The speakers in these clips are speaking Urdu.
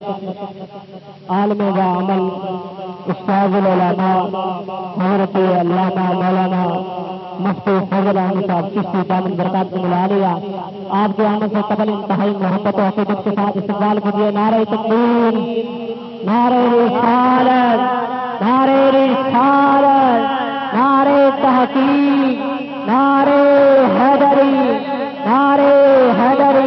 عالم و عمل استاد العلماء، حضرت علامہ مولانا مفتی فضل احمد صاحب، چشتی دامن برکات کو ملا لیا۔ آپ کے آمد سے قبل انتہائی محبت و عقیدت کے ساتھ استقبال کیجیے نعرہ تکبیر، نعرہ رسالت نعرہ رسالت، نعرہ تحقیق، نعرہ حیدری، نعرہ حیدری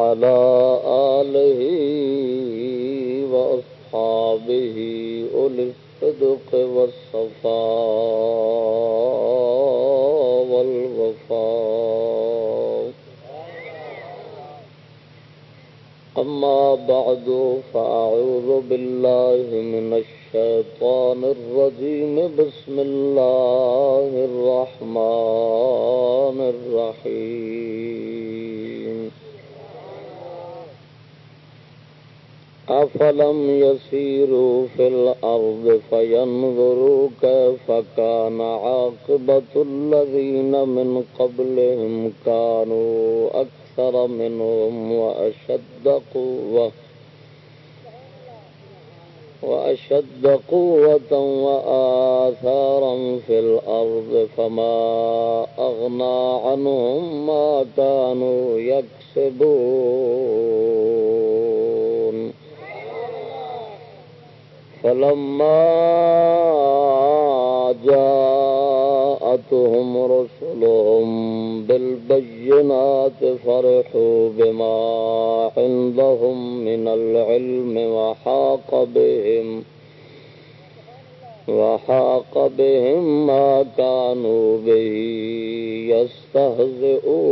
وعلى آله وأصحابه أولي الصدق والصفاء والوفاء. أما بعد، فأعوذ بالله من الشيطان الرجيم. بسم الله الرحمن الرحيم. أفلم يسيروا في الأرض فينظروا كيف كان عاقبة الذين من قبلهم كانوا أكثر منهم وأشد قوة وأشد قوة وآثارا في الأرض فما أغنى عنهم ما كانوا يكسبون فلما جاءتهم رسلهم بالبينات فرحوا بما عندهم من العلم وحاق بهم وحاق بهم ما كانوا به يستهزئون.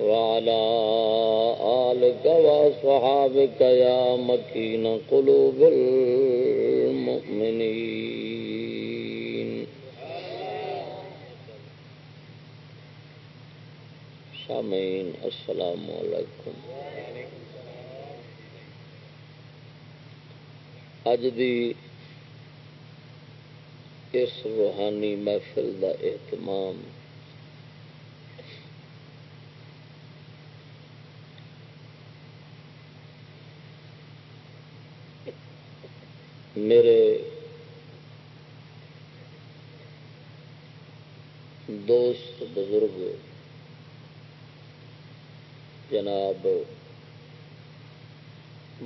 وعلى آلك وصحابك يا مكين قلوب المؤمنين. سامعین، السلام علیکم. اج دی اس روحانی محفل دا اہتمام میرے دوست بزرگ جناب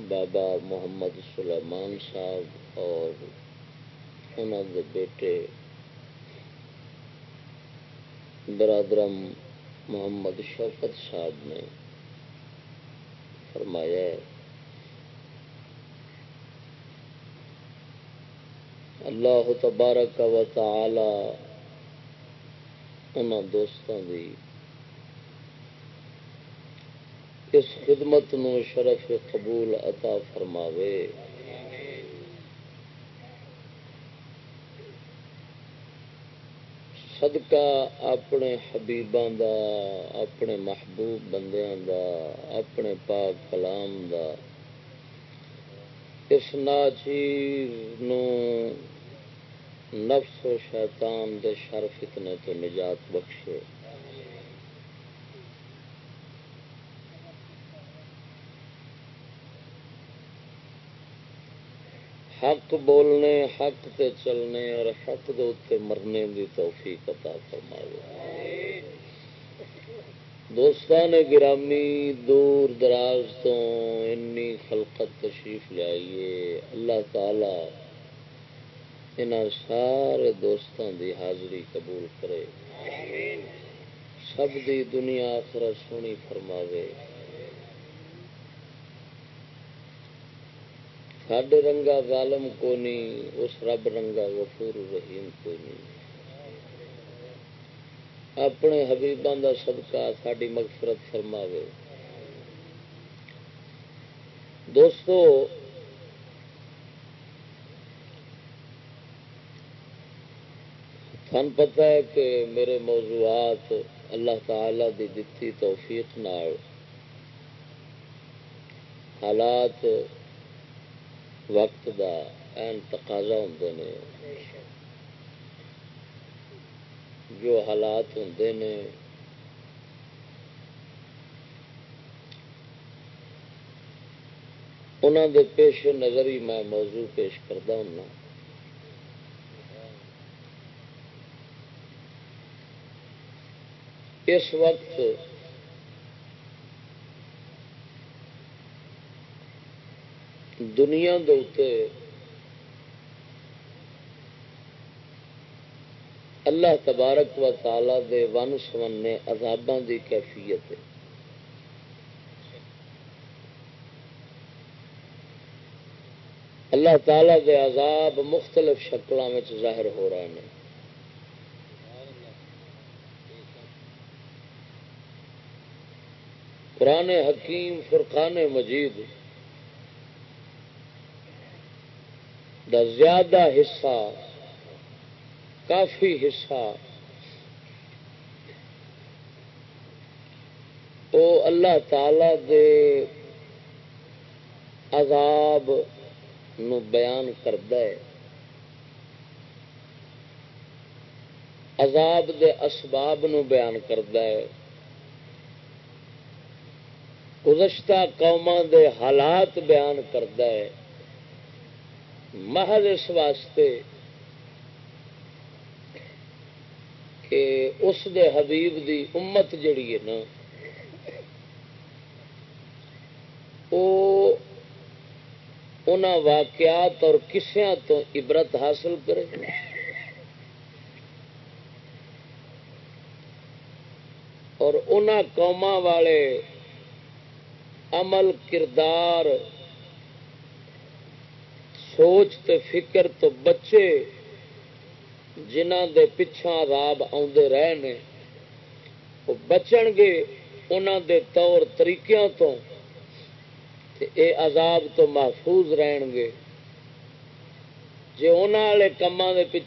بابا محمد سلیمان صاحب اور انہوں کے بیٹے برادرم محمد شوکت صاحب نے فرمایا ہے اللہ تبارک و تعالی ان دوستوں دی اس خدمت نو شرف قبول عطا فرماوے۔ صدقہ اپنے حبیباں دا، اپنے محبوب بندیاں دا، اپنے پاک کلام دا۔ اس ناچیر نو نفس و شیطان دے شر فتنے تو نجات بخشے۔ حق بولنے، حق تے چلنے اور حق دے اتنے مرنے دی توفیق عطا فرمائے۔ دوستان گرامی، دور دراز تو انی خلقت تشریف لائیے۔ اللہ تعالی ان سارے دوستوں دی حاضری قبول کرے۔ سب دی دنیا آخر سونی فرماوے۔ ساڈے رنگا ظالم کو نہیں اس رب رنگا غفور رحیم کو نہیں اپنے حبیبان دا صدقہ ساری مغفرت فرماوے۔ دوستو سن پتا ہے کہ میرے موضوعات اللہ تعالی دی دتی توفیق نال حالات وقت دا این تقاضا ہوں نے، جو حالات ہوں نے انہوں دے پیش نظر ہی میں موضوع پیش کرتا ہوں اس وقت دنیا دے اللہ تبارک و تعالی دے ون سمنے عذاباں دی کیفیت ہے۔ اللہ تعالی دے عذاب مختلف شکلوں میں ظاہر ہو رہے ہیں۔ قرآن حکیم، فرقان مجید دا زیادہ حصہ، کافی حصہ وہ اللہ تعالی دے عذاب نو بیان کرد عذاب دے اسباب نو بیان کرد گزشتہ قوما دے حالات بیان کرد محل اس واسطے کہ اس دے حبیب دی امت جڑی ہے نا وہ ان واقعات اور کسیا تو عبرت حاصل کرے۔ اور ان قوما والے عمل کردار، سوچ تے فکر تو بچے جنہ دے پچھا راب آدھے رہے وہ بچن گے انہوں دے طور طریقوں تو اے عذاب تو محفوظ رہن گے۔ جی ان والے کاموں کے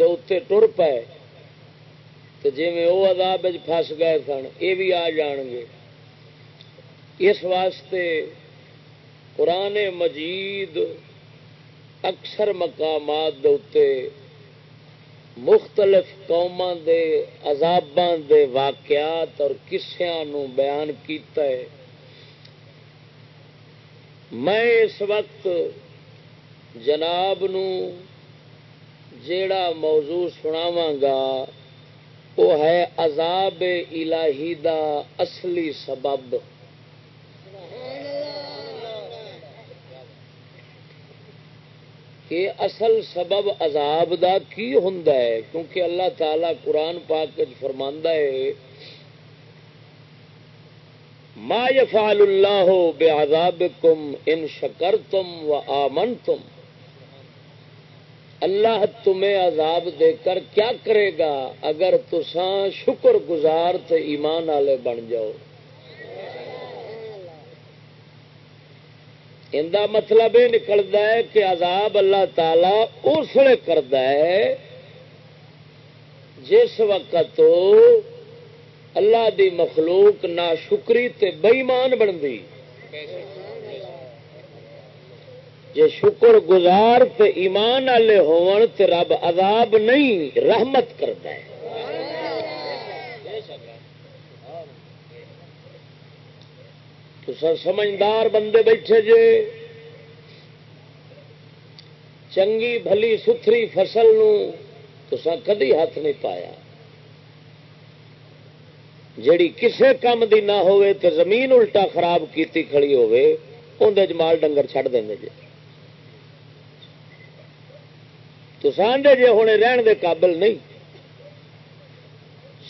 اتنے ٹر پائے تو جی میں وہ عذاب پھس گئے سن یہ بھی آ جان گے۔ اس واسطے قرآن مجید اکثر مقامات دے مختلف قوما دے عذاباں دے واقعات اور کسیا بیان کیتا ہے۔ میں اس وقت جناب نو جیڑا موضوع سناواں گا، وہ ہے عذاب الہی دا اصلی سبب۔ کہ اصل سبب عذاب دا کی ہوں کیونکہ اللہ تعالی قرآن پاک فرماندہ ہے، ما یفعل اللہ بے ان شکر تم و آمن تم اللہ تمہیں عذاب دے کر کیا کرے گا اگر تسان شکر گزار تو ایمان والے بن جاؤ؟ ان مطلب یہ نکلتا ہے کہ عذاب اللہ تعالی اس لیے کرتا ہے۔ جس وقت اللہ دی مخلوق نہ شکری تے بئیمان بنتی۔ جی شکر گزار تے ایمان والے ہون تے رب عذاب نہیں، رحمت کرتا ہے۔ تو سر سمجھدار بندے بیٹھے جے۔ چنگی بھلی ستھری فصل نو تو کدی ہاتھ نہیں پایا۔ جیڑی کسے کام دی نہ ہوئے تو زمین الٹا خراب کیتی کھڑی ہوئے اندر مال ڈنگر چھڑ دیں جے۔ تو سانڈے جے ہونے رہن دے قابل نہیں۔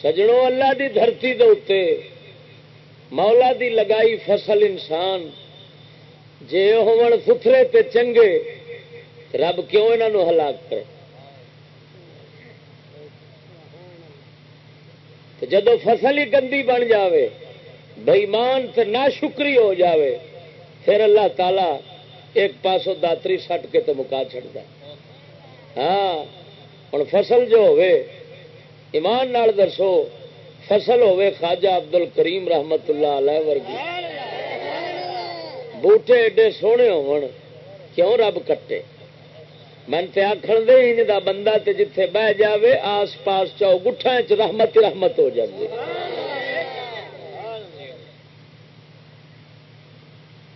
سجڑوں اللہ دی دھرتی دے اتنے مولا دی لگائی فصل انسان۔ جے ہون ستھرے تے چنگے، رب کیوں انہوں ہلاک کرے؟ جدو فصل ہی گندی بن جاوے بئیمان تے نہ شکری ہو جاوے، پھر اللہ تعالی ایک پاسوں داتری سٹ کے تو مکا چڑھتا ہاں ہوں فصل جو ہوئے ایمان نال درسو۔ فصل ہوے خواجہ ابدل کریم رحمت اللہ علیہ ورگی۔ بوٹے ایڈے سونے ہون، کیوں رب کٹے؟ من تے آخر دے دا بندہ تے جتھے بہ جاوے، آس پاس چاؤ گٹھا چ رحمت رحمت ہو جاتی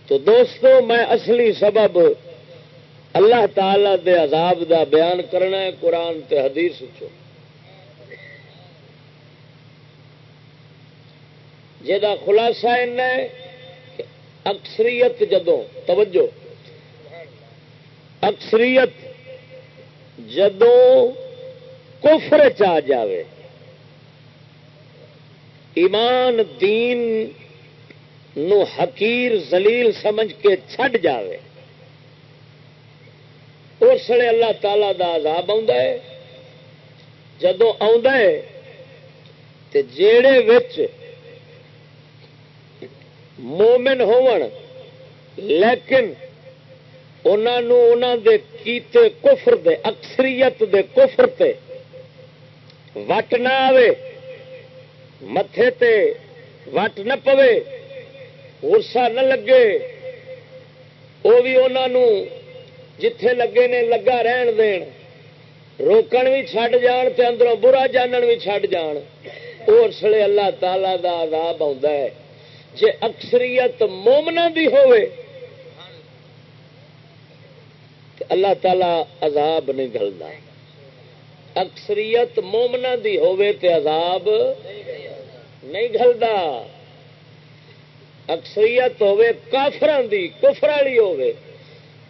تو دوستو، میں اصلی سبب اللہ تعالی دے عذاب دا بیان کرنا ہے قرآن تے حدیث چو جا خلاصہ اکثریت جدو توجہ، اکثریت جدو کفر چ جاوے، ایمان دین نو حقیر زلیل سمجھ کے چھڈ جاوے۔ اس لیے اللہ تعالی دا عذاب آ جدو جیڑے وچ مومن ہون لیکن انہوں دے کیتے کفر دے، اکثریت دے کفر تے وٹ نہ آوے متے تے وٹ نہ پوے ارسا نہ لگے وہ بھی انہوں جتھے لگے نے لگا رہن دین، روکن بھی چھڈ جان تے اندروں برا جانن بھی چھڈ جان۔ اس لیے اللہ تعالی دا عذاب ہے۔ جے اکثریت مومنا بھی ہوئے اللہ تعالی عذاب نہیں گلتا اکثریت مومنا دی ہوئے تے عذاب نہیں گلتا اکثریت ہوئے کافران دی، کفر والی ہوئے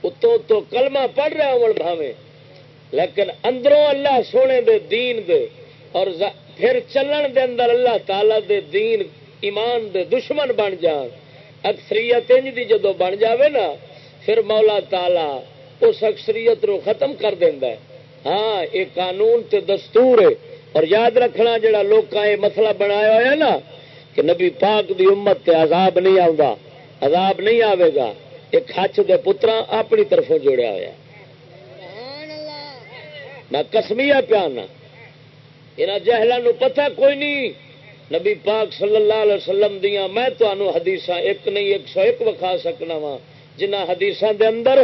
اتوں تو کلمہ پڑھ رہا ہوں بھاوے لیکن اندروں اللہ سونے دے دین دے اور پھر چلن دے اندر اللہ تعالی دے دین ایمان دے دشمن بن جان۔ اکثریت انج دی جدو بن جاوے نا پھر مولا تالا اس اکثریت رو ختم کر دینا ہاں یہ قانون تے دستور ہے۔ اور یاد رکھنا جڑا لوگ یہ مسئلہ بنایا ہوا ہے نا کہ نبی پاک دی امت تے عذاب نہیں آؤں عذاب نہیں آئے گا۔ یہ کچھ دے پترا اپنی طرفوں جوڑیا ہوا میں کسمیا پیانا۔ یہاں جہلوں پتہ کوئی نہیں۔ نبی پاک صلی اللہ علیہ وسلم دیا، میں تمہوں حدیث ایک نہیں، ایک سو ایک وکھا سکنا وا جنہ حدیث دے اندر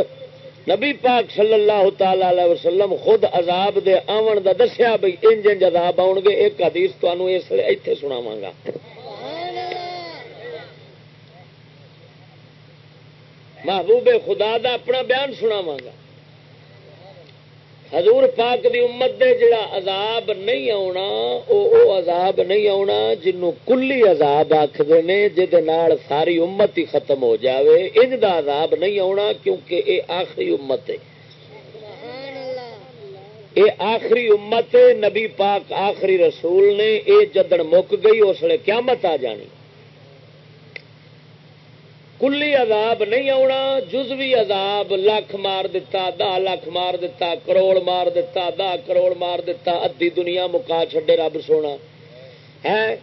نبی پاک صلی اللہ تعالی علیہ وسلم خود عذاب دے آن دا دسیا بھائی انج انج عذاب آن گے، ایک حدیث تمہوں اس لیے اتنے سناوا گا۔ محبوب خدا دا اپنا بیان سناوا گا۔ حضور پاک دی امت دے جڑا عذاب نہیں آنا او او عذاب نہیں آنا جنوں کلی عذاب آخر نے جہد ساری امت ہی ختم ہو جاوے ان دا عذاب نہیں آنا کیونکہ اے آخری امت ہے۔ اے آخری امت نبی پاک آخری رسول نے، اے جدن مک گئی، اس لیے قیامت آ جانی۔ کلی عذاب نہیں آنا جزوی عذاب لکھ مار دتا دہ لکھ مار دتا کروڑ مار دتا دہ کروڑ مار دتا ادی دنیا مکا چھڈے رب سونا۔ ہے؟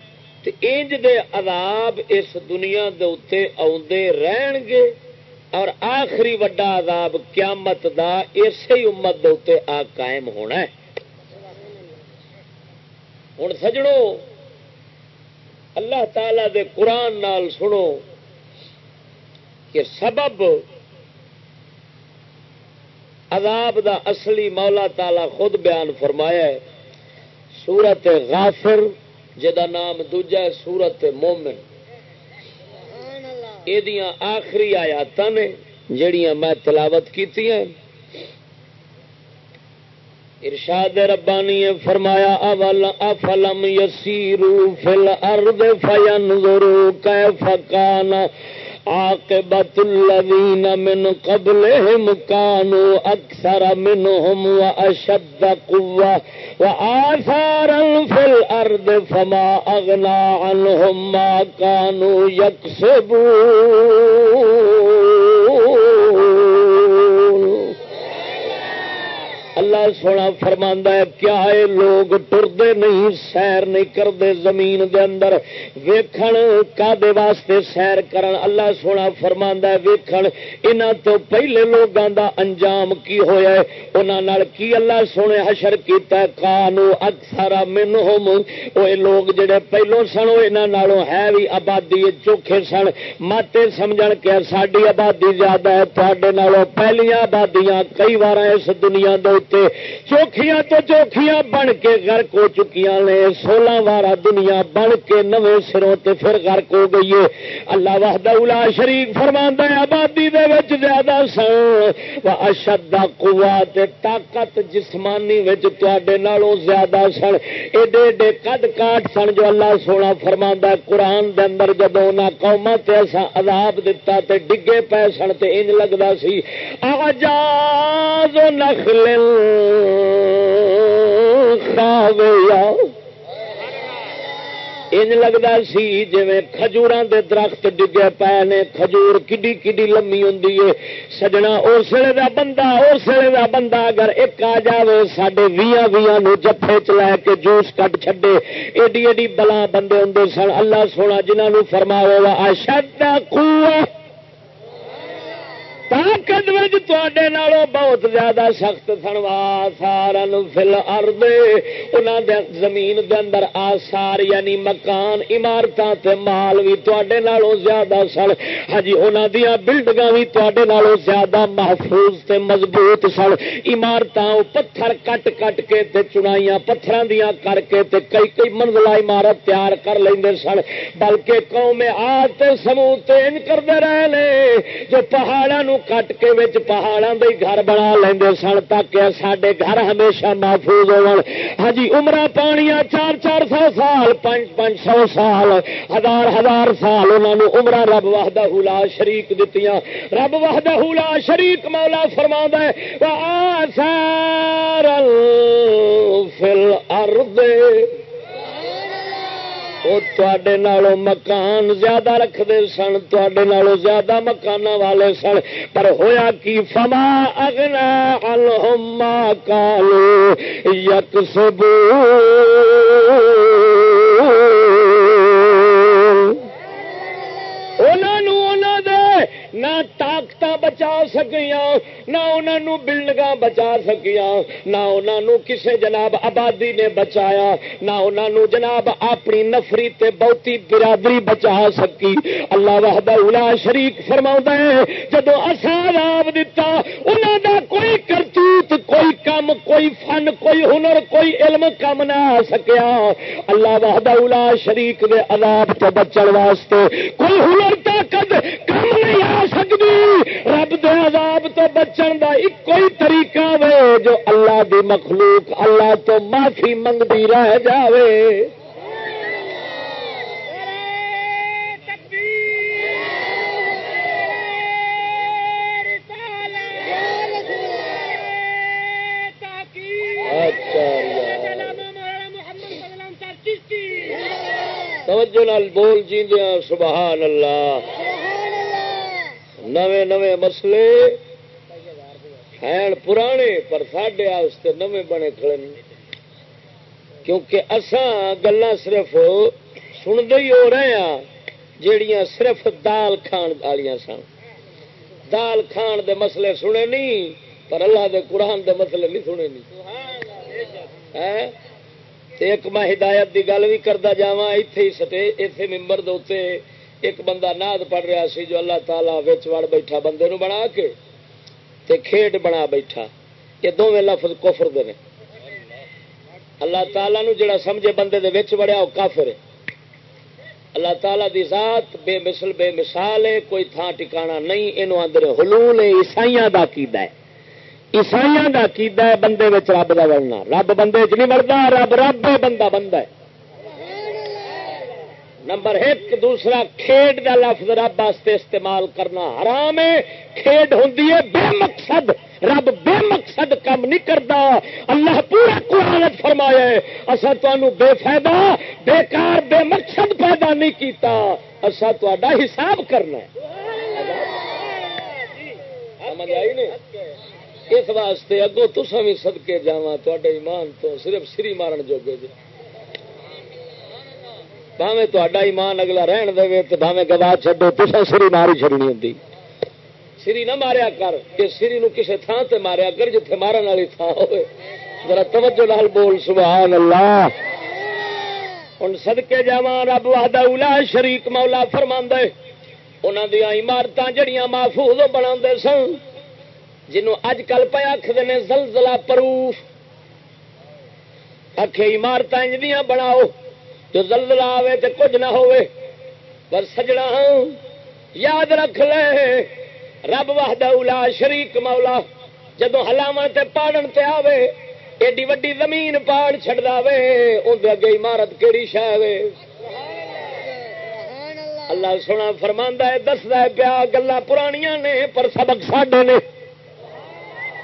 انج دے عذاب اس دنیا دے آدھے رہن گے اور آخری وڈا عذاب قیامت دا اسی امت دے آ قائم ہونا ہے۔ ہوں سجڑوں اللہ تعالی دے قرآن نال سنو۔ کہ سبب عذاب دا اصلی مولا تالا خود بیان فرمایا ہے سورت غافر جدا نام دوجا ہے سورت مومن۔ یہ آخری آیات نے جڑیاں میں تلاوت کی ارشاد ربانی فرمایا اول افلم یسیرو فل ارد فینظرو کیف کانا عاقبت الذين من قبلهم كانوا أكثر منهم وأشد قوة وآثارا في الأرض فما أغنى عنهم ما كانوا يكسبون اللہ سونا فرما ہے، کیا ہے لوگ ٹرتے نہیں، سیر نہیں کرتے زمین دے اندر؟ ویکھن کدے واسطے سیر کرن، اللہ سونا فرما ہے، ویکھن انہاں تو پہلے لوگوں دا انجام کی ہویا ہے؟ انہاں نال کی اللہ سونے حشر کیتا ہے؟ کانو اکثر منہم۔ او لوگ جڑے پہلو سن او انہاں نالوں ہے بھی آبادی چوکھے سن۔ ماتے سمجھن کہ ساڈی آبادی زیادہ ہے تواڈے نالوں پہلیاں آبادیاں کئی بار اس دنیا دے چوکھیاں تو چوکھیاں بن کے گرک ہو چکی نے، سولہ بارہ دنیا بن کے نویں سروں تے پھر گرک ہو گئی ہے۔ اللہ وحد الا شریف فرما آبادی دے وچ زیادہ سن۔ اشد کوا طاقت جسمانی وچ تواڈے نالوں زیادہ سن۔ ایڈے ایڈے کد کاٹ سن جو اللہ سونا فرما قرآن دے اندر جدوں جدو قوما تے ایسا عذاب دتا تے ڈگے پے سن تے انج لگتا سی۔ آجاز نخل ان لگتا سی جی کھجور دے درخت ڈگے پے نے، کھجور کڈی کڈی لمی ہوں سجنا اس کا بندہ اس کا بندہ اگر ایک آ جائے سڈے ویا ویا جفے چ لے کے جوس کٹ چھڈے۔ ایڈی ایڈی بلا بندے ہوں سن۔ اللہ سونا جنہوں فرماؤ اشد خوہ بہت زیادہ سخت سنوا سارا فل ارد زمین دے اندر آسار یعنی مکان عمارت مال بھی تے زیادہ سن۔ ہاں جی، انہوں دیا بلڈنگ بھی تے زیادہ محفوظ تے مضبوط سن۔ عمارت پتھر کٹ کٹ کے تے چنائیاں پتھر دیا کر کے تے کئی کئی منزلہ عمارت تیار کر لیں سن۔ بلکہ قوم آتے سموہ تین کرتے رہے جو پہاڑوں کٹ کے وچ پہاڑوں کے گھر بنا لیں سن تاکہ سڈے گھر ہمیشہ محفوظ ہو ہاں جی عمر پانیا چار چار سو سال پانچ پانچ سو سال ہزار ہزار سال انہوں عمر رب وحدہ حلا شریک دیتی رب وحدہ حلا شریک مولا فرما ہے فل ارد وہ مکان زیادہ رکھتے سن تے زیادہ مکان والے سن پر ہویا کی فما اگنا الما کالو یق سبو نہ طاقت بچا سکیاں، نہ انہوں بلڈنگ بچا سکیاں، نہ انہوں کسے جناب آبادی نے بچایا، نہ انہوں جناب اپنی نفری تے بہتی برادری بچا سکی۔ اللہ وحدہ اولا شریک فرما ہے، جدو اصاب دتا انہوں دا کوئی کرتوت، کوئی کم، کوئی فن، کوئی ہنر، کوئی علم کم نہ آ سکیا۔ اللہ وحدہ اولا شریک دے عذاب تو بچن واسطے کوئی ہنر، طاقت کم نہیں آ سکتی رب دے عذاب تو بچن دا ایک کوئی طریقہ وے جو اللہ دی مخلوق اللہ تو معافی منگتی رہ جاوے۔ اچھا توجہ نال بول جی دیا سبحان اللہ۔ نوے نوے مسلے ہیں پرانے پر ساڈے نوے بنے کھڑے کیونکہ اسان گلا صرف سنتے ہی ہو رہے ہیں جیڑیاں صرف دال کھان والی سن۔ دال کھان دے مسئلے سنے نہیں پر اللہ دے قرآن دے مسئلے نہیں سنے نہیں۔ ایک میں ہدایت دی گل بھی کرتا جا اتے ہی سٹے اتے ممبر دے ایک بندہ ناد پڑھ رہا سی جو اللہ تعالیٰ وڑ بیٹھا، بندے نو بنا کے تے کھیڈ بنا بیٹھا۔ یہ دونوں لفظ کفر دے اللہ تعالیٰ نو جڑا سمجھے بندے دے وچ وڑیا، وہ کافر ہے۔ اللہ تعالیٰ دی ذات بے مثل، بے مثال ہے، کوئی تھان ٹکانا نہیں۔ یہ آدھے حلول عیسائیاں دا کیدا ہے۔ عیسائی کا کیدا ہے بندے رب کا بڑھنا رب بندے چ نہیں بڑھتا رب رب بندہ بندہ ہے۔ نمبر ایک، دوسرا، کھیڈ کا لفظ رب واسطے استعمال کرنا حرام ہے۔ کھیڈ ہوں بے مقصد۔ رب بے مقصد کام نہیں کرتا اللہ پورا قرآن فرمایا اصا تمہوں بے فائدہ بیکار بے مقصد پیدا نہیں کیتا۔ اصا تا حساب کرنا اس واسطے اگوں تسا بھی سدکے جا ایمان تو صرف سری مارن جوگے جی۔ بھاوے تا ایمان اگلا رہن دے تو بھاوے گوا چڈو تسا سری ماری چڑنی ہوں سری نہ ماریا کر کہ سری نو کسے تھان تے ماریا کر جتھے مارن والی تھان ہوئے۔ ذرا توجہ لال بول، سبحان اللہ۔ ہوں سدکے جا رب وحدہ اولا شریک مولا فرما انہوں دیا عمارت جڑیاں محفوظ بنا سن، جنوں اج کل پہ آخر نے زلزلہ پروف۔ آخے عمارت انجدیاں بناؤ۔ جو زلزلہ آوے تو کچھ نہ ہوئے پر سجنا یاد رکھ لے۔ رب وحدہ اولا شریک مولا جدو ہلاو تے پاڑن تے آوے، ایڈی وڈی زمین پاڑ چڑ دے اندر اگے عمارت کہڑی شہ اللہ سونا فرما ہے دستا پیا گلا پرانیاں نے، پر سبق ساڈے نے۔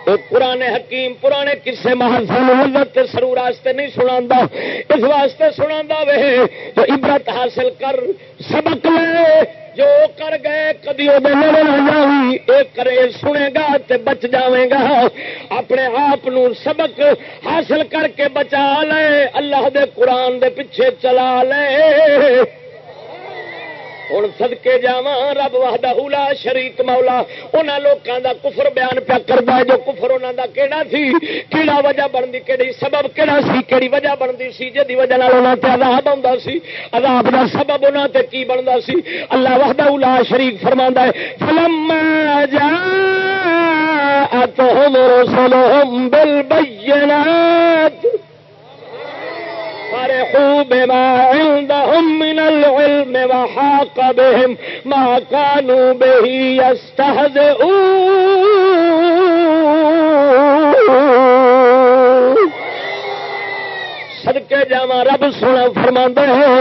پرانے حکیم، پرانے کسے محلت سرو راستے نہیں سنا اس واسطے سنا وے، جو عبرت حاصل کر سبق لے، جو کر گئے، کدی وہ کرے، سنے گا تے بچ جاوے گا۔ اپنے آپ سبق حاصل کر کے بچا لے۔ اللہ دے قرآن دے پیچھے چلا لے۔ ہوں سدکے جا رب وحدہ حولا شریک مولا۔ ان لوگوں کا کفر بیان پیا کرتا ہے، جو کفر انہوں کا کہڑا سی کہڑا وجہ بنتی کہڑی سبب کہڑا سی کہڑی وجہ بنتی سی جی وجہ عذاب آتا سی۔ عذاب کا سبب انہوں تے کی بنتا سی؟ اللہ وحدہ حولا شریک فرما ہے فلم جا بل بینات فرحوا بما عندهم من العلم وحاق بهم ما كانوا به يستهزئون سدکے جا رب سونا فرما ہے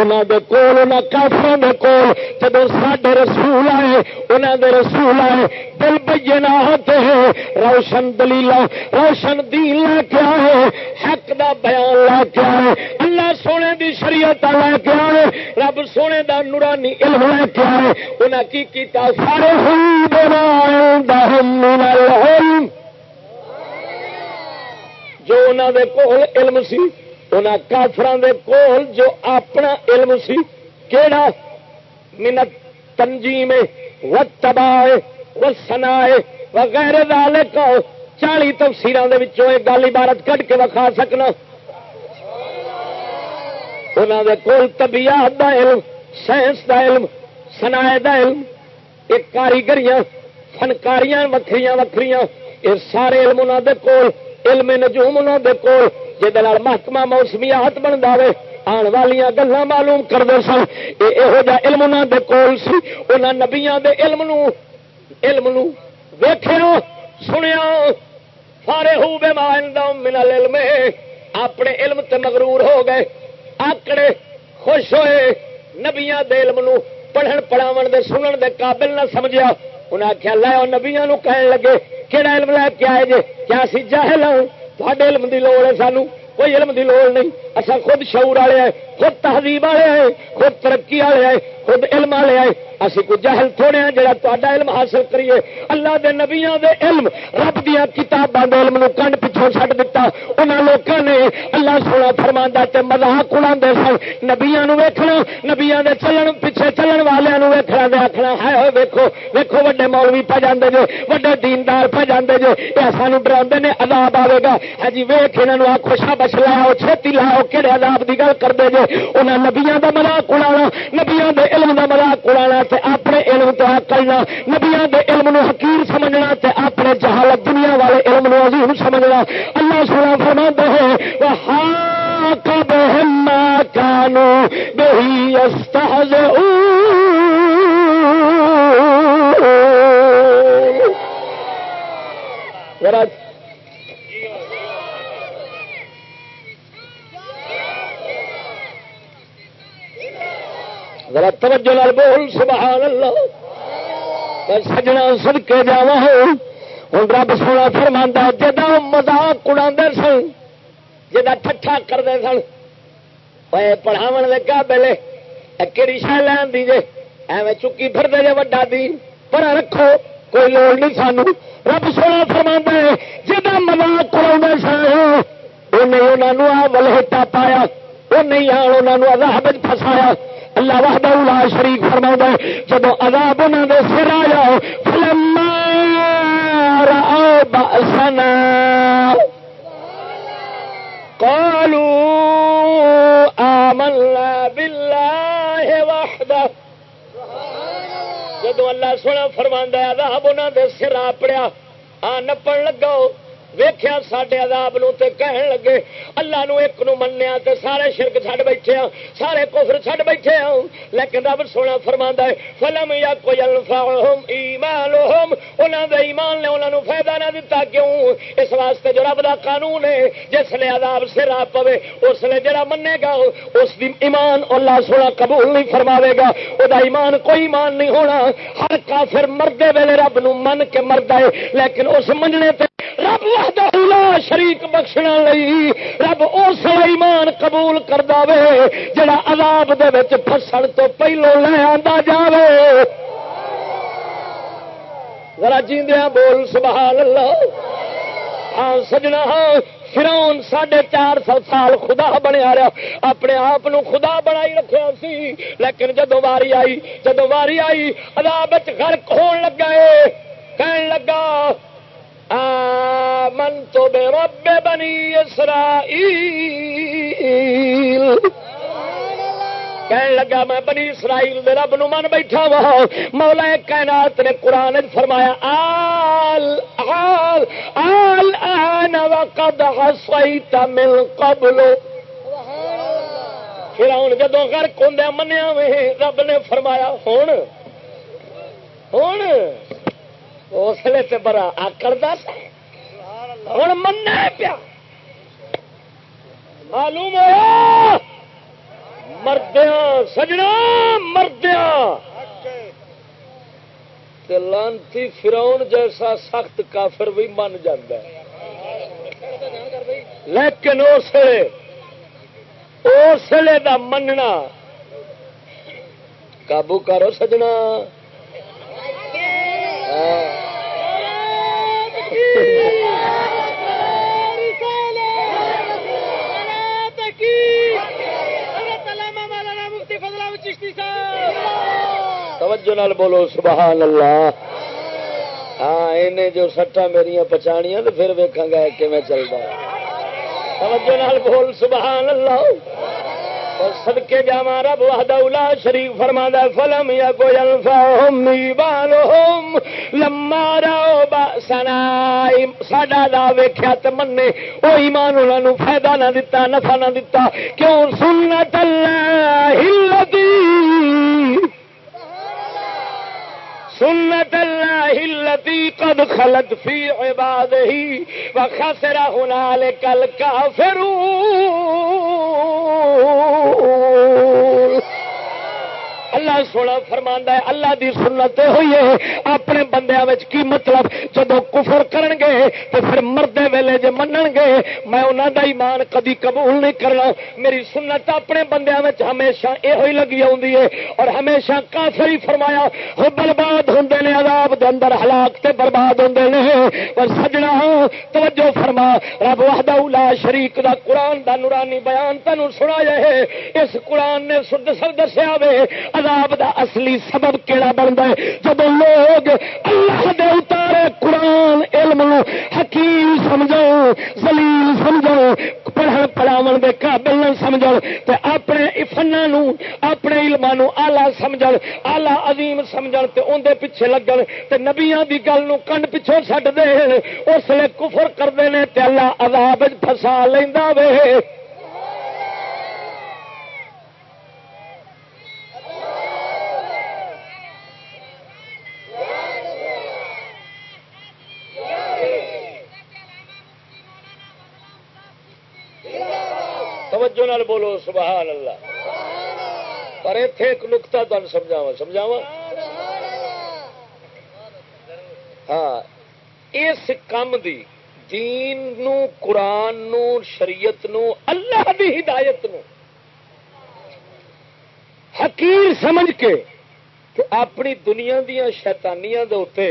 انہوں دے کول انہوں کافروں دے کول جب سڈے رسول آئے انہوں دے رسول آئے، دل بجے نہ ہیں، روشن دلیل روشن دین لے کے آئے، حق دا بیان لے کے آئے، اللہ سونے دی شریعت لے کے آئے، رب سونے دا نورانی علم لے کے آئے انہیں کی کیتا؟ سارے ہوں بنا جو انہوں دے کول علم سی انہوں کافران دے کول جو اپنا علم سی، کیڑا؟ منت تنظیم و تباہ و سنائے وغیرہ دال چالی تفصیل گل عبارت کٹ کے وکھا سکنا۔ انہوں نے کول طبیعت دا علم، سائنس دا علم سنا علم، ایک کاریگریاں، فنکاریاں وکری وکری یہ سارے علم انہوں دے کول۔ علم نجوم انہوں دے کول جہد محکمہ موسمیات بن دے آن والی گلا معلوم کرتے سن۔ یہو جہ علم انہوں دے کول سی انہوں نبیا دے علم نو علم نو ویخیا سنیا سارے ہو بے من علم اپنے علم تے مغرور ہو گئے۔ آکڑے خوش ہوئے۔ نبیا دے علم نو پڑھن پڑھاو دے، سنن دے قابل نہ سمجھا انہیں آخیا لو نبیا کہن لگے۔ کہڑا علم لے کے آئے جے کیا سی جاہل ہوں تھوڑے علم کی لوڑ ہے سانو کوئی علم کی لوڑ نہیں اصا خود شعور والے ہیں خود تہذیب والے ہیں خود ترقی والے ہیں خود علم والے آئے۔ اسی کو جہل تھوڑے ہیں جڑا تا علم حاصل کریے۔ اللہ دے نبیاں دے علم، رب دیا کتاباں دے علم نو کنڈ پچھوں چھڈ دتا۔ انہاں لوکاں نے اللہ سونا فرماندا تے مذاق اڑاندے سن۔ نبیاں نو ویکھنا، نبیاں دے چلن، پیچھے چلن والےاں نو ویکھنا تے آکھنا ہے ہوئے ویکھو ویکھو وڈے مولوی پہ جاندے جو، وڈے دیندار پہ جاندے جو۔ اے سانو ڈراندے نے، عذاب آوے گا۔ ہاں جی ویکھ انہاں نو آکھو شابش لاؤ چھتی لاؤ کہڑے عذاب دی گل کردے جو۔ انہاں نبیاں دا مذاق اڑانا، نبیاں دے علم دا مذاق اڑانا تے اپنے علم تو کرنا نبیا کے علم نو حکیر سمجھنا تے اپنے جہالت دنیا والے علم نو عظیم سمجھنا۔ اللہ سونا فرما ہے کانو بہی استحز ذرا توجہ لال بول سبحان اللہ۔ سجنا سد کے جا ہوں رب سونا فرما جا مزاق اڑا سن جا ٹھا کرتے سن پڑھاو لگا پہلے کہڑی شہ لین دیجیے ایویں چکی پھرتے جی وڈا دی پر رکھو، کوئی لوڑ نہیں سانو۔ رب سونا فرما جا مزاق اڑا سن انہیں آ ولہٹا پایا وہ نہیں آن انہوں عذاب فسایا اللہ وحدہ لا شریک فرما جب عذاب انہوں نے سر آیا فلم بأسنا۔ قالوا آمنا بالله وحده جدو اللہ سونا فرما عذاب انہوں نے سر آ پڑیا، آ نپن لگا ویخیا سڈے عذاب نو تے کہن لگے، اللہ نو ایک نو منیا تے سارے شرک چھڈ بیٹھے ہاں سارے کفر چھڈ بیٹھے ہاں۔ لیکن رب سونا فرما ہے، فلم یا کوئی الفاظ ایمان انہوں دے ایمان نے انہوں فائدہ نہ دتا کیوں؟ اس واسطے جو رب دا قانون ہے، جس نے عذاب سر آ پوے، اس نے جڑا منے گا، اس دی ایمان اللہ سونا قبول نہیں فرماوے گا۔ وہ ایمان کوئی ایمان نہیں ہونا۔ ہر کافر مردے ویلے رب نو من کے مرد ہے، لیکن اس مننے تے رب لا شریک بخشنا لئی رب اس ایمان قبول کر دے جڑا عذاب دے وچ پھسن تو پہلو لے آندا جاوے۔ ذرا جیندیا بول، سبحان اللہ۔ ہاں سجنا ہاں فرون ساڑھے چار سو سال خدا بنیا رہا۔ اپنے آپ خدا بنائی رکھا سی، لیکن جدو واری آئی جدو واری آئی اداب غرق ہون لگا ہے کہن لگا من تو بے رب بنی اسرائیل کہنے لگا، میں بنی اسرائیل دے رب نو من بیٹھا وا مولا کائنات نے قرآن فرمایا، آل آل آل آن وقد حسیت من قبل. پھر ہوں جدو غرق ہوں منیا میں رب نے فرمایا ہوں ہوں اس لیے تو بڑا آکڑ دس ہوں من پیا۔ معلوم ہوا مردیا سجنا مردیا لانتی فراؤن جیسا سخت کافر بھی من جا لیکن اس اسلے کا مننا۔ قابو کرو سجنا۔ توجہ نال بولو، سبحان اللہ۔ ہاں انہیں جو سٹا میری پچھاڑیاں تو پھر ویکاں گا کہ میں چلتا توجہ نال بول، سبحان اللہ۔ سدکے جا رب وحدہ اولا شریف فرما فلم یا کوئی الفاہم ایمانہم لما راو باسنا ساڈا دا ویکھیا تے منے او ایمان انہاں نو فائدہ نہ دتا، نفع نہ دتا۔ کیوں؟ سنت اللہ الذی سنت اللہ التي قد خلت في عباده وخسر هنالك الكافرون اللہ سونا فرما ہے، اللہ دی سنت ہوئی ہے۔ اپنے بندیا کی مطلب؟ جب کفر کرن گے تو پھر مردے ویلے جے منن گے میں انہوں دا ایمان کدی قبول نہیں کرنا۔ میری سنت اپنے بندیا ہمیشہ یہ لگی آئی ہے اور ہمیشہ کافر ہی فرمایا وہ برباد ہوں نے عذاب دے اندر، ہلاک تے برباد ہوں نے۔ اور سجنا ہاں، توجہ فرما۔ رب وحدہ اولا شریک دا قرآن دا نورانی بیان تینوں سنا ہے۔ اس قرآن نے سد سب دسیا وے عذاب دا اصلی سبب کیڑا بنتا ہے؟ جب لوگ اللہ دے اتارے قرآن علم حکیم سمجھو زلیل سمجھو پڑھن پڑھاو دے قابل نہ سمجھو تے اپنے فنا اپنے علما آلہ سمجھ آلہ عظیم سمجھ تے اندر پیچھے لگن تے نبیاں دی گل نو کنڈ پچھوں چڈ دے۔ اس لیے کفر کرتے ہیں تے اللہ عذاب فسا لینا وے۔ توجہ نال بولو، سبحان اللہ۔ پر اتے ایک نکتا تمہیں سمجھاوا سمجھاوا ہاں اس کام دی دین نو، قرآن نو، شریعت نو، اللہ دی ہدایت نو۔ حقیر سمجھ کے کہ اپنی دنیا دیا شیتانیاں دے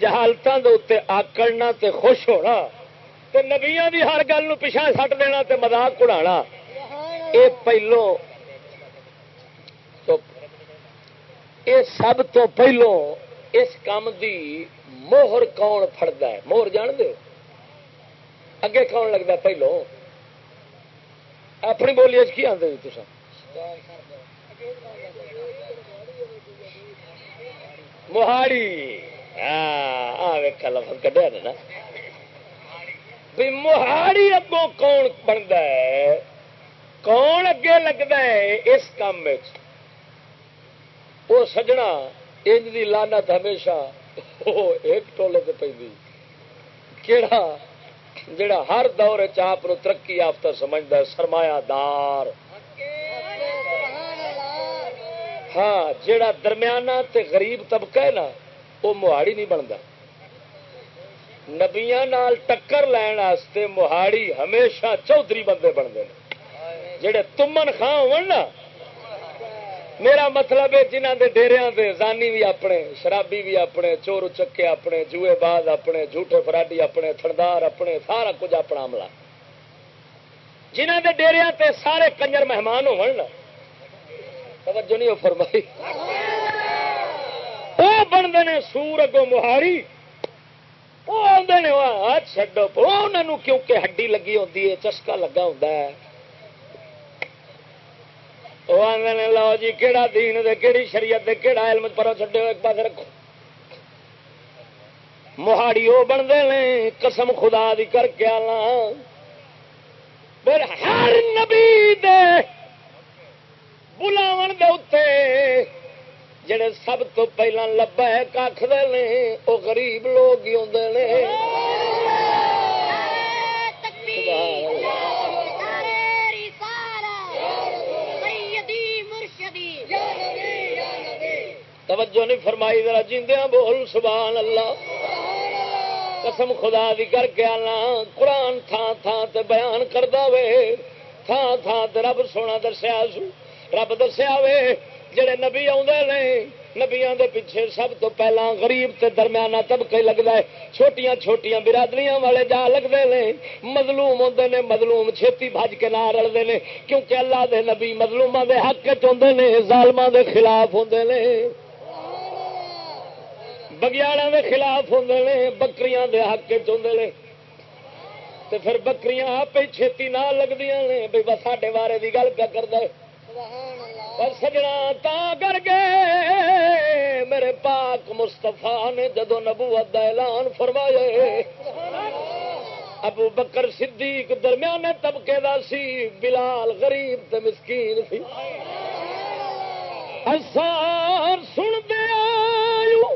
جہالتوں دے آکڑنا تے خوش ہونا۔ تے نبیا دی ہر گل پچھا سٹ دینا تے مزاق اڑا اے پہلو اے سب تو پہلو اس کام دی موہر کون فڑتا ہے؟ موہر جان دو اگے کون لگتا پہلو؟ اپنی بولی کی آدھے جی موہاڑی ہاں لفظ کڈیا نا۔ موہاڑی اگوں کون بنتا ہے؟ کون اگے لگتا ہے اس کام وہ سجنا، انج دی لانت ہمیشہ ایک ٹولے پہ پہ کیڑا؟ جڑا ہر دور چاپ نو ترقی یافتہ سمجھتا ہے، سرمایہ دار۔ ہاں جڑا درمیانہ تے غریب طبقہ ہے نا وہ موہاڑی نہیں بنتا نبیا ٹکر لین واسطے موہاڑی ہمیشہ چودھری بندے بنتے ہیں۔ جہے تمن خان نا میرا مطلب ہے جنہ دے ڈیریا دے زانی بھی اپنے شرابی بھی اپنے چور چکے اپنے جوئے باز اپنے جھوٹے فراڈی اپنے تھردار اپنے سارا کچھ اپنا عملہ۔ جنہ دے ڈیریا تے سارے کنجر مہمان ہو توجہ نہیں فرمائی۔ وہ بنتے ہیں سور اگوں مہاری وہ آدھے چڈو انہوں کیونکہ ہڈی لگی ہوتی ہے چسکا لگا ہوں وہ آدھے لو جی کہڑا دین دے کہڑی شریعت دے کہڑا علم پرو چڈو ایک پاس رکھو موہاڑی وہ بنتے ہیں قسم خدا دی کر کے آنا پھر ہر نبی دے بلاو دے جڑے سب تو پہلا لبا ہے کھد وہ غریب لوگ ہی آدھے توجہ نہیں فرمائی ذرا جیندیا بول سبحان اللہ۔ قسم خدا دی کر کے آنا قرآن تھان تھان تے بیان کردا وے۔ تھان تھان تے رب سونا دسیا سو رب دسیا وے۔ جڑے نبی نبیا دے پیچھے سب تو پہلا غریب تے درمیانہ طبقے لگتا ہے۔ چھوٹیاں چھوٹیاں برادریاں والے جا لگتے ہیں مظلوم ہوتے ہیں مظلوم، چھتی بج کے نہ رلتے ہیں کیونکہ اللہ دے نبی مظلوم دے حق چاہتے ہیں ظالما دے خلاف ہوں بگیاڑا کے خلاف ہوں بکری حق چاہتے تو پھر بکریاں آپ چھتی نہ لگتی نے۔ بھائی بس ساڈے بارے کی گل کیا کر دے پر سجنا تا کر کے میرے پاک مستفا نے جدو نبوت کا اعلان فرمایا، ابو بکر صدیق درمیانے طبقے دا سی، بلال غریب تے مسکین سی۔ اثار سن دے آئیو،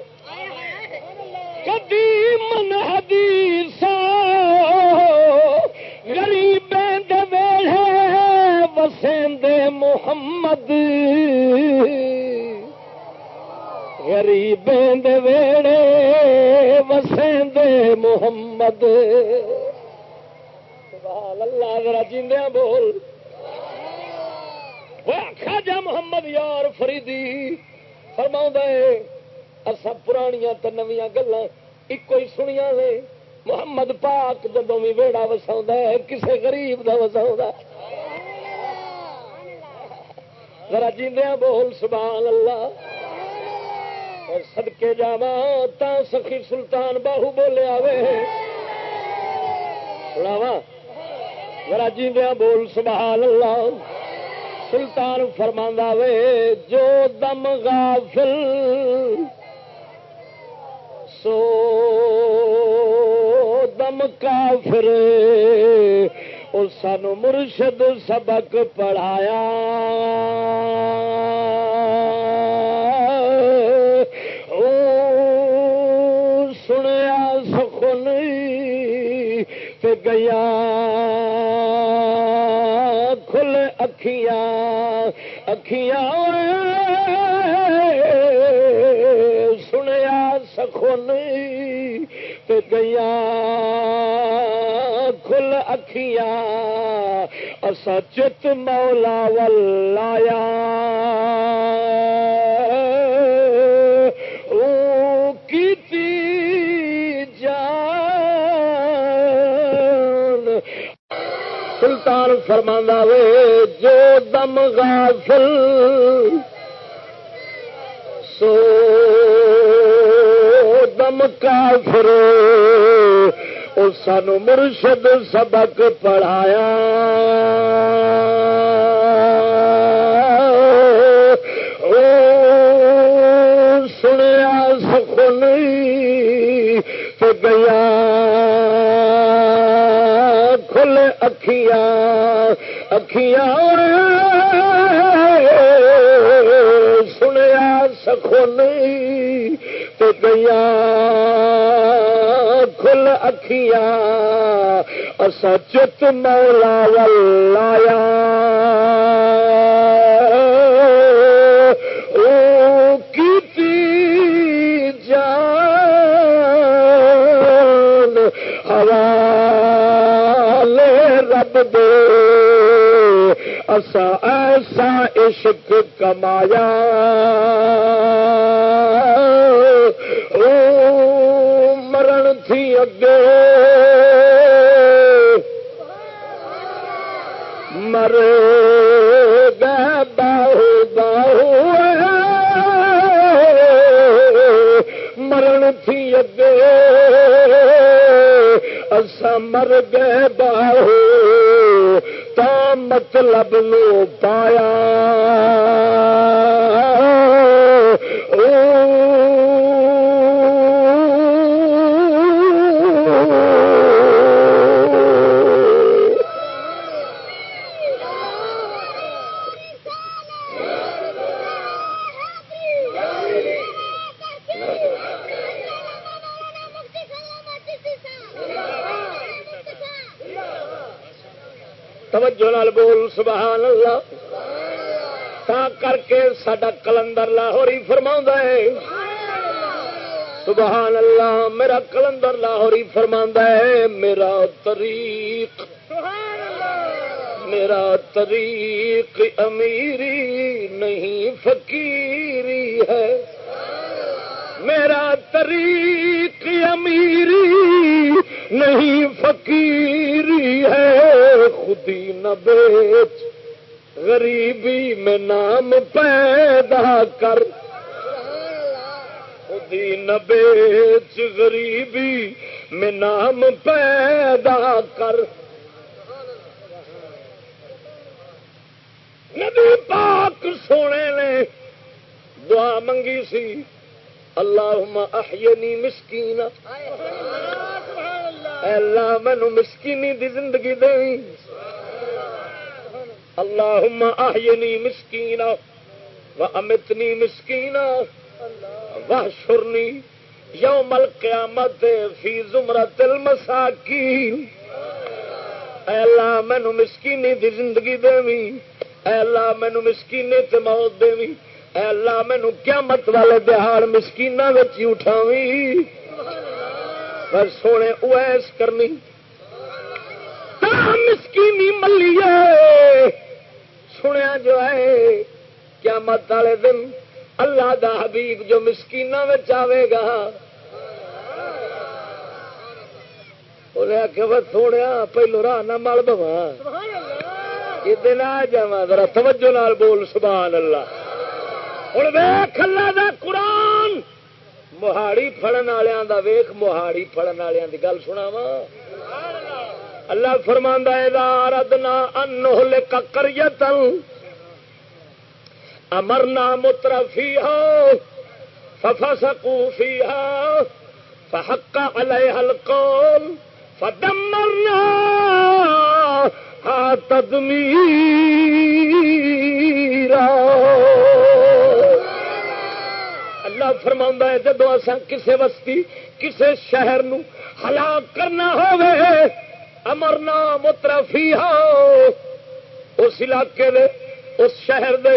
کدی من حدیث غریب وسیند محمد۔ غریب ویڑے وسیند محمد۔ اللہ، ذرا جیندیا بول۔ خاجا محمد یار فریدی فرما اصا پرانیاں تو نویاں گلا ایک ہی سنیا نے۔ محمد پاک جدو بھی ویڑا وسا ہے، کسے غریب دا وسا ذرا جیندیا بول، سبحان اللہ۔ اور سدکے جا تا سخی سلطان باہو بولے آوے۔ سناوا ذرا جیندیا بول، سبحان اللہ۔ سلطان فرما وے جو دم غافل سو دم کافر اور سانو مرشد سبق پڑھایا۔ سنیا سخن گیا۔ کھل اکھیاں اکھیاں سنیا سخن گیا۔ کھل اکھیاں اسا چت مولا ولایا۔ سلطان فرما وے، جو دم غافل سو دم کافر او سانو مرشد سبق پڑھایا۔ سنیا سکون تو گیا۔ کھل اکھیاں اکھیاں سنیا سکون تو گیا کھل اکھیاں اسا چت مولا ولایا جان حوالے رب دے اسا ایسا عشق کمایا۔ او مرن تھی اگے۔ مر گئے باہو باہو مرن تھی اگے۔ اصا مر گئے باہو تا مطلب نو پایا او توجہ نال بول، سبحان اللہ۔ تا کر کے سڈا کلندر لاہوری فرما ہے۔ سبحان اللہ، میرا کلندر لاہوری فرما ہے، میرا طریق۔ میرا طریق امیری نہیں، فقیری ہے۔ میرا طریق امیری نہیں فقیری ہے، خودی نہ بیچ۔ غریبی میں نام پیدا کر۔ دی نبیچ غریبی میں نام پیدا کر۔ نبی پاک سونے نے دعا منگی سی اللہ احینی مسکین اللہ مینو مسکینی دی زندگی دے اللہ احینی مسکین و امتنی مسکین و شرنی یوم القیامت فی زمرت المساکین۔ اے اللہ مینو مسکینی دی زندگی دے اے اللہ مینو مسکینے تے موت دے اے اللہ مینو قیامت والے دہاڑ مسکین ہی اٹھاوی پر سونے اویس کرنی مسکینی ملیے۔ سنیا جو ہے قیامت والے دن اللہ دا حبیب جو مسکین آئے گا۔ انہیں آخیا بس پہلو راہ نہ مل بوا یہ آ جا ذرا توجہ نال بول سبحان اللہ۔ ہوں ویخ اللہ دا قرآن۔ مہاڑی فڑن والوں دا ویخ مہاڑی فڑن والوں دی گل سنا وا اللہ فرماندہ ردنا ان کریتن امرنا مترفی ہو ففسقوا فيها فحق عليها القول، فدمرنا ها تدميرا اللہ فرما ہے، جدو اصا کسی بستی کسی شہر نو ہلاک کرنا امرنا مترفی ہو اس علاقے دے، اس شہر دے،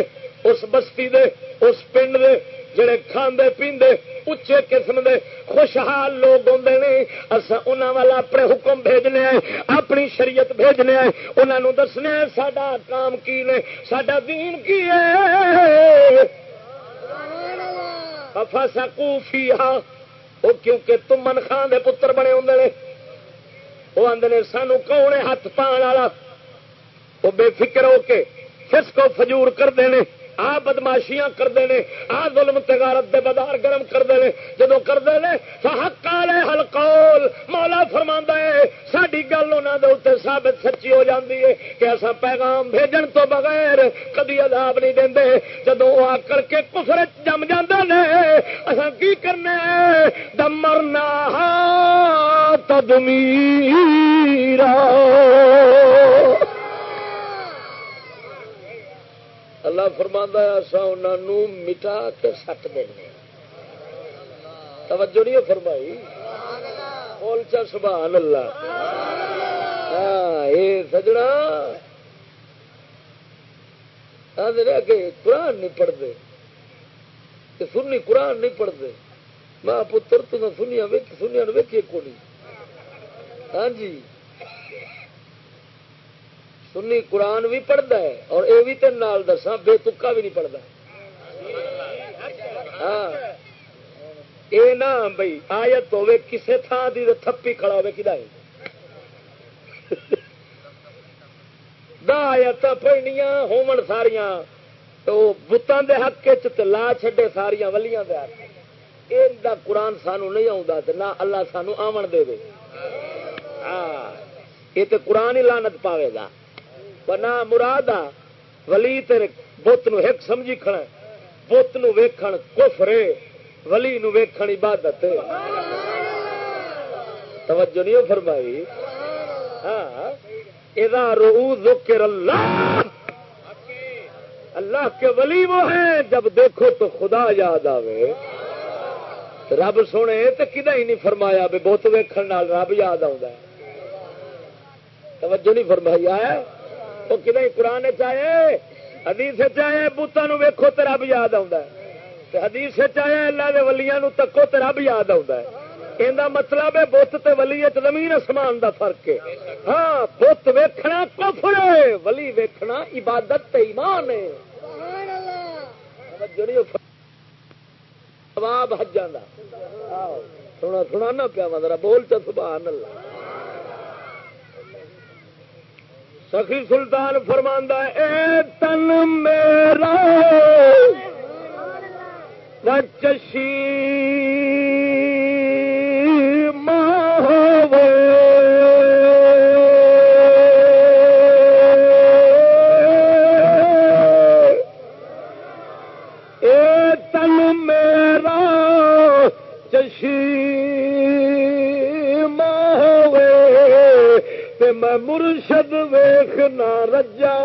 اس بستی دے، اس پنڈ دے، جڑے کھاندے پیندے، اچے قسم دے خوشحال لوگ آتے نے اصا انہوں والا اپنے حکم بھیجنے آئے، اپنی شریعت بھیجنے آئے انہوں دسنے سڈا کام کی نے سڈا دین کی ہے؟ وہ کیونکہ تمن خان دے پتر بنے ہوں نے۔ وہ آدھے سانو کون ہاتھ پان والا؟ وہ بے فکر ہو کے فس کو فجور کرتے ہیں آ بدماشیاں کرتے ہیں آ ظلم تگارت دے بدار گرم کرتے ہیں جدو کرتے ہیں حق والے ہلکول مولا فرما ہے ساری گل انہوں کے اتنے ثابت سچی ہو جاتی ہے کہ ایسا پیغام بھیجن تو بغیر کدی عذاب نہیں دے جدو آ کر کے کفر جم جانے نے اصا کی کرنا دمرنا تدمی اللہ فرما اصا انہوں مٹا کے سٹ دینا توجہ نہیں فرمائی؟ بول چا سبحان اللہ۔ ہاں یہ سجنا۔ کہ قرآن نہیں پڑھتے سنی قرآن نہیں پڑھتے ماں پتر تو سنیا سنیا ویکھیے کو نہیں ہاں جی۔ سنی قرآن بھی پڑھتا ہے اور یہ بھی تین دسا بے تکا بھی نہیں پڑھتا۔ ہاں۔ یہ نہ بھائی، آیت ہوے کسے تھان کی تھپی کھڑا ہوے کدا دا آیت پڑھنیا ہومن ساریاں، تو بتان دے حق لا چھڈے ساریاں ولیاں دے حق یہ قرآن سانو نہیں آتا نہ اللہ سانو آمن دے دے۔ ہاں۔ یہ تو قرآن ہی لانت پاوے گا۔ نہ مراد آ۔ ولی تیرے بت نک سمجھی کھڑا بت کفرے ولی نو ویکھن عبادت توجہ نہیں فرمائی؟ ہاں۔ رو ذکر اللہ۔ اللہ کے ولی وہ ہیں۔ جب دیکھو تو خدا یاد آوے۔ رب سونے تو کدا ہی نہیں فرمایا بھی بت ویکھن رب یاد آ توجہ نہیں فرمائی آیا؟ وہ کدے قرآن چاہے حدیث چاہے بوتان ویکو تو رب یاد آدیش چاہے اللہ کے ولیا تکو تو رب یاد آ مطلب ہے بت تے ولی زمین آسمان دا فرق ہے۔ ہاں بت ویکھنا کفر ہے، ولی ویکھنا عبادت تے ایمان ہے۔ جواب حجاں دا سنا سنا نہ پیا مطلب بول چ سبحان اللہ۔ سخی سلطان فرماندہ اے تن میرا چشی مر میں مرشد ویخنا رجا۔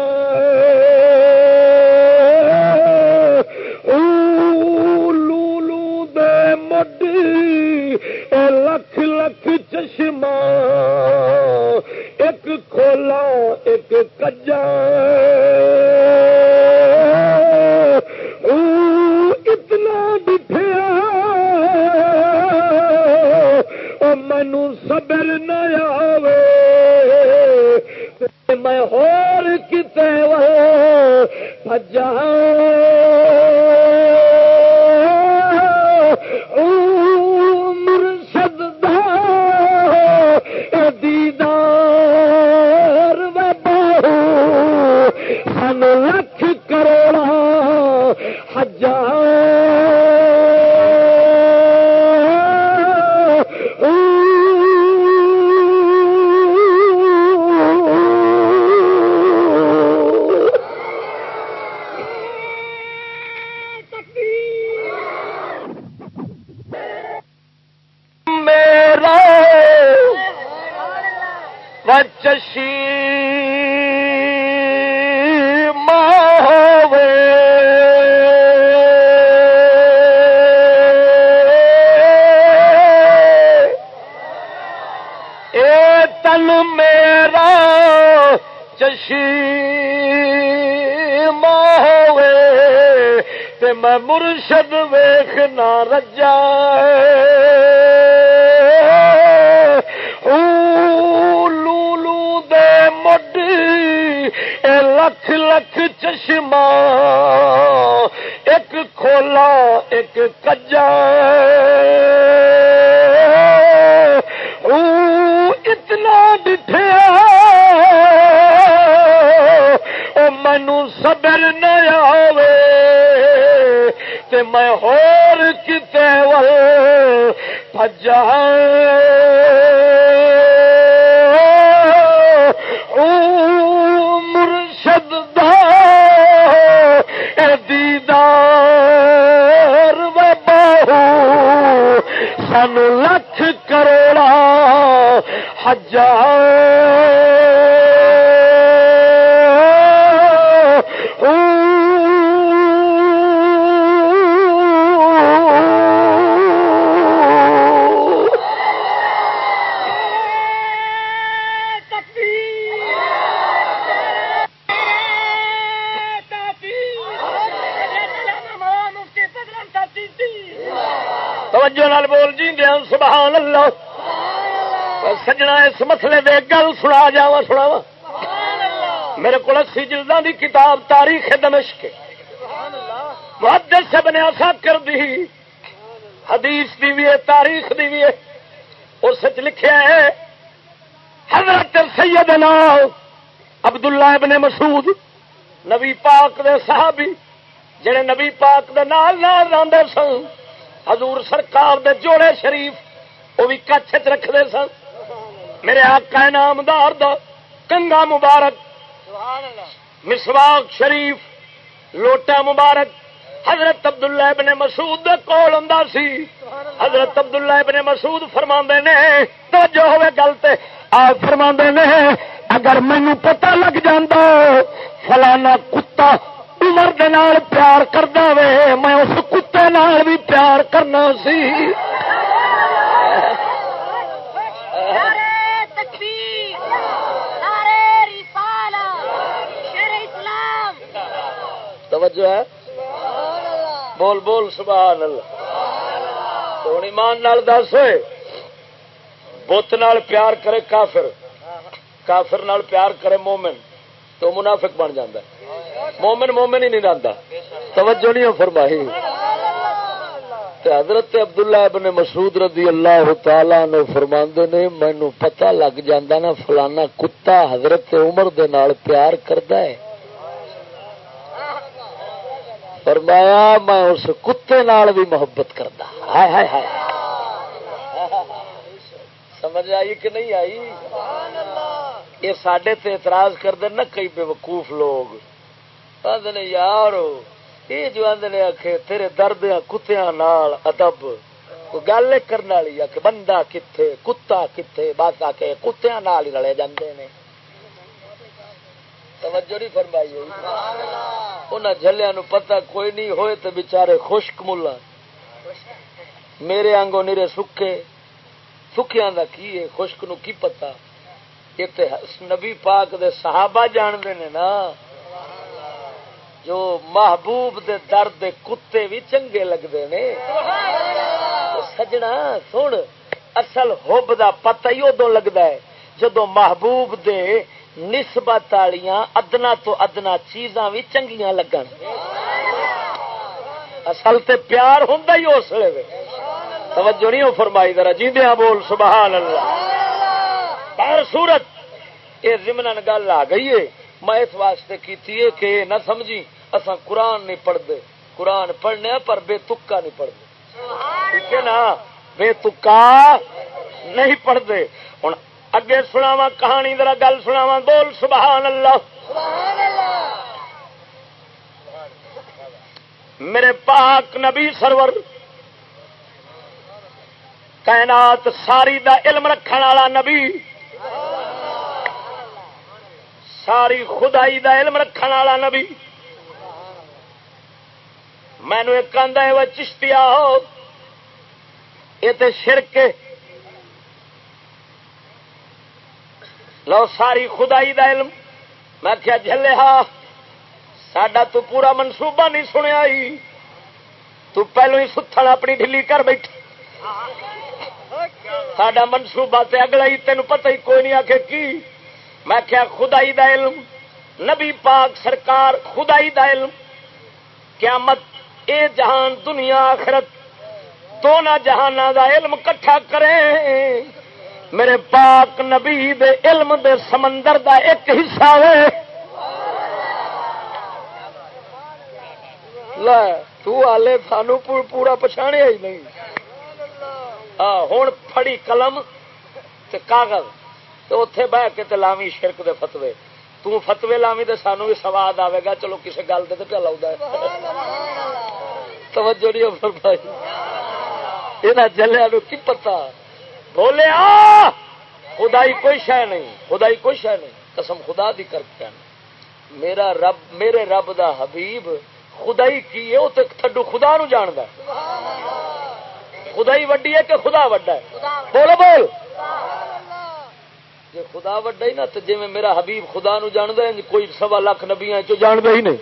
لولو دے مڈی لکھ لکھ چشمہ۔ ایک کھولا، ایک کجا۔ اتنا بٹھیا۔ مینو سبر نہ آوے۔ میں ہور کتے بجا مرشد دیدار بہو سن سنا جا سنا میرے کو اسی جلدوں کی کتاب، تاریخ دمشق۔ محدث سے بنیا سا کر دی حدیث دی بھی ہے، تاریخ دی بھی ہے۔ اس لکھا ہے، حضرت سیدنا عبداللہ ابن مسعود، نبی پاک دے صحابی، جڑے نبی پاک دے نال نال راندے سن، حضور سرکار دے جوڑے شریف وہ بھی کچھ رکھتے سن۔ میرے آقا نامدار دا کنگا مبارک مسواق شریف لوٹا مبارک حضرت عبداللہ ابن مسعود دے کول ہوں سی۔ حضرت عبداللہ ابن مسعود فرما نے تو جو ہوئے گلتے آ فرما نے اگر مینو پتہ لگ جاندہ فلانا کتا عمر دال پیار کرتا وے میں اس کتے نال بھی پیار کرنا سی۔ توجہ ہے؟ بول بول، سبحان اللہ۔ تو ایمان نال دس ہوئے، بت نال پیار کرے کافر کافر نال پیار کرے مومن، تو منافق بن جاتا مومن مومن ہی نہیں رہتا توجہ نہیں ہو فرمائی۔ حضرت عبداللہ ابن مسعود رضی اللہ تعالی نے فرما نے مینو پتا لگ جانا نا، فلانا کتا حضرت عمر دے نال پیار کرتا ہے۔ فرمایا میں اس کتے نال بھی محبت کرتا۔ ہائے ہائے ہائے۔ سمجھ آئی کہ نہیں آئی؟ یہ سڈے تے اعتراض کرتے نا کئی بے وقوف لوگ۔ آدھے یار یہ جو آدھے آخ تیرے درد کتیا نال ادب۔ گل کرنے والی آ بندہ کتنے کتا کتنے بس آ کے کتیا نال ہی رلے جاندے نے۔ توجہ نہیں فرمائی ہوئی۔ انہیں جلیا نو پتہ کوئی نہیں، ہوئے تو بچارے خشک ملا میرے آنگوں نیرے سکے سکھیا دا کی ہے؟ خشک نو کی پتا یہ نبی پاک دے صحابہ جانتے نے نا۔ جو محبوب دے درد دے کتے بھی چنگے لگتے نے سجنا، سن، اصل ہوب دا پتہ ہی ادو لگتا ہے۔ جدو محبوب دے نسبت والیاں ادنا تو ادنا چیزاں بھی چنگیاں لگن۔ اصل تے پیار ہوں ہی اس لیے توجہ نہیں فرمائی، ذرا جی بول، سبحان اللہ۔ پر سورت یہ زمن گل آ گئی ہے۔ میں اس واسطے کی کہ نہ سمجھی اصا قرآن نہیں پڑھتے قرآن پڑھنے پر بے تکا نہیں پڑھتے ٹھیک ہے نا؟ بے تکا نہیں پڑھتے ہوں اگے سناوا کہانی ذرا گل سناوا بول سبحان اللہ۔ میرے پاک نبی سرور کائنات ساری دا علم رکھنے والا نبی ساری خدائی دا علم رکھنے والا نبی۔ مینو ایک ہے وہ چشتیا ہو۔ یہ تو شرک لو ساری خدائی دا علم۔ میں کیا جلے ہا، ساڈا تو پورا منصوبہ نہیں سنیا ہی۔ تو پہلو ہی ستھڑ اپنی ڈلی کر بیٹھی ساڈا منصوبہ تے اگلا ہی تین پتہ ہی کوئی نہیں آخ کی۔ میں کیا خدائی دا علم۔ نبی پاک سرکار خدائی دا علم۔ قیامت اے جہان، دنیا آخرت، دونوں جہان دا علم کٹھا کرے۔ میرے پاک نبی دے علم دے سمندر دا ایک حصہ ہے تو آلے سانو پورا پچھاڑیا ہی نہیں۔ ہوں فڑی قلم تے کاغذ تو اتے بہ کے لاوی شرک دے فتوے۔ فتوے لاوی تو سانو بھی سواد آئے گا۔ چلو کسی گل سے پہ لاؤ توجہ نہیں فرمائی۔ یہ جلیا کی پتا؟ بولے آ! خدائی کوئی شہ نہیں، خدائی کوئی شہ نہیں، قسم خدا دی کر کے۔ میرا رب، میرے رب دا حبیب، خدائی کی ہے وہ تو تھڈو خدا نو جاند خدا ہی وڈی ہے کہ خدا وڈا ہے؟ بولو، بول۔ جی خدا وڈا ہی نا تو جی میرا حبیب خدا نو جان دے کوئی سوا لاکھ نبیا جان دے ہی نہیں۔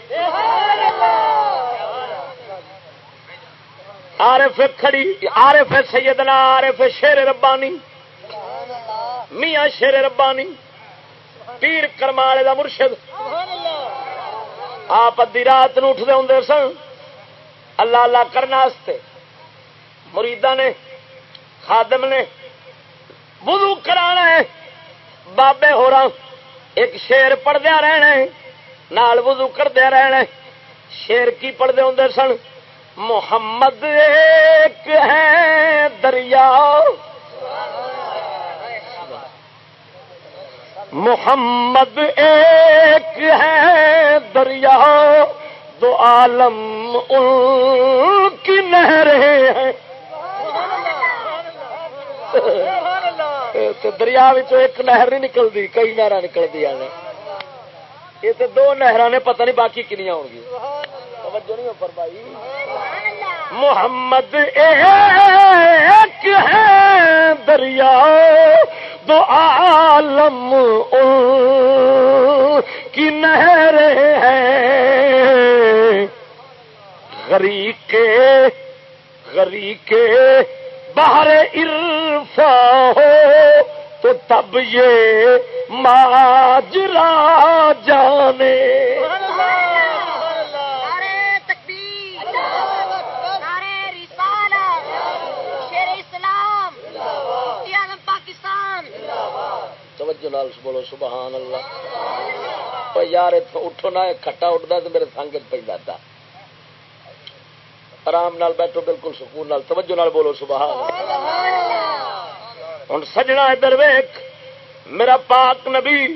آرف کھڑی آرف سیدنا آرف شیر ربانی، میاں شیر ربانی، پیر کرمالے دا مرشد. آپ ادی رات نو اٹھتے ہوں سن، اللہ اللہ کرنے مریدا نے، خادم نے وضو کرانا ہے۔ بابے ہورا ایک شیر پڑھدیا رہنا ہے، نال وضو کردیا رہنا شیر کی پڑھتے ہوں سن؟ محمد ایک ہے دریا۔ محمد ایک ہے دریا۔ دو عالم ان کی نہریں ہیں۔ دریا ایک نہر نہیں نکلتی کئی نہر نکلتی یہ تو دو نہر نے، پتہ نہیں باقی کنیا ہو گی فرمائی۔ محمد ایک ہے دریا دو عالم کی نہر ہے غریق غریق باہر عرفا ہو تو تب یہ ماجرا جانے۔ لال بولو، سبحان اللہ۔ پر یار اٹھو نہ کٹا اٹھتا تو میرے سنگ پہ جاتا۔ آرام نال بیٹھو، بالکل سکون نال، توجہ نال بولو، سبحان اللہ۔ ہوں سجنا ادھر ویک میرا پاک نبی۔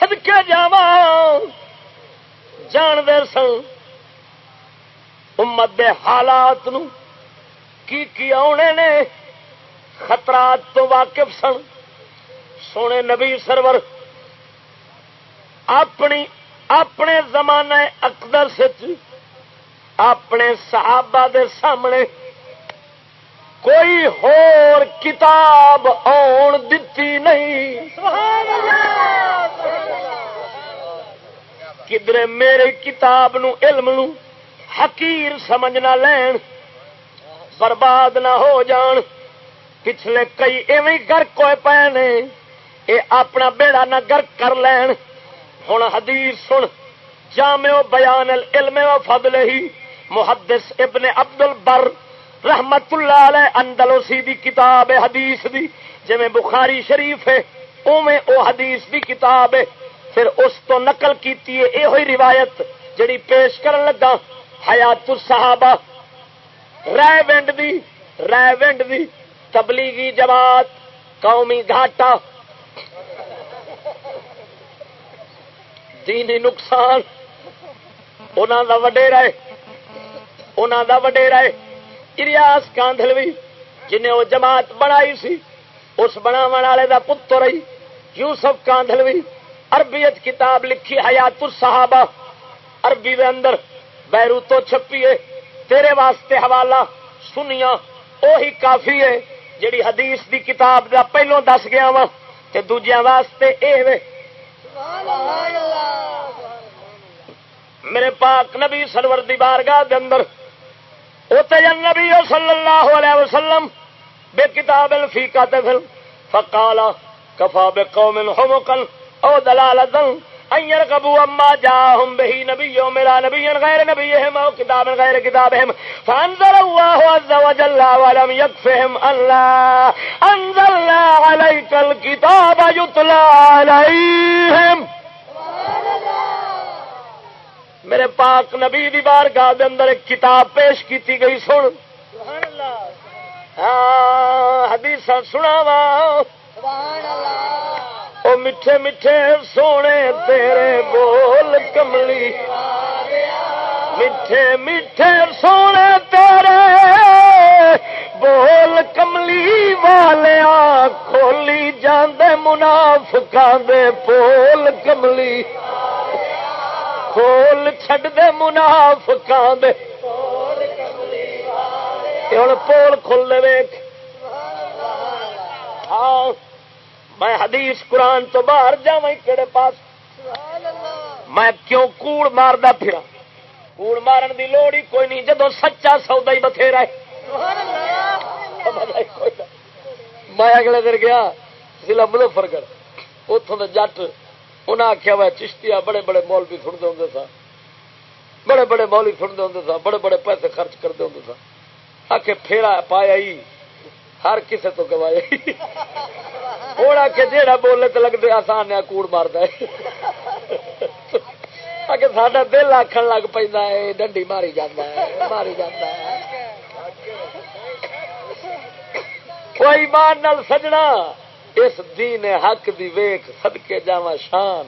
سدکے جا جان دے سن۔ امت دے حالات نو کی کی آنے نے؟ خطرات تو واقف سن۔ سونے نبی سرور، اپنی، اپنے زمانے اکدر سچ اپنے صحابہ دے سامنے کوئی ہور کتاب آن دتی نہیں۔ کدھر میرے کتاب نو علم نو حقیر سمجھنا لین، برباد نہ ہو جان۔ پچھلے کئی ایویں گرک ہوئے پے نے یہ اپنا بیڑا نہ گرک کر لین۔ ہوں حدیث سن، جامع بیان العلم و فضل ہی۔ محدث ابن عبد البر رحمت اللہ علیہ اندلوسی دی کتاب حدیث دی جی بخاری شریف ہے اوے او حدیث دی کتاب ہے۔ پھر اس تو نقل کیتی ہے یہ ہوئی روایت جڑی پیش کرن لگا، حیات الصحابہ۔ رائے ونڈ دی، رائے ونڈ دی۔ تبلیغی جماعت قومی گھاٹا۔ دینی نقصان انہوں کا وڈیرا انہوں کا وڈیرا اریاس کاندھلوی جنہیں وہ جماعت بنائی سی، اس بناو والے کا پتر ہی یوسف کاندھلوی، عربیت کتاب لکھی حیات الصحابہ۔ عربی دے اندر بیروتو چھپیے تیرے واسطے حوالہ سنیا وہی کافی ہے۔ جیڑی حدیث دی کتاب دا پہلو دس گیا وا دوجیا واسطے اے وے۔ میرے پاک نبی سرور دی بارگاہ دے اندر نبی صلی اللہ علیہ وسلم، بے کتاب الفیقہ تے فقالا کفا بے قوم حمقا او دلالتا يرغبوا اما به نبي میرا نبي غير نبيهم او كتاب غير كتابهم. فانزل الله عز وجل ولم يكفهم الله انزل عليك الكتاب عليهم. میرے پاک نبی دی بارگاہ دے اندر ایک کتاب پیش کیتی گئی سن۔ سبحان اللہ۔ ہاں حدیث سنا وا سبحان اللہ۔ میٹھے میٹھے سونے تیرے بول کملی۔ میٹھے میٹھے سونے تیرے بول کملی والیا کھولی جاندے منافقاں دے پول کملی۔ کھول چھڈ دے منافقاں دے۔ ہوں پول کھل دے ہاں۔ میں حدیث قرآن تو باہر جا کہڑے پاس؟ میں کیوں کوڑ ماردا پھرا؟ کوڑ مارن دی لوڑ ہی کوئی نہیں جدو سچا سودا ہی بتھیرا میں اگلے دن گیا، ضلع مظفر گڑھ۔ اتوں کے جٹ انہیں آخیا وہ چشتیا بڑے بڑے مول بھی سنتے ہوں سا۔ بڑے بڑے مول بھی سنتے ہوں سا، بڑے بڑے پیسے خرچ کرتے ہوں سا۔ آ کے پھیرا پایا ہی۔ ہر کسی تو گوایا تھوڑا کہ جہاں بولے تو لگتے آسان ہے، کوڑ مارتا ہے۔ ساڈا دل آخر لگ پہ ڈنڈی ماری جانا ہے، ماری جانا ہے۔ کوئی مان نال سجنا، اس دین حق دی ویخ سدکے جا شان۔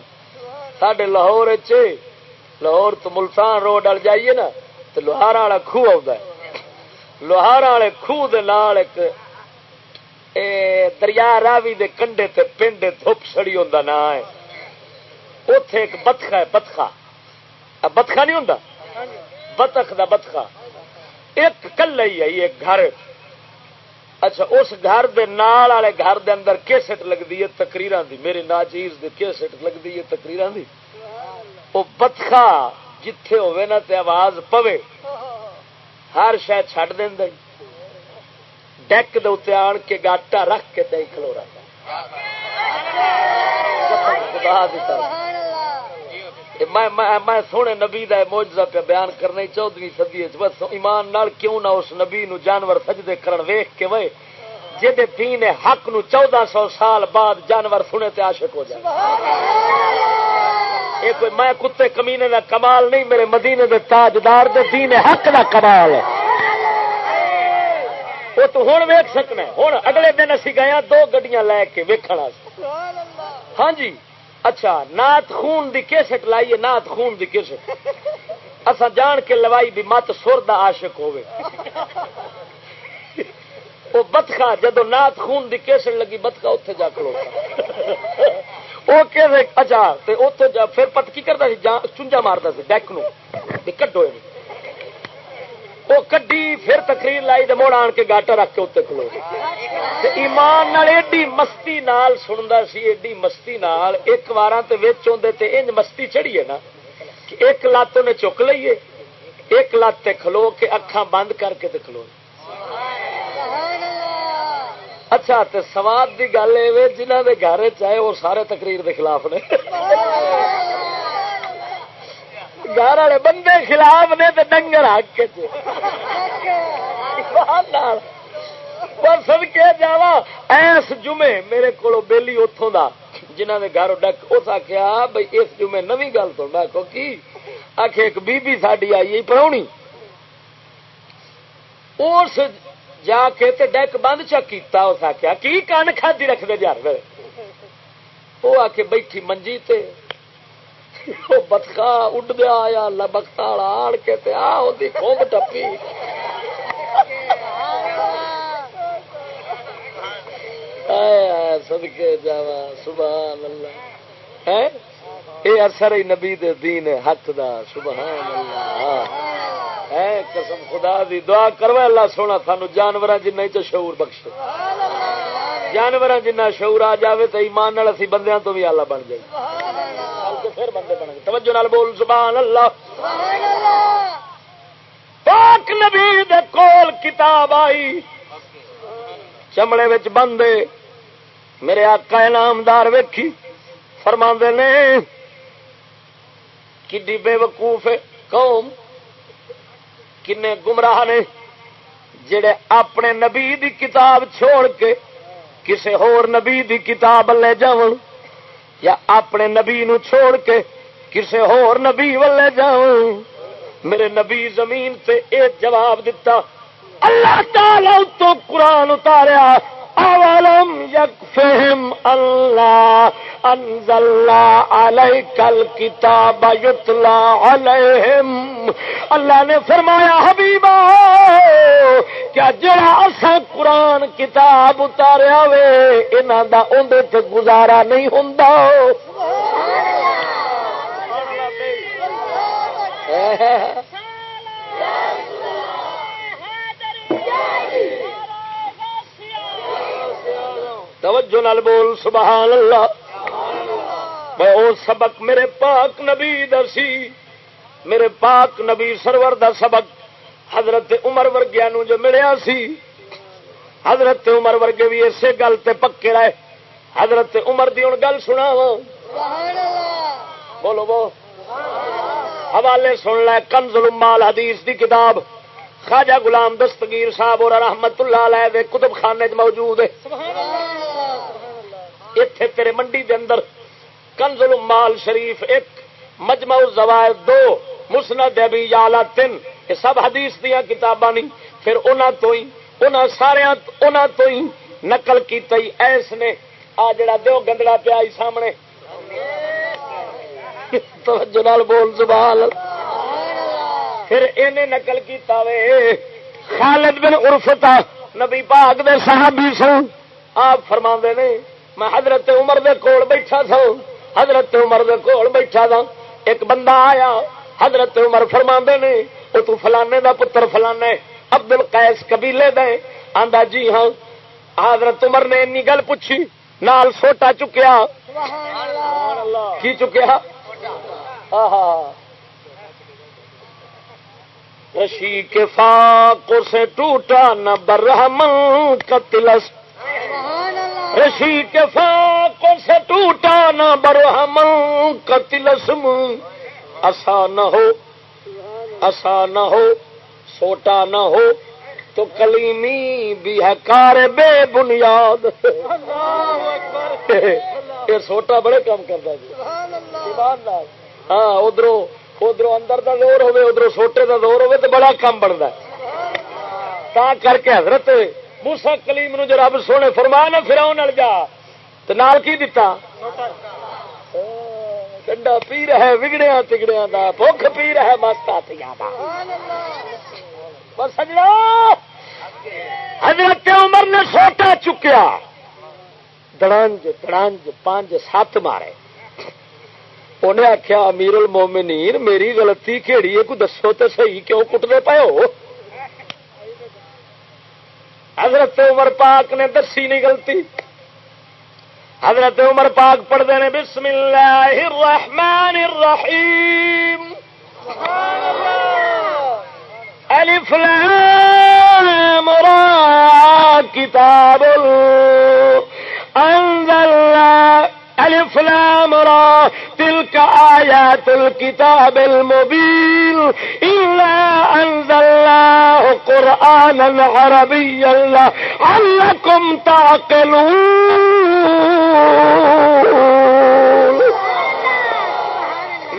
سڈے لاہور لاہور تو ملتان روڈ وال جائیے نا تو لوہارا والا خوہ آ لوہارا والے خوہ ایک دریا راوی دے کنڈے تے پنڈ دھوپ سڑی ہوں نا ہے۔ اتے ایک بتخا ہے بتخا بتخا نہیں ہوں بتخ دا بتخا ایک کل ہی ہے ایک گھر۔ اچھا اس گھر دے نال والے گھر دے اندر کیسٹ لگتی ہے؟ تقریر دی۔ میرے ناچیز دے کیسٹ لگتی ہے تقریر دی؟ وہ بتخا جتھے ہوئے نا تے آواز پوے۔ ہر شاید چڈ دینا ڈیک دے آن کے گاٹا رکھ کے دہی کھلو رہا میں سونے نبی کا موجودہ پہ بیان کرنا چودویں سدی بس ایمان نال کیوں نہ اس نبی نو جانور سجدے کرن ویخ کے وے جہد دین حق نو چودہ سو سال بعد جانور سنے تے عاشق ہو جائے یہ کوئی میں کتے کمینے کا کمال نہیں میرے مدینے دے تاجدار دے دین حق دا کمال ہے وہ تو ہوں ویک سکنا ہوں اگلے دن اسی گیا دو گڈیاں لے کے ویکن ہاں جی۔ اچھا نات خون دی کیسٹ لائیے نات خون دی کیسٹ۔ اصا جان کے لوائی بھی مت سر دا عاشق ہوے وہ بتخا جدو نات خون دی کیسٹ لگی بتخا اتے جا کھلوتا وہ اچھا اتو جا پھر پت کی کرتا سی؟ چونجا مارتا سی ڈیک نو کڈو وہ کڈی پھر تقریر لائی تو موڑ آن کے گاٹا رکھ کے اتنے کھلو ایمان نال ایڈی مستی نال سنتا سی، ایڈی مستی نال ایک بار انج مستی چڑھی ہے نا کہ ایک لت انہیں چک لیے ایک لت کھلو کے اکھان بند کر کے تو کھلو۔ اچھا تے سواد کی گل ہے جنہ کے گھر چاہے وہ سارے تقریر کے خلاف نے۔ گھر والے بندے خلاف نے تو ڈنگر حق سد کے جا ایس جمے میرے کو بہلی اتوں کا جنہ نے گھر ڈک۔ اس آخیا بھائی اس جمے نوی گل تو میں کو کی آخ ایک بی بی ساری آئی پڑھونی اس جا کے تے ڈیک بند چکا اس آخیا کی کن کھادی رکھ دے جار وہ آ کے بیٹھی منجی تے۔ بتخا اڈ دیا آیا بخت والا آڑ کے تے آ خوب ٹپی۔ سدکے جا سبحان اللہ یہ اثر ہی نبی دین حق دا سبحان اللہ اے قسم خدا دی دعا کروا اللہ سونا سانو جانور جن شعور بخش جانور جنہ شعور آ جائے تو ایمان اسی بندیاں تو بھی آلہ بن جائے۔ پھر بندے بن گئے توجہ نال بول سبحان اللہ۔ پاک نبی دے کول کتاب آئی۔ چمڑے وچ بندے میرے آقا انعامدار ویکھی فرما نے کی بے وقوف قوم کنے گمراہ نے جڑے اپنے نبی دی کتاب چھوڑ کے کسے ہور نبی دی کتاب لے جاؤ یا اپنے نبی نو چھوڑ کے کسے ہور نبی والے جاؤ میرے نبی زمین سے ایک جواب دیتا اللہ تعالی تو قرآن اتاریا اولم یکفہم اللہ انزل علیک الکتاب یتلا علیہم اللہ نے فرمایا حبیبا کیا جڑا اسا قرآن کتاب اتاریا وے انہاں دا اوندے تے گزارا نہیں ہوندا۔ توجہ نال بول سبحان اللہ۔ میں او سبق میرے پاک نبی دسی میرے پاک نبی سرور دا سبق۔ حضرت عمر ورگیا نو جو ملیا سی۔ حضرت عمر ورگے بھی اسی گل تے پکے رہے۔ حضرت عمر دی ہوں گل سنا بولو بو۔ حوالے سن لے کنزل مال حدیث دی کتاب۔ خواجہ غلام دستگیر صاحب اور رحمت اللہ علیہ کتب خانے موجود ہے۔ اتے تیرے منڈی دے اندر کنزل مال شریف ایک، مجمع الزوائد دو، مسند ابی یالا تین، یہ سب حدیث دیا کتاباں نہیں پھر انہاں تو ہی انہاں سارے انہاں تو ہی نقل کی تئی ایس نے آ جڑا دیو گندڑا پیا سامنے۔ توجہ نال بول، سبحان پھر انہیں نقل کیتا وے۔ خالد بن عرفتا نبی پاک دے صحابی سن۔ آپ فرما نے میں حضرت عمر دے کول بیٹھا سا، حضرت عمر دے کول بیٹھا تھا ایک بندہ آیا، حضرت عمر فرما نے وہ تو فلانے دا پتر فلانے عبد القیس قبیلے دے۔ آندا جی ہاں حضرت عمر نے اینی گل پوچھی، نال سوٹا چکیا۔ کی چکیا؟ رشی کے فاقوں سے ٹوٹا نہ برہم کا رشی کے فاقوں سے ٹوٹا نہ برہم کا تلسم ایسا نہ ہو ایسا نہ ہو سوٹا نہ ہو تو کلیمی بھی ہے کار بے بنیاد۔ یہ سوٹا بڑے کام کرتا جی ہاں ادھر ادھر اندر دا زور ہوے ادھر سوٹے دا زور ہوے تو بڑا کام بنتا تا کر کے حضرت موسا کلیم نو جو رب سونے فرما نہ پھر جا تو نال کی دتا؟ ٹنڈا پی رہا ہے وگڑیا تگڑیا کا بخ پی رہا ہے مست ہاتھیاں بس حضرت عمر نے سوٹا چکیا۔ دڑانج دڑانج پانچ سات مارے۔ انہیں آخیا امیر المومنین میری غلطی کہڑی ہے کوئی دسو تو صحیح کیوں کٹتے پے ہو؟ حضرت عمر پاک نے دسی نہیں غلطی۔ حضرت عمر پاک پڑھتے ہیں، بسم اللہ الرحمن الرحیم الف لام را، کتاب اللہ الف لام را تلك آيات الكتاب المبين. إلا أنزلناه قرآنا عربيا لعلكم تعقلون.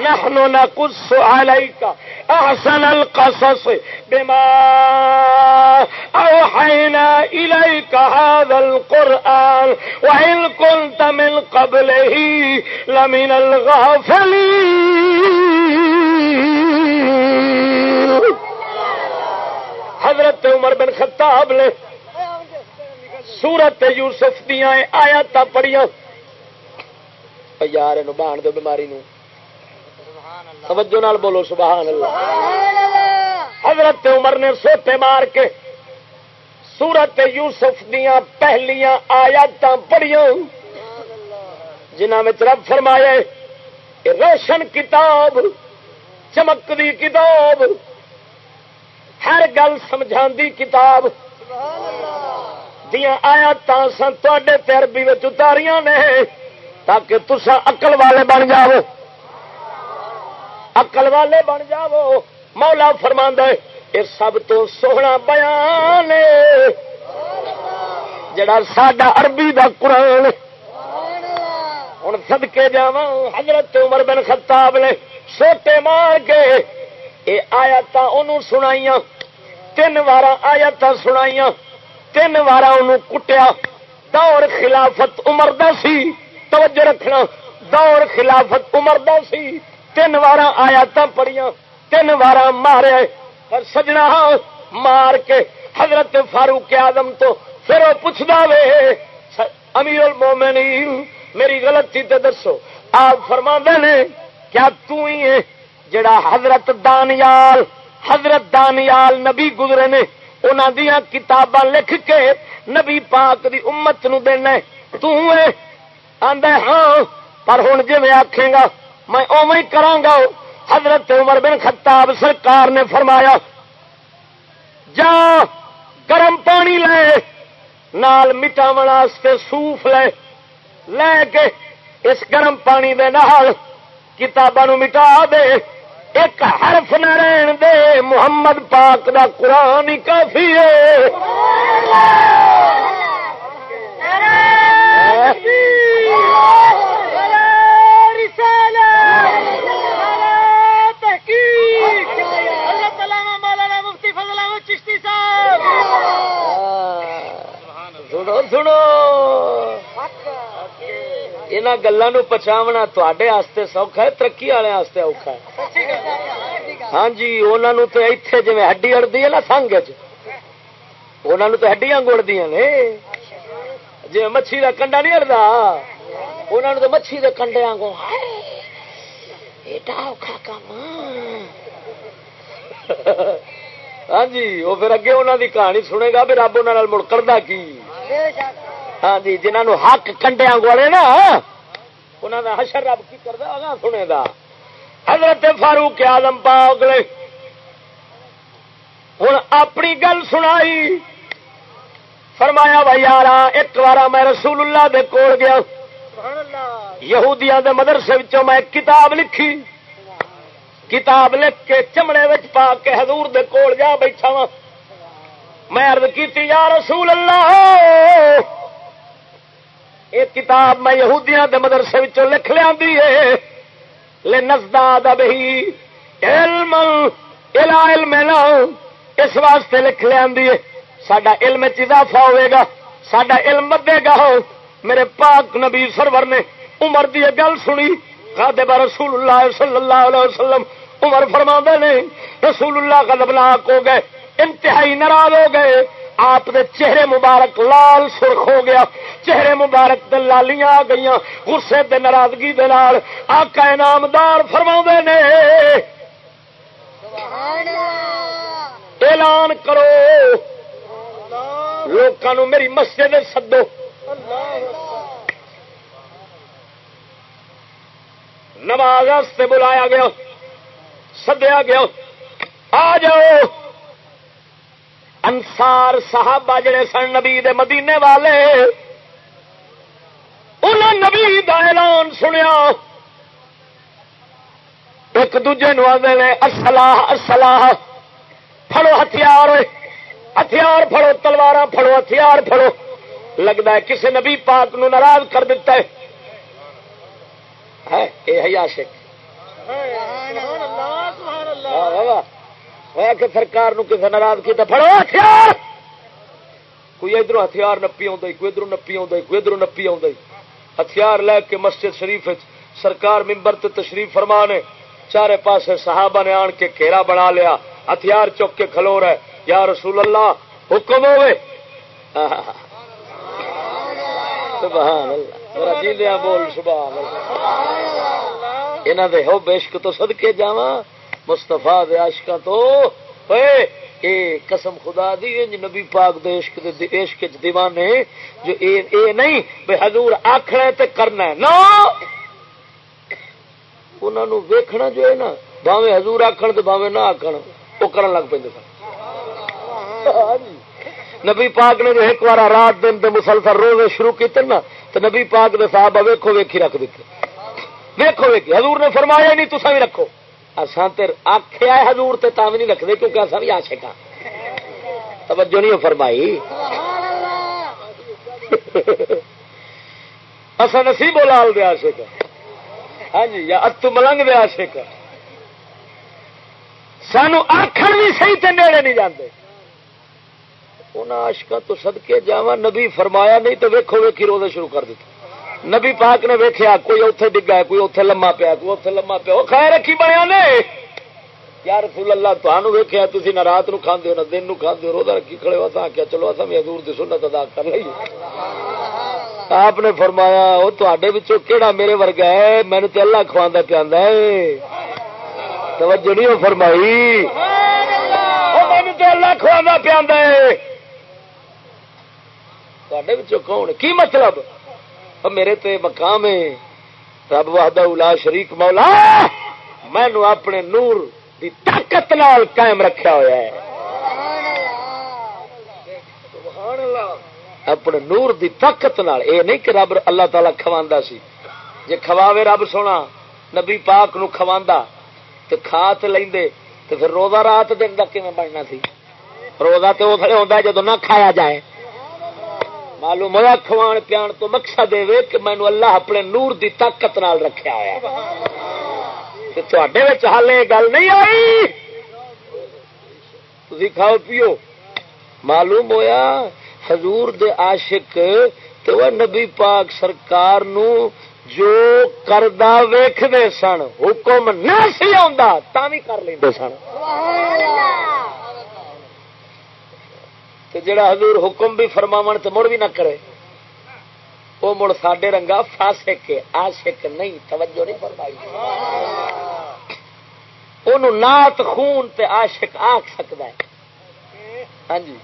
نحن نقص عليك. أحسن القصص بما أوحينا إليك هذا القرآن. وإن كنت من قبله لمن الغافلين. حضرت عمر بن خطاب نے سورت یوسف دیا آیات پڑھیا یار بان دو بیماری نو توجہ نال بولو، سبحان اللہ۔ حضرت عمر نے سوتے مار کے سورت یوسف دیا پہلیاں آیات پڑھیا جنہ میں رب فرمایا روشن کتاب چمکتی کتاب، ہر گل سمجھا کتاب۔ دیا آیات سن تے عربی اتاریاں نے تاکہ تسا اقل والے بن جاؤ۔ اقل والے بن جاؤ۔ مولا فرما یہ سب تو سونا بیان جڑا ساڈا عربی دا قرآن ہوں سدکے جا حضرت عمر بن خطاب نے سوٹے مار کے یہ آیات سنائی تین وار آیات سنائی تین وار کٹیا۔ دور خلافت عمر دا سی، توجہ رکھنا، دور خلافت عمر دا سی۔ تین وار آیات پڑیاں تین وار مارے، پر سجنا مار کے حضرت فاروق آدم تو پھر وہ پوچھتا وے امیر المومنین، میری غلطی تے دسو۔ آپ فرما نے، کیا تو ہی ہے جڑا حضرت دانیال حضرت دانیال نبی گزرے نے انہوں دیا کتاباں لکھ کے نبی پاک دی امت نو دینا تو آدھا ہاں پر ہوں جی میں آخے گا میں اوی کرا گا حضرت عمر بن خطاب سرکار نے فرمایا جا گرم پانی لے نال مٹاو سوف لے لے کے اس گرم پانی دے نال کتاباں مٹا دے ایک حرف نہ رہن دے محمد پاک دا قرآن ہی کافی ہے۔ گلوں پچاونا تے سوکھا ہے، ترقی والے اوکھا ہے۔ ہاں جی انہوں تو اتنے جی ہڈی اڑتی ہے نا سنگ چ تو ہڈیاں گڑدیا نے۔ جی مچھی کا کنڈا نہیں اڑتا انہوں نے تو مچھی کے کنڈے کو ایڈا اوکھا کام ہاں جی وہ پھر اگے انہوں کی کہانی سنے گا بھی رب انہوں مڑ کرتا کی۔ ہاں جی جنہوں حق کنڈیا والے نا انہوں کا حشر رب کی کرتا سنے دا۔ حضرت فاروق آدم پاک لے ہوں اپنی گل سنائی۔ فرمایا، بھائی یار ایک بار میں رسول اللہ دے کول گیا۔ یہودیاں دے مدرسے میں کتاب لکھی۔ کتاب لکھ کے چمڑے وچ پا کے حضور دے کول جا بیٹھا وا میں ارد کی یا رسول اللہ! ایک کتاب میں یہودیاں دے مدرسے لکھ لیا لے نزداد بہی علم، الا علم اس واسطے لکھ لیا سڈا علم اضافہ ہوئے گا سڈا علم بدے گا۔ میرے پاک نبی سرور نے عمر دی گل سنی۔ خادب رسول اللہ صلی اللہ علیہ وسلم عمر فرما نے رسول اللہ غضبناک ہو گئے، انتہائی ناراض ہو گئے۔ آپ دے چہرے مبارک لال سرخ ہو گیا۔ چہرے مبارک دے لالیاں آ گئی غصے دے ناراضگی دے نال آقا انعامدار فرما نے۔ اعلان کرو۔ لوگوں میری مسجد سدو۔ نماز بلایا گیا۔ سدیا گیا۔ آ جاؤ۔ انسار صحابہ جڑے سن نبی دے مدینے والے انہیں نبی دا اعلان سنیا۔ ایک دوجے نو آدھے اصلاح اصلاح پھڑو ہتھیار ہتھیار پھڑو تلوار پھڑو ہتھیار پھڑو۔ لگتا ہے کسی نبی پاک نو ناراض کر دیتا ہے۔ سرکار کسی ناراض کیا پڑو ہتھیار! کوئی ادھر ہتھیار نپی آئی کوئی ادھر نپی آئی کوئی ادھر نپی آئی ہتھیار لے کے مسجد شریف سرکار ممبر تشریف فرما نے چارے پاسے صحابہ نے آن کے گھیرا بنا لیا۔ ہتھیار چک کے کھلو رہے۔ یا رسول اللہ، حکم ہوئے۔ سبحان اللہ۔ جی بول، سبحان اللہ۔ انہوں دے ہو بےشک تو سدکے جا مستفا دشکا تو اے قسم خدا دی نبی پاک عشق دے عشق دیوانے، جو اے اے نہیں بے حضور آخنا تے کرنا ہے۔ نا انہوں ویکھنا جو ہے نا باوے حضور آخر باوے نہ آخر وہ کرن لگ پہ نبی پاک نے جو ایک بار رات دن دے مسلسل روزے شروع کیتے نا تو نبی پاک نے صاحب ویکو ویکھی رکھ دیتے۔ ویکو ویکھی، حضور نے فرمایا نہیں تصا بھی رکھو۔ اصا تر آخیا حضور تے تا نہیں رکھتے کیونکہ اصا بھی آشک ہاں۔ توجہ نہیں فرمائی؟ اصا نصیب لال دے آشک ہاں۔, ہاں۔ جی یا اتو ملنگ دے آشک ہاں۔ سانو آخر بھی صحیح تے نیڑے نہیں جاندے۔ انہاں آشکا تو سدکے جا نبی فرمایا نہیں تو ویکو ویکھی روزے شروع کر دیتے۔ نبی پاک نے ویکیا کوئی اوتے ڈگا کوئی اوتے لما پیا کوئی اوتے لما پیا۔ وہ خیر رکھی بنیا نے۔ یا رسول اللہ تمہوں ویکیا تھی نہ رات نو کھانے نہ دن نو کھانے روزہ رکھی کھڑے ہو۔ کیا چلو اصل بھی حضور دی سنت ادا کر لئیے۔ آپ نے فرمایا وہ تے کہڑا میرے ورگا ہے؟ مینو تو اللہ کھوا پیا توجہ نہیں فرمائی؟ مینو تو اللہ کھوا پیا کون؟ کی مطلب؟ میرے تے مقام ہے، رب وحدہ الا شریک مولا مینو اپنے نور دی طاقت نال قائم رکھا ہوا ہے۔ اپنے نور دی طاقت نال اے نہیں کہ رب اللہ تعالی کھواندا سی۔ جے کھواوے رب سونا، نبی پاک نو کھواندا، تے کھا تے لیندے، تے پھر روزہ رات دن دا کیویں بننا سی؟ روزہ تے او ہوندا جدوں نہ کھایا جائے۔ معلوم ہوا کھوان پیان تو مقصد دے کہ مینو اللہ اپنے نور دی طاقت نال رکھا ہوا تے حال یہ گل نہیں آئی۔ تھی کھاؤ پیو۔ معلوم ہویا حضور دے عاشق تو نبی پاک سرکار نو جو کردہ ویختے سن، حکم نہ سی آ کر لیں سن۔ کہ جڑا حضور حکم بھی فرماو تو مڑ بھی نہ کرے وہ مڑ ساڈے رنگا فاسک آشک نہیں، توجہ نہیں فرمائی۔ نات خون تے عاشق آخ سکتا ہے۔ ہاں جی۔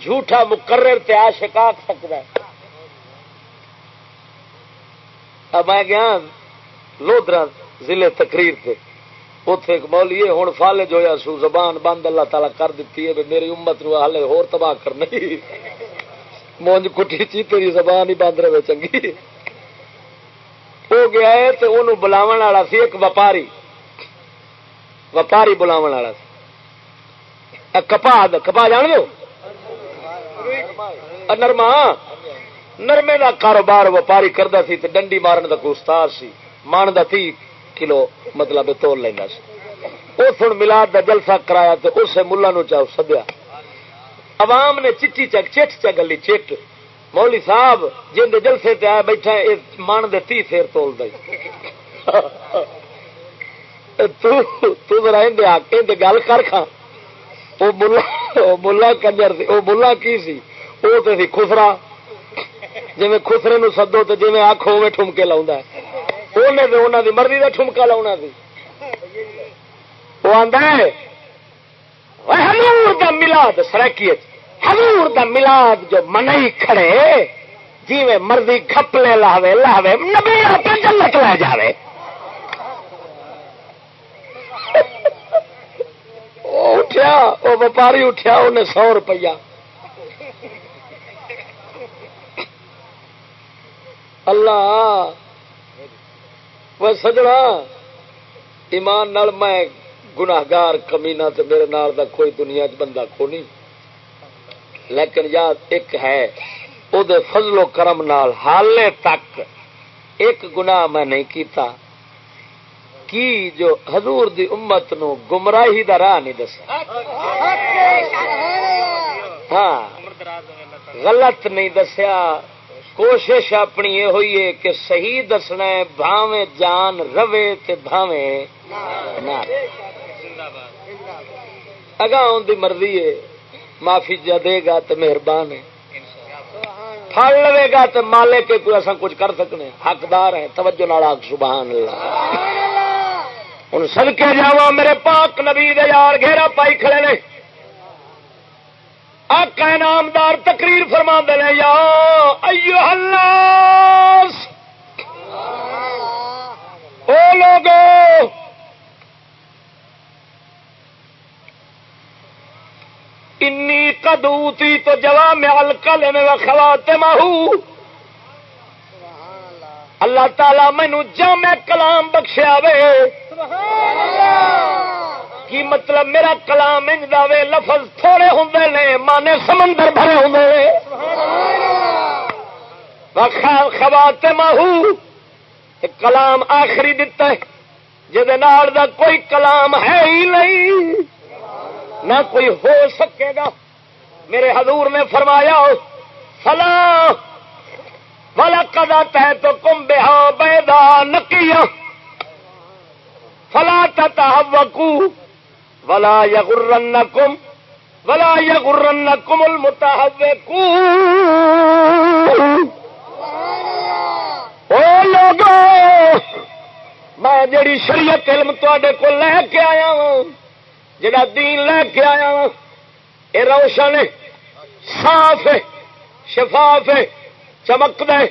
جھوٹا مقرر تے عاشق آخ سکتا ہے۔ اب میں گیا لودرا ضلع تقریر سے اتے ایک ہوں فالج ہوا سو زبان بند اللہ تعالیٰ کر دیتی ہے میری امت نو ہالے ہور تباہ کرنی۔ مونج کٹی چی، تیری زبان ہی بند رہے چنگی۔ وہ گیا ہے تو انہوں بلاو والا سی، ایک وپاری۔ وپاری بلاو والا سی۔ کپا کپا جان دو نرما۔ نرمے کا کاروبار وپاری کرتا سی ڈنڈی مارن کا کوستار سی مان کا تھی۔ کلو مطلب تول لینا سی۔ اس ہوں ملاد کا جلسہ کرایا تو اسے ملا نو چاہو سدیا عوام نے چیٹی چک چٹ چ گلی چٹ۔ مولی صاحب، جن جلسے تے آیا بیٹھا من دے تی سیر تول دے۔ ترا گل کر کھا وہ ملا کنجر سی وہ ملا کی سی؟ وہ تو خسرا جی خسرے نو سدو تو جی آخ ہوے ٹھمکے لاؤں انہوں دی مرضی کا ٹھمکا لاؤنا سی وہ ہلور کا ملاد سرکی ہلور کا ملاد جو منئی کھڑے جی مرضی کھپلے لاوے لاوے، نبی جنت لے جائے اٹھیا، وہ وپاری اٹھیا انہیں سو روپیہ۔ اللہ وہ سجنا ایمان نال میں گناگار کمینا تو میرے نال دا کوئی دنیا چ بندہ کو نہیں لیکن یاد ایک ہے وہ فضل و کرم نال حالے تک ایک گناہ میں نہیں کیتا کی جو حضور دی امت نو گمراہی دا راہ نہیں دس ہاں غلط نہیں دسیا کوشش اپنی یہ ہوئی ہے کہ صحیح دسنا ہے بھاویں جان روے تے بھاویں نہ۔ اگا ان دی مرضی ہے معافی جا دے گا تو مہربان ہے۔ پھڑ لے گا تو مالے کے کوئی ایسا کچھ کر سکنے حقدار ہے توجہ نالا سبحان اللہ۔ ہوں سڑکے جاوا میرے پاک نبی دے یار گھیرا پائی کھڑے نے۔ آقا نامدار تقریر فرما دے یا ایو الناس! او لوگو! انی قدوتی تو جوا میں الکل میں خوات ماہو اللہ تعالی مینو جامع کلام بخشیا وے۔ کی مطلب میرا کلام انج دے لفظ تھوڑے ہوں نے مانے سمندر بھرے ہوں خوات ماہو کلام آخری دتا ہے دا کوئی کلام ہے ہی نہیں۔ نہ کوئی ہو سکے گا۔ میرے حضور نے فرمایا فلاں والا کدا تہ تو کم بہا بیدا نکیا فلا تتحوکو ولا یغرنکم ولا یغرنکم المتحوکو او لوگو، میں جڑی شریعت علم تے کو لے کے آیا ہوں جڑا دین لے کے آیا ہوں یہ روشن ہے، صاف ہے، شفاف ہے چمک دے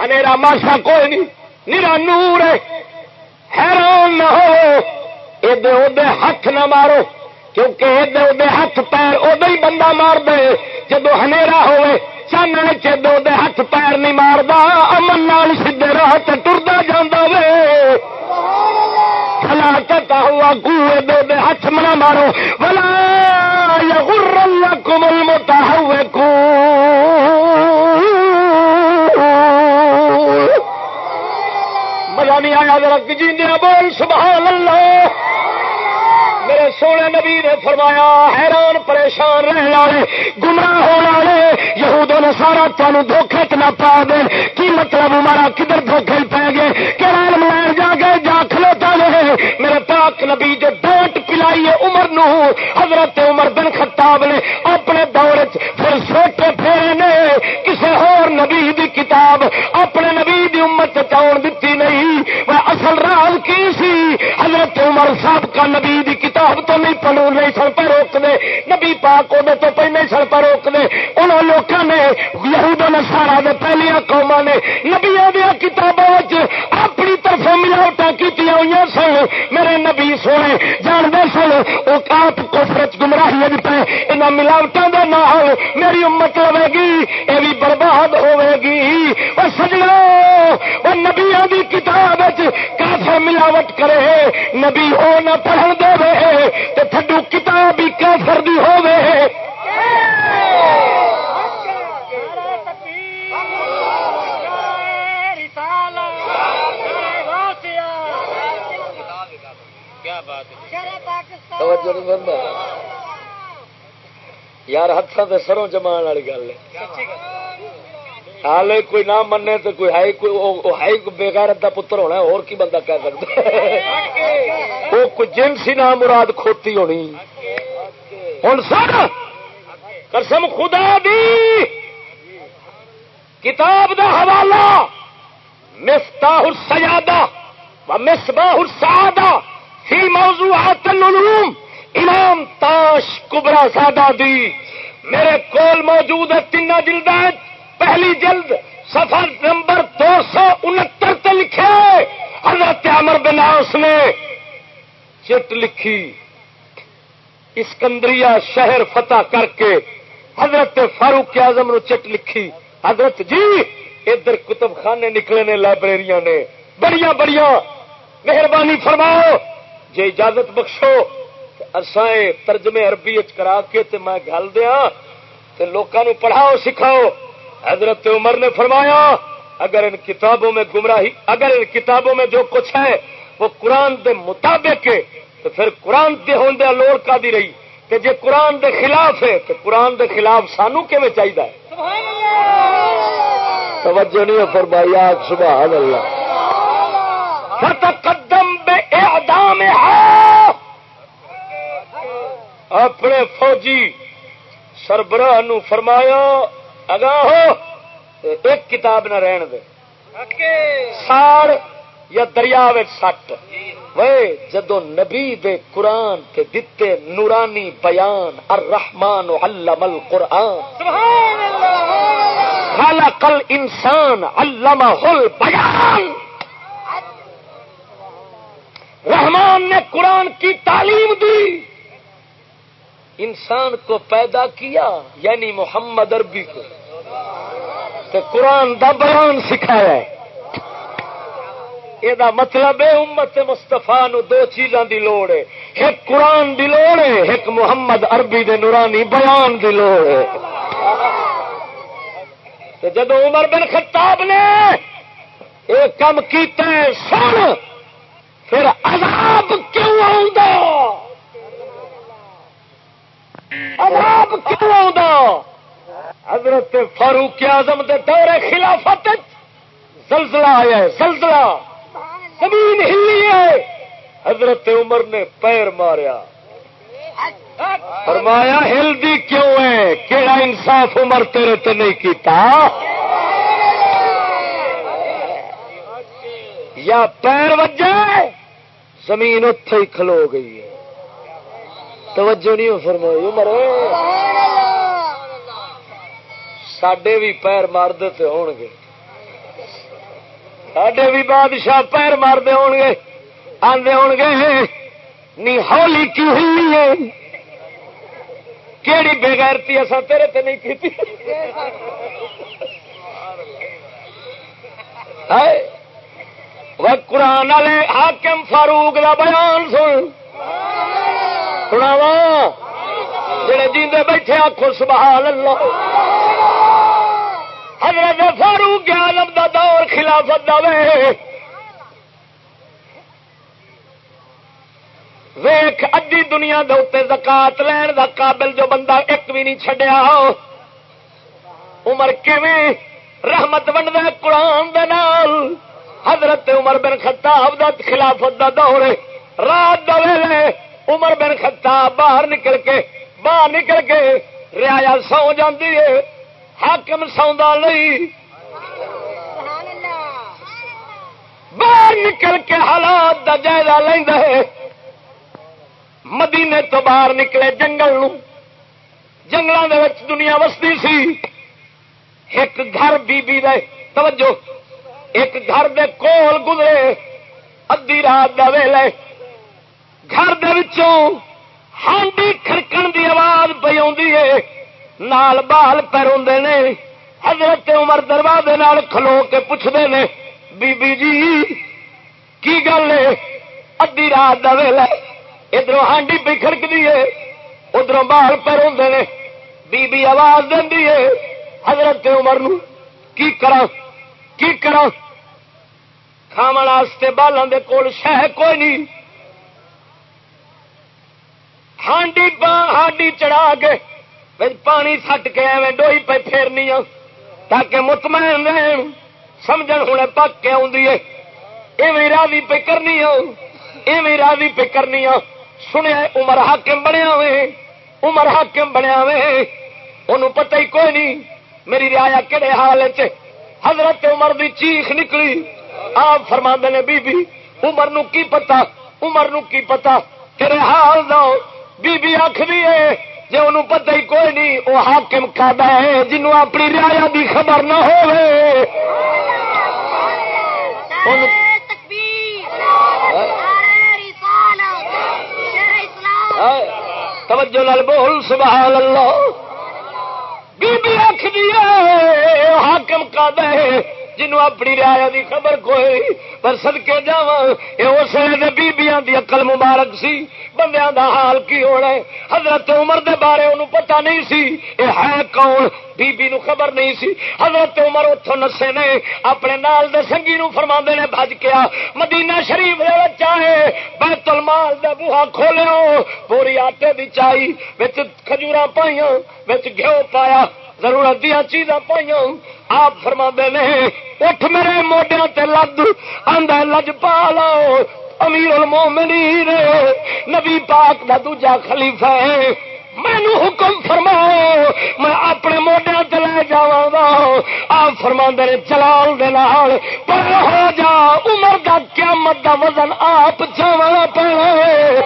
ہنیرا ماسا کوئی نہیں نیرا نور ہے حیران نہ ہو ادے ادے ہاتھ نہ مارو، کیونکہ ادے ادے ہاتھ پیر ادو ہی بندہ مار دے جدو ہنیرا ہوئے چاننے چدو ادے ہاتھ پیر نہیں مارتا، امن نال سیدے راہ ٹرتا جانا وے۔ فلا چتا ہوا کو ادے ادے ہاتھ منا مارو۔ بلا یا کمل ہوئے کو مزہ نہیں آیا ذرا جی بول سبحان اللہ۔ میرے سونے نبی نے فرمایا، حیران پریشان رہنے والے، گمراہ ہونے والے یہود نے سارا تمہیں دھوکھے چ نہ پا دے کی مطلب ہمارا کدھر دھوکھے پی گئے؟ کہ لین جا گئے، جا کھلوتا رہے میرے پاک نبی جو ڈانٹ پلائی ہے عمر نو۔ حضرت عمر بن خطاب نے اپنے دور پھر سوٹے پھیرے نے۔ کسی ہور نبی دی کتاب، اپنے نبی دی امت چاؤن دیتی نہیں وہ اصل راز کی سی؟ حضرت عمر صاحب کا نبی دی کتاب تو نہیں پڑھو، نہیں سن پہ روک دے۔ نبی پاک وہ تو پہ نہیں سن پہ روک دے۔ انہوں لوگوں نے، یہود نسارا دے پہلیا قوما نے نبیا دیا کتابوں اپنی طرف ملاوٹا کی ہوئی سن۔ میرے نبی سونے، جانتے سن وہ آپ کو فرچ گمراہی پہ ان ملاوٹوں کا نام میری امت ہوے گی یہ بھی برباد ہوے گی۔ وہ سجنا وہ نبیا کی کتاب کافر ملاوٹ کرے نبی ہو نہ پڑھن دے تو تھڈو کتاب ہی کافر دی ہو یار ہاتھوں سے سروں جمان والی گل ہے۔ حال کوئی نہ منے تو کوئی ہے کوئی بےغیرت کا پتر ہونا اور کی بندہ کہہ سکتا وہ کوئی جنسی نام مراد کھوتی ہونی۔ ہوں سر قسم خدا دی، کتاب دا حوالہ، مفتاح السیادہ و مصباح السعادہ فی موضوعات العلوم، امام تاش کبرا سادہ دی۔ میرے کول موجود ہے تین جلد پہلی جلد سفر نمبر دو سو انہتر لکھے۔ حضرت عمر بن آس نے چٹ لکھی۔ اسکندریہ شہر فتح کر کے حضرت فاروق اعظم نو چٹ لکھی۔ حضرت جی ادھر کتب خانے نکلے نے لائبریری نے۔ بڑی بڑی مہربانی فرماؤ۔ جی اجازت بخشو۔ اصائیں ترجمے عربی کرا کے تے میں گل دیا لوگوں پڑھاؤ، سکھاؤ۔ حضرت عمر نے فرمایا اگر ان کتابوں میں گمراہی اگر ان کتابوں میں جو کچھ ہے وہ قرآن دے مطابق ہے تو پھر قرآن دے ہوندے لوڑ کا دی رہی۔ کہ جے قرآن دے خلاف ہے تو قرآن دے خلاف سانو کیون چاہیے توجہ نہیں فرمائی آگ سبحان اللہ۔ فتقدم بے اعدام اپنے فوجی سربراہ نو فرمایا اگاں ہو ایک کتاب نہ رہن دے۔ سار یا دریا سٹ۔ وے جدو نبی دے قرآن تے دتے نورانی بیان الرحمن علم القرآن۔ خلق الانسان علمہ البیان۔ رحمان نے قرآن کی تعلیم دی۔ انسان کو پیدا کیا یعنی محمد عربی کو۔ تو قرآن دا بیان سکھایا ہے۔ یہ مطلب ہے امت مستفا نو دو چیزاں دی لوڑ ہے۔ ایک قرآن دی لوڑ ہے، ایک محمد عربی دے نورانی بیان دی لوڑ ہے۔ تو جدو عمر بن خطاب نے ایک کم کیتا ہے، سن، پھر عذاب کیوں آؤں عذاب کیوں حضرت فاروق اعظم دے دور خلافت زلزلہ آیا ہے، زلزلہ۔ زمین ہلی ہے۔ حضرت عمر نے پیر ماریا۔ فرمایا، ہلدی کیوں ہے؟ کہڑا انصاف عمر تیرے تے نہیں کیتا؟ یا پیر وجہ زمین اتے ہی کھلو گئی ہے۔ توجہ نہیں فرمائی، عمر سڈے بھی پیر مارتے ہو گے۔ سڈے بھی بادشاہ پیر مارتے ہو گے آدھے ہو گے، نی ہولی کی ہلی ہے؟ کہڑی بےغیرتی اصا تیرے تے نہیں کی قرآن والے حاکم فاروق کا بیان سن۔ سناوا جڑے جیندے بیٹھے آخو سبحان اللہ۔ حضرت فاروق عالم دا دور خلافت دا وے۔ ویخ ادی دنیا دے اتنے زکات لین دا قابل جو بندہ ایک بھی نہیں چڈیا عمر کیویں؟ رحمت بنتا قرآن دے نال۔ حضرت عمر بن خطاب دا خلافت دا دور۔ رات دے عمر بن خطاب باہر نکل کے باہر نکل کے ریا سو جاتی ہے حاکم سوندا نہیں۔ باہر نکل کے حالات دا جائزہ لینا ہے۔ مدینے تو باہر نکلے جنگل جنگلوں کے دنیا وستی سی۔ ایک گھر بی بی دے توجہ ایک گھر دے کول گزرے۔ ادی رات دے ویلے گھر ہانڈی کھڑکن دی آواز پی نال بال پیروں نے۔ حضرت عمر دروازے نال کھلو کے پوچھتے ہیں بی بی جی کی گل ہے؟ ادی رات کا ویلا ادھر ہانڈی پہ کھڑکتی ہے۔ ادھر بال پیروں نے۔ بی بی آواز دینی ہے۔ حضرت عمر نو، کی کرا کی کرا کھا بالوں کے کول شہ کوئی نہیں۔ ہانڈی ہانڈی چڑھا کے پانی سٹ کے ایویں ڈوئی پہ پھیرنی تاکہ مطمئن رہن سمجھ ہوں پک کے آدھی ایویں راضی پہ کرنی ایویں راضی پہ کرنی سنیا عمر حاکم بنیا وے، عمر حاکم بنیا وے۔ انہوں پتہ ہی کوئی نہیں، میری ریا کہڑے حال چ حضرت عمر دی چیخ نکلی۔ آپ فرما نے، بی بی، عمر نو کی پتا عمر نو کی پتا تیرے حال دو بی بی آخری ہے جی انہوں پتہ ہی کوئی نہیں وہ حاکم کھادا ہے جنوں اپنی ریا دی خبر نہ ہوئے۔ توجہ لال بول سبحان اللہ۔ بی بی آخری حاکم کا دے جنوں اپنی ریا دی خبر کوئی پر سدکے جا اس بیبیاں دی اقل مبارک سی، بندیاں دا حال کی ہونا ہے؟ حضرت عمر دے بارے انہوں پتہ نہیں سی، یہ ہے کون؟ بی بی نو خبر نہیں سی۔ حضرت عمر اتوں نسے نے اپنے نال دے سنگی نو فرما نے بج کیا، مدینہ شریف دے چاہے بیت المال دا بوہا کھولو پوری آٹے دی چائی بچ کھجورا پائیاں بچ گھیو پایا۔ ضرورت دیا چیزاں پائیاں۔ آپ فرما نے، اٹھ میرے موڈیا تے لد آدھا لج پا لو۔ امیر المومنین، نبی پاک دا دوجا خلیفہ ہے۔ مینو حکم فرماؤ، میں اپنے موڈیا چلے جا آپ فرما نے چلال دے نال۔ پر ہو جا، عمر دا قیامت دا وزن آپ جا پڑے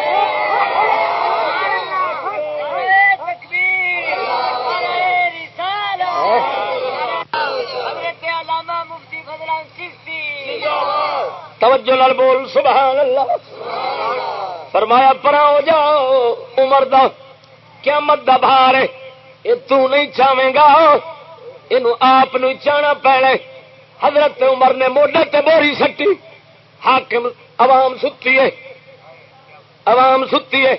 توجہ لال بول سبحان اللہ فرمایا پرا ہو جاؤ، عمر دا کیا مت دا بھار یہ تو نہیں چاہے گا۔ یہ آپ چاہنا پینے حضرت عمر نے موڈے تے بوری سٹی۔ حاکم عوام ستی ہے۔ عوام ستی ہے۔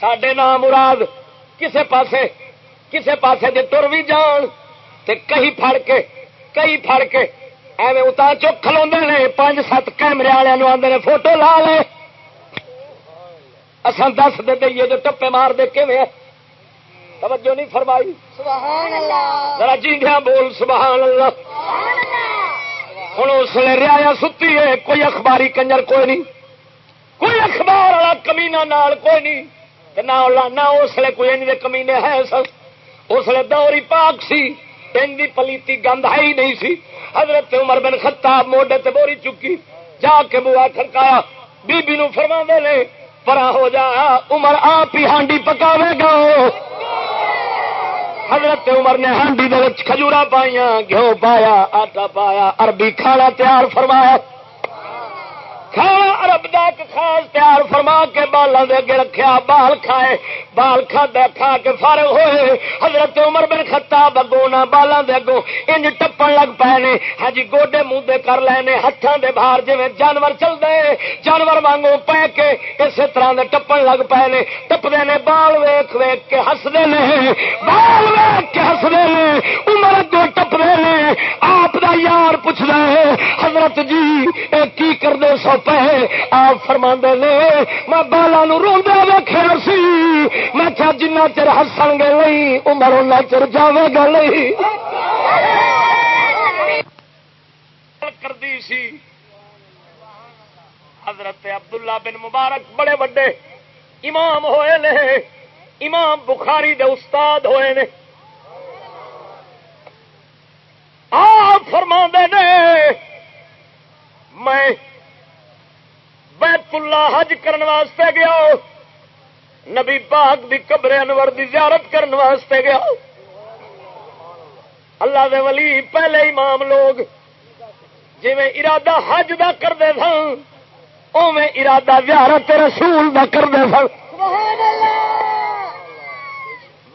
سڈے نام مراد کسے پاسے کسے پاسے جی تر بھی جان تے کہیں پھڑ کے، کہیں پھڑ کے ایویں اتار چوک کھلو نے پانچ سات کیمرے والے آدھے فوٹو لا لے۔ اصل دس دے دئیے جو ٹپے مار دے کے توجہ نہیں فرمائی۔ ذرا جیندیا بول سبحان اللہ ہوں اس لیے ریا ستی ہے کوئی اخباری کنجر کوئی نہیں۔ کوئی اخبار والا کمینا نال کوئی نہیں۔ نہ اس لیے کوئی کمینے ہے سر اس لیے دوری پاک سی۔ ان پلیتی گند ہے ہی نہیں سی۔ حضرت عمر بن خطاب موڈے تے بوری چکی۔ جا کے بوا کھڑکایا۔ بی بی نو فرما لے پرا ہو جا، عمر آپ ہی ہانڈی پکاوے گا۔ حضرت عمر نے ہانڈی دے کھجورا پائیاں، گھیو پایا، آٹا پایا، عربی کھانا تیار فرمایا۔ کھانا ارب دک خاص تیار فرما کے بالا دے اگے رکھیا، بال کھائے، بال کھا کھا کے فارغ ہوئے۔ حضرت عمر بن خطاب اگو نہ بالا دے اگو انج ٹپن لگ پے نے۔ ہاں جی گوڈے منہ دے کر لے ہاتھوں دے باہر جی جانور چل دے جانور وانگو پہ کے اسی طرح دے ٹپن لگ پے نے۔ ٹپدے نے، بال ویخ ویخ کے ہسدے نے۔ بال ویخ کے ہسدے نے۔ عمر اگو ٹپدے نے۔ آپ دا یار پوچھ رہے حضرت جی اے کی کر دے سو پہ آپ فرما نے، میں بالا نو روا ویخیا سی۔ میں کیا جنا چر ہسن گے نہیں، عمر ان چر جاوے گا نہیں۔ کردی سی۔ حضرت عبداللہ بن مبارک بڑے بڑے امام ہوئے نے۔ امام بخاری دے استاد ہوئے نے۔ آپ فرما نے، میں بیت اللہ حج کرن واسطے گیا۔ نبی پاک دی قبر انور دی زیارت کرن واسطے گیا۔ اللہ دے ولی پہلے امام لوگ جی ارادہ حج دا کرتے سن اوے ارادہ زیارت رسول دا کرتے سن۔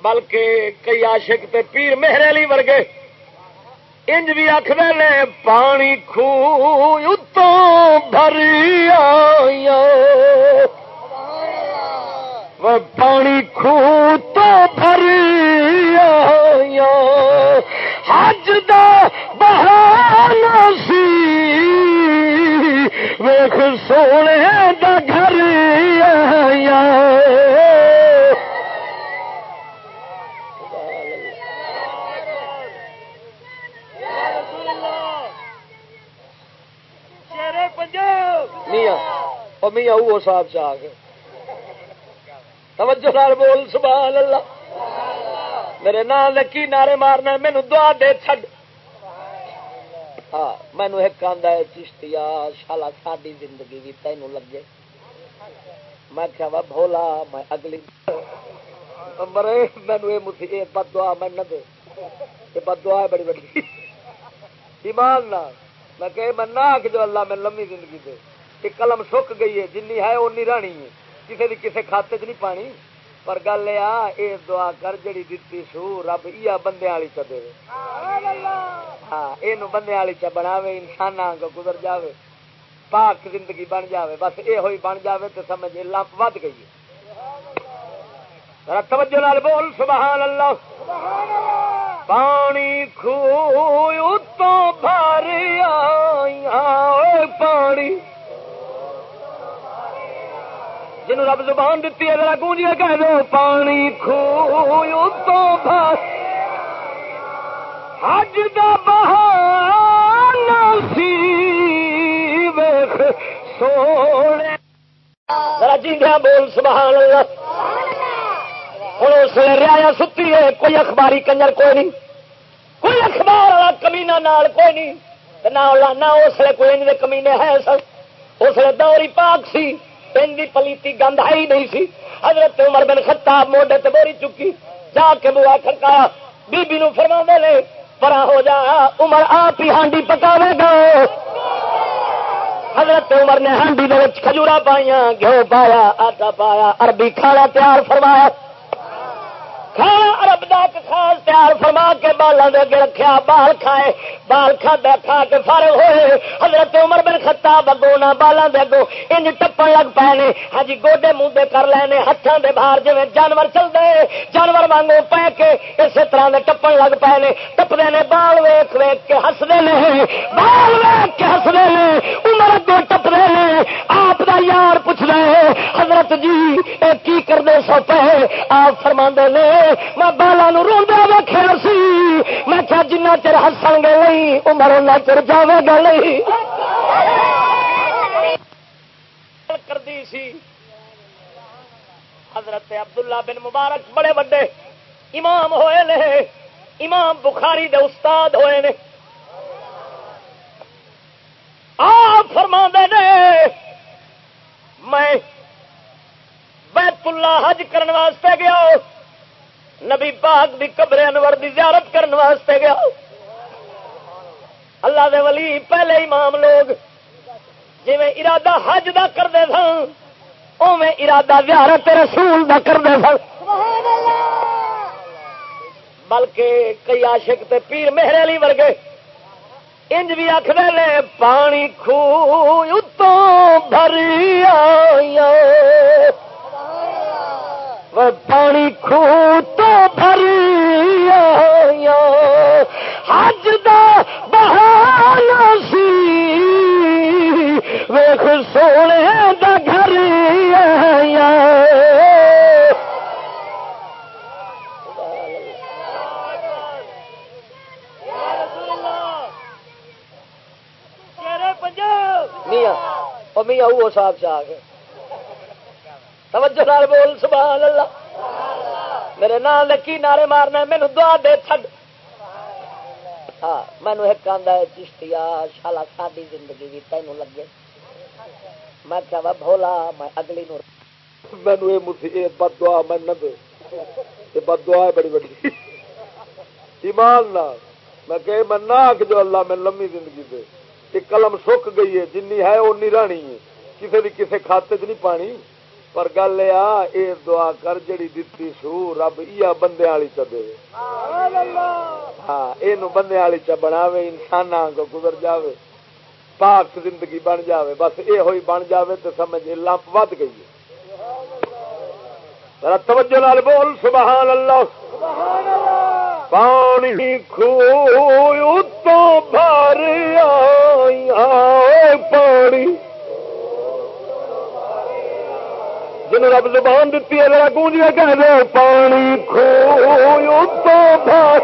بلکہ کئی عاشق تے پیر مہر علی ورگے انج بھی آخر نے پانی خو بھری آیا پانی خو تو بھری آیا حج دا بہانا سی ویخ سونے دا گھر آیا میاں امی آؤ وہ صاحب سے آ گئے توجہ نال بول، سبحان اللہ۔ میرے نام لکی نعرے مارنا مینو دعا دے چھڈ۔ ہاں مینو ایک آدھا ہے چشتیا شالا ساری زندگی بھی تینوں لگے۔ میں کیا وا بھولا، میں اگلی مرے مینو یہ بد دعا میں نہ دے۔ یہ بد دعا ہے، بڑی بڑی۔ ایمان نہ میں کہ میں نہ جو اللہ میں لمبی زندگی دے، کہ قلم سک گئی ہے، جنی ہے اونی رانی ہے۔ کسی بھی کسی کھاتے چ نہیں پانی۔ پر گل یہ دعا کر جڑی دتی سو، رب یہ بندے والی چ دے۔ ہاں یہ بندے والی چ بنا انسان گزر جاوے۔ پاک زندگی بن جاوے، بس یہ ہوئی بن جاوے تو سمجھ لمپ ود گئی ہے۔ توجہ لال بول سبحان اللہ پانی کھو تو بھر پانی۔ جنوب رب زبان دیتی ہے ذرا گونجیا کہہ دو۔ پانی کھو تو بھر۔ حج دا بہانا سی ویخ سونے۔ ذرا جیندیا بول سبحان اللہ ہوں اس لیے ریا ستی ہے، کوئی اخباری کنجر کوئی نہیں۔ کوئی اخبار والا کمینا نال کوئی نہیں۔ نہ اس لیے کوئی ان کمینے ہے سر اس لیے دوری پاک سی۔ ان کی پلیتی گند آئی نہیں سی۔ حضرت عمر بن خطاب موڈے تے بوری چکی۔ جا کے بوا کھڑکایا بی بی نو فرما نے پرا ہو جا، عمر آپ ہی ہانڈی پکاوے گا۔ حضرت عمر نے ہانڈی کھجورا پائیا گھیو پایا، آٹا پایا، عربی کھانا تیار فرمایا۔ ہاں، ارب دک خاص تیار فرما کے بالوں کے اگے رکھا بال کھائے، بال کھا کھا کے فارغ ہوئے۔ حضرت عمر بن خطاب اگو نہ بالوں کے اگو انج ٹپن لگ پے نے۔ ہاں جی، گوڈے منہ کر لے ہاتھوں کے باہر جی جانور چلتے جانور وانگو پہ کے اسی طرح کے ٹپن لگ پے نے۔ ٹپتے نے، بال ویخ ویخ کے ہستے ہیں بال ویخ کے ہستے ہیں عمر اگو ٹپتے ہیں آپ کا یار پوچھ رہے حضرت جی یہ کی کرتے سو پہ آپ فرما نے میں بالا روڈا ویخیا سی۔ میں کیا جنا چر ہسن گے نہیں، عمر ان چر جاوے گا نہیں۔ کرتی سی۔ حضرت عبداللہ بن مبارک بڑے بڑے امام ہوئے نے۔ امام بخاری دے استاد ہوئے نے۔ آپ فرما نے، میں بیت اللہ حج کرنے واسطے گیا نبی پاک دی قبر انور دی زیارت کرنے واسطے گیا۔ اللہ دے ولی پہلے امام لوگ جی ارادہ حج دا کرتے سن اوے ارادہ زیارت رسول دا کرتے سن۔ بلکہ کئی عاشق تے پیر مہر علی ورگے انج بھی آخر نے، پانی خو اتوں بھری آیا پانی خو تو بھری حج دا بہانا سی ویخ سونے دا گھر میاں میاں وہ صاحب سے آ گئے توجہ نال بول، سبحان اللہ۔ میرے نام لکی نعرے مارنا مینو دعا دے چھڈ۔ ہاں مینو ایک آدھا ہے چشتیا شالا ساری زندگی بھی تینوں لگے۔ میں کیا بھولا، میں اگلی نو۔ مینو یہ بد دعا میں نہ دے یہ بد دعا ہے بڑی بڑی۔ ایمان نہ میں کہ میں نہ جو اللہ میں لمبی زندگی دے۔ کہ قلم سک گئی ہے، جنی ہے، اونی رانی ہے۔ کسی بھی کسی کھاتے چ نہیں پانی۔ پر گل یہ دعا کر جڑی دتی سو رب یہ بندے والی چ دے۔ ہاں یہ بندے والی چ بناوے انسان کو گزر جاوے پاک زندگی بن جاوے۔ بس یہ ہوئی بن جاوے تو سمجھ لمپ ود گئی توجہ لال بول سبحان اللہ۔ پانی کھو تو بھر پانی۔ جن رب زبان دیتی ہے ذرا گونجیا کہہ دے پانی کھو تو بھر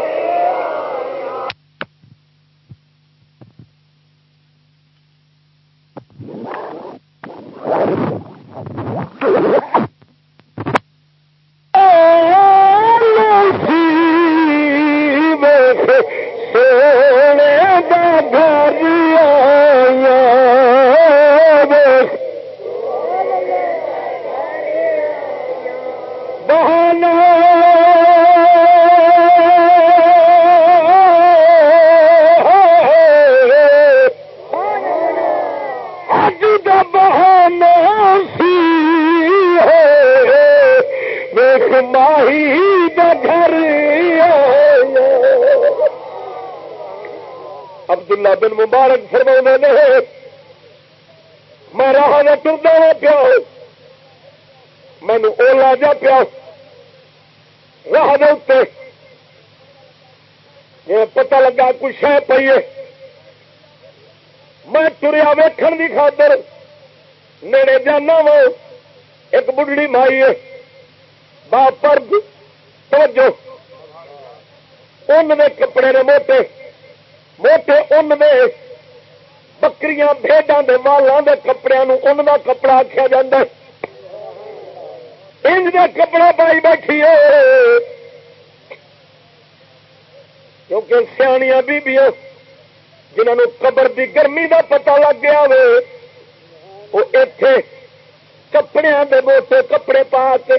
عبداللہ بن مبارک فرما نے، میں راہ نہ ٹرتا ہوا پیا۔ مینو اولا جا پیا۔ راہ دے پتا لگا کچھ ہے۔ پیے میں تریا ویکھن کی خاطر نیڑے جانا وا۔ ایک بڑھڑی مائی ہے۔ باپ پر توجہ۔ ان کپڑے نے موٹے موٹے ان دے بکریاں بھیڈاں دے والاں دے کپڑے ان دا کپڑا آخیا جا انج دا کپڑا پائی بیٹھی ہے۔ کیونکہ سیاح بیبیاں جنہوں قبر دی گرمی دا پتہ لگ گیا وے وہ اتے کپڑے دے موٹے کپڑے پا کے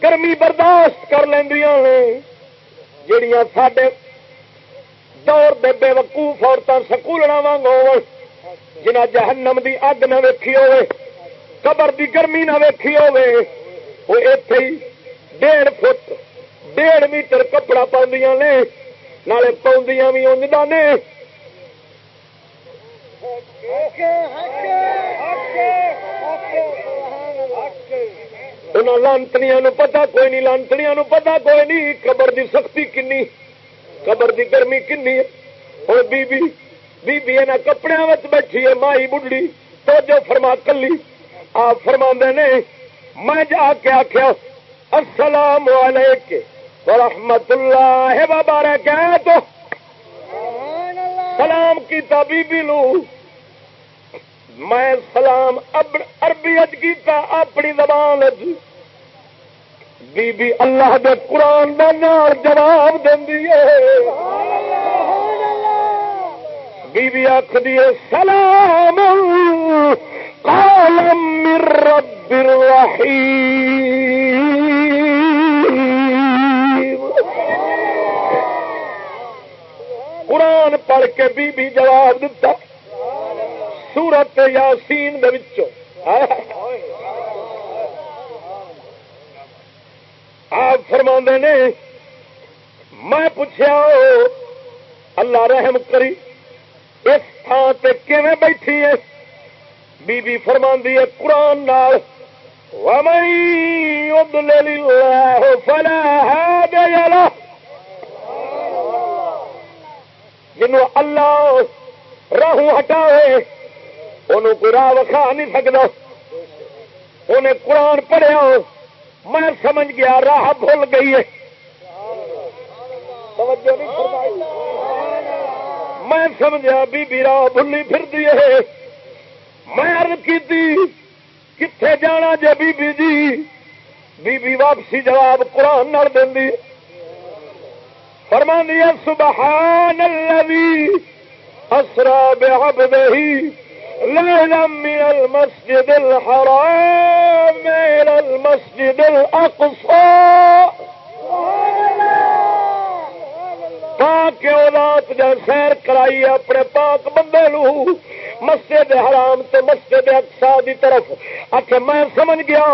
گرمی برداشت کر لیندیاں ہیں، جڑیاں ساڈے دور دے بے وقوف عورتیں سکولنا واگ ہو جنہ جہنم دی اگ نہ ویکھی ہوے قبر دی گرمی نہ ویکھی ہوے وہ اتے ہی ڈیڑھ فٹ، ڈیڑھ میٹر کپڑا پاندیاں نے، نالے پاؤندیاں بھی انجدا نے۔ لانتنیا پتا کوئی نہیں لانتنیا پتا کوئی نہیں، قبر دی سختی کنی؟ قبر دی گرمی کنی؟ ہوں بی بی بی بی کپڑے بیٹھی ہے مائی بڑھڑی تو جو فرما، کلی۔ آپ فرما نے، میں جا کے آخیا السلام علیکم ورحمت اللہ بابا کیا تو سلام کیتا بی بی لو۔ میں سلام اربی اج کیتا، اپنی زبان بی بی اللہ دے قرآن دا نال جواب دینی بی بی آخ دیے سلام قالم من رب الرحیم۔ قرآن پڑھ کے بی بی جواب دیتا سورت یاسین دے وچوں۔ آپ فرما نے، میں پوچھا اللہ رحم کری، اس تھان کیون بیٹھی ہے؟ بی بی فرما ہے، قرآن نال جنو اللہ راہوں ہٹاوے، انہوں کوئی راہ وکھا نہیں سکتا انہیں قرآن پڑھیا میں سمجھ گیا، راہ بھول گئی ہے۔ میں سمجھا، بی بی راہ بھلی پھر دی ہے۔ میں عرض کی کتنے جانا جی بی بی جی؟ بی بی واپسی جواب قرآن نال دینی فرما دیا سبحان الذي اسرا بعبده ليلا من المسجد الحرام إلى المسجد الأقصى. پاک اولاد جا سیر کرائی اپنے پاک بندے لو مسجد حرام تو مسجد اقصا دی طرف۔ آخ میں سمجھ گیا،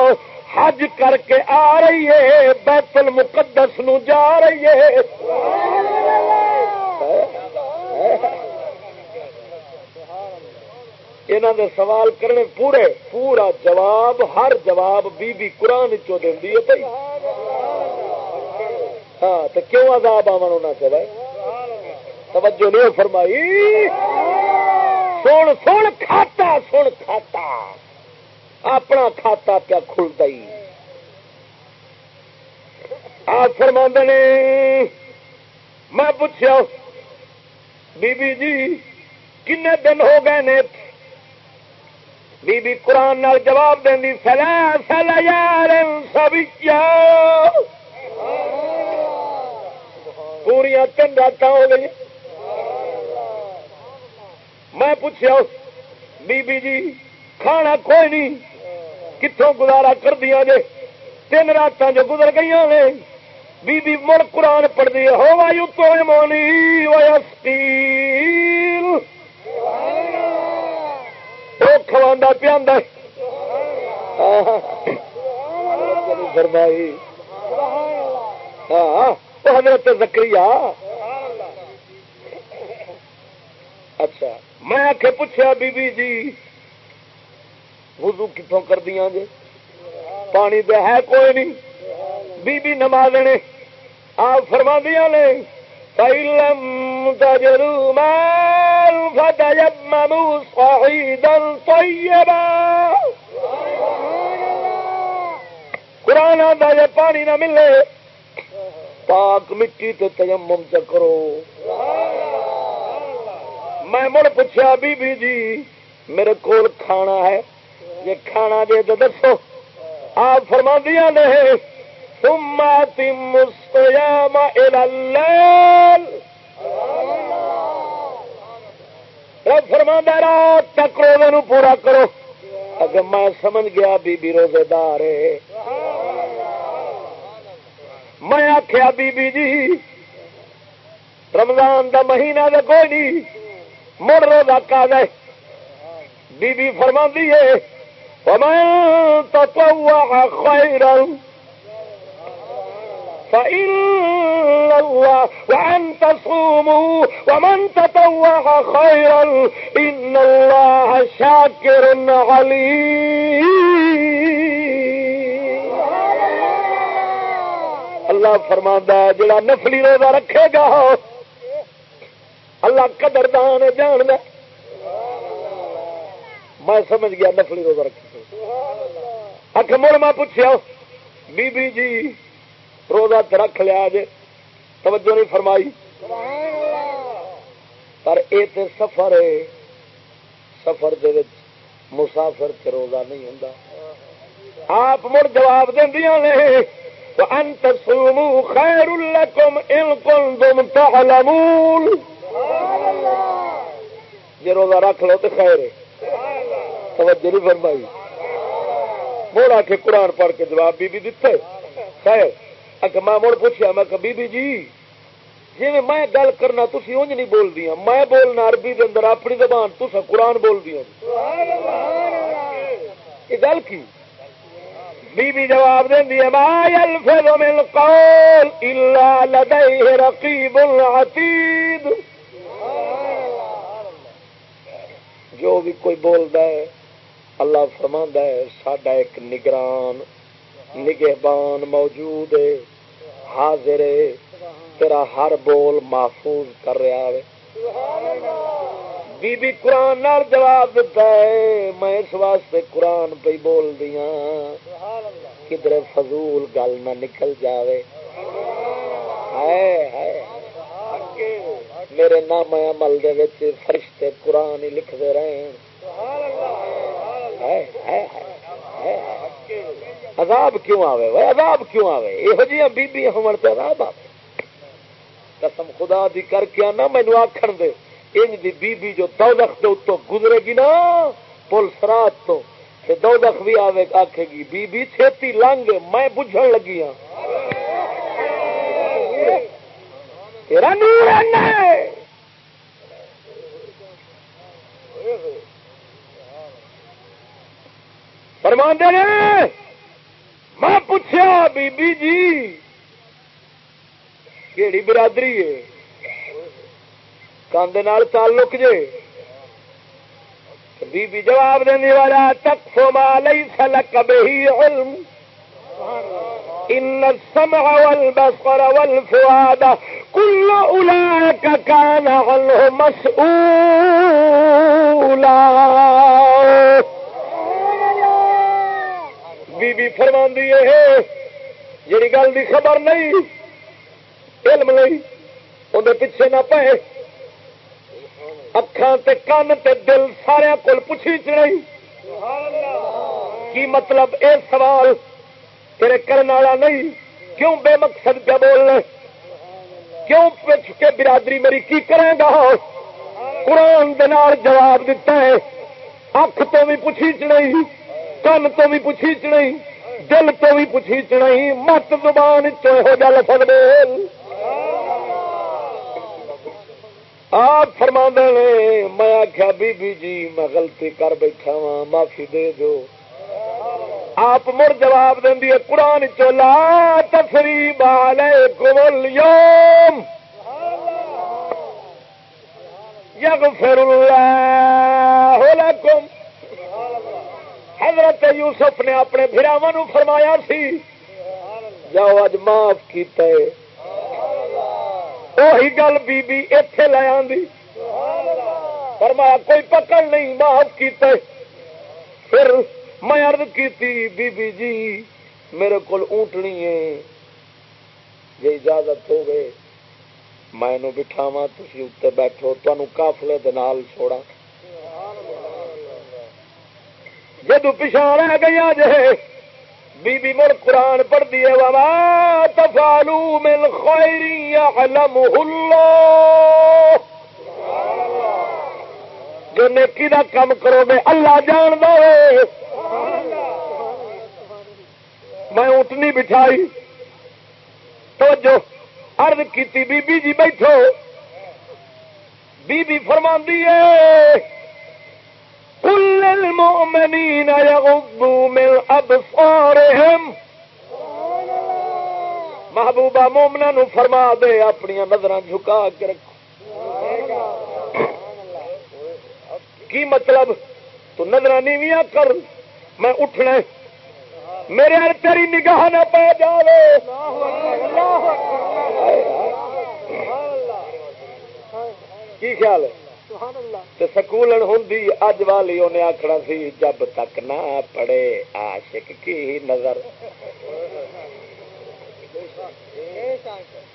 حج کر کے آ رہی ہے، بیت المقدس نو جا رہی ہے۔ یہاں دے سوال کرنے پورے، پورا جواب، ہر جواب بی بی قرآن چو دینی ہے بھائی۔ ہاں تو کیوں عذاب آمن ہونا چاہیے توجہ نہیں فرمائی۔ سن سن، کھاتا سن، کھاتا۔ اپنا کھاتا پیا کھلتا ہی۔ آپ فرما نے، میں پوچھا بی بی جی کنے دن ہو گئے نے؟ بی بی قرآن نال جواب دینی سلا سلا یار سب پوریا تین رات ہو گئی میں پوچھا بی بی جی کھانا کوئی نہیں کتوں گزارا کر دیا جے؟ تین رات جو گزر گئی نے، بی بی مڑ قرآن پڑھ دی ہو وایو تو مونی وسکیل کھوا پیا فرمائی ہاں حضرت زکری اچھا میں آ کے پوچھا بی بی جی وضو کتوں کر دیا جی پانی تو ہے کوئی نہیں بی بی نماز نے آپ فرما دیا نے فَإِلَّمْ تَجْرُوا مَالْ فَتَيَمَّمُوا صَعِيدًا طَيِّبًا. قرآن آدھا جب پانی نہ ملے۔ پاک مٹی تو تیمم چکرو میں مڑ پوچھا بی بی جی میرے کول کھانا ہے۔ یہ کھانا دے تو دسو۔ آپ فرما دیا نے۔ ثم تم الصيام الى الليل. رب فرما رات تک روزے نو پورا کرو۔ اگر میں سمجھ گیا بی بی روزے دار ہے۔ میں آخیا بی بی جی رمضان دا مہینہ دے کوئی نہیں، مڑ روزہ کا دے۔ بی بی فرما دیے ومن تطوع خيرا فإن الله وأن تصوموا ومن تطوع خيرا إن الله شاكر عليم اللہ فرماندہ جڑا نفلی روزہ رکھے گا، اللہ قدردان جان دے۔ میں سمجھ گیا نفلی روزہ رکھے گا۔ اک مڑ میں پوچھا بی بی جی روزہ تو رکھ لیا جے، توجہ نہیں فرمائی۔ پر یہ تو سفر ہے، سفر دے مسافر سے روزہ نہیں ہوں آپ مڑ جواب دیا نے انت سومو خیر لکم ان کنتم تعلمون۔ جی روزہ رکھ لو تو خیر ہے۔ توجہ نہیں فرمائی۔ مڑ آ کے قرآن پڑھ کے جواب بھی بھی دیتے۔ خیر۔ اگر میں مڑ پوچھا میں کہ بی بی جی جی میں گل کرنا تھی انج نہیں بول دیا میں بولنا عربی دے اندر، اپنی زبان تو قرآن بول دیا یہ گل کی؟ بی بی جواب دینی ہے، ما يلفظ من قول الا لديه رقيب عتيد جو بھی کوئی بولتا ہے، اللہ فرما ہے، ساڈا ایک نگران نگہبان موجود ہے، حاضر ہے، تیرا ہر بول محفوظ کر رہا ہے۔ بی بی قرآن نال جواب دیتا ہے، میں اس واسطے قرآن پہ بول دیا کدھر فضول گل نہ نکل جاوے۔ ہے ہے۔ میرے نام عمل دے وچ فرشتے قرآن ہی لکھتے رہے ہے ہے۔ عذاب کیوں آوے وہ عذاب کیوں آوے؟ یہ جی بیبی ہون تے عذاب آوے۔ قسم خدا دی کر کے آنا مینو آخر دے، انج دی بیبی جو دولخ دے اتو گزرے گی نا، پل سرات تو تے دولخ بھی آوے، آکھے گی بی بی چھتی لنگ میں بجھن لگی ہاں۔ تیرا نور ہے فرماندے نے، میں پوچھا بی بی جی کہڑی برادری ہے؟ کاندے تعلق جے؟ بی بی جواب دینے والا تک سوما لئی سلک بہی علم، ان السمع والبصر والفؤاد كل اولئك كان عنه مسؤولا بی بی فرماندی ہے جڑی گل دی خبر نہیں، علم نہیں اندر پیچھے نہ پے۔ اکھان تے کان تے دل سارا کول پوچھی چڑی کی مطلب اے سوال تیرے کرنے والا نہیں؟ کیوں بے مقصد پہ بولنا کیوں پچھ کے برادری میری کی کرے گا؟ قرآن جواب دیتا ہے، اکھ تو بھی پوچھی چڑی کن تو بھی پوچھی چڑی دل تو بھی پوچھی چڑی مت زبان چوہو جل سکتے آپ فرما نے، میں آخیا بی بی جی میں غلطی کر بیٹھا وا معافی دے دو۔ آپ مڑ جواب دینی ہے، قرآن چولا تفری بال یوم یگ فر لکم۔ حضرت یوسف نے اپنے براوا فرمایا سی۔ جاؤ اج معاف کیتا ہے وہی گل بی بی اتے لے آدھی فرمایا کوئی پکڑ نہیں، معاف کیتے۔ پھر میں ارد کی بی بی جی میرے کو اونٹنی ہے۔ جی اجازت ہو گئے۔ میں بٹھاوا تھی اتنے بیٹھو تمہوں کافلے دال چھوڑا جدو پچھا رہ گیا جی بی بی مڑ قرآن پڑھ دیے بابا تفالو مل خیری علم جو نیکی دا کم کرو گے اللہ جان دو میں اٹھنی بٹھائی۔ تو جو ارد کی بی بی جی بیٹھو۔ بی بی فرما ہے کل المؤمنین یغضوا من ابصارهم محبوبہ مومنا نو فرما دے، اپنی نظر جھکا کے رکھو۔ کی مطلب؟ تو نظر نیویاں کر، میں اٹھنا میرے ہر تیری نگاہ نہ پہ جاوے۔ کی خیال ہے؟ سکول ہوں اج والی انہیں آخنا سی، جب تک نہ پڑے عاشق کی نظر۔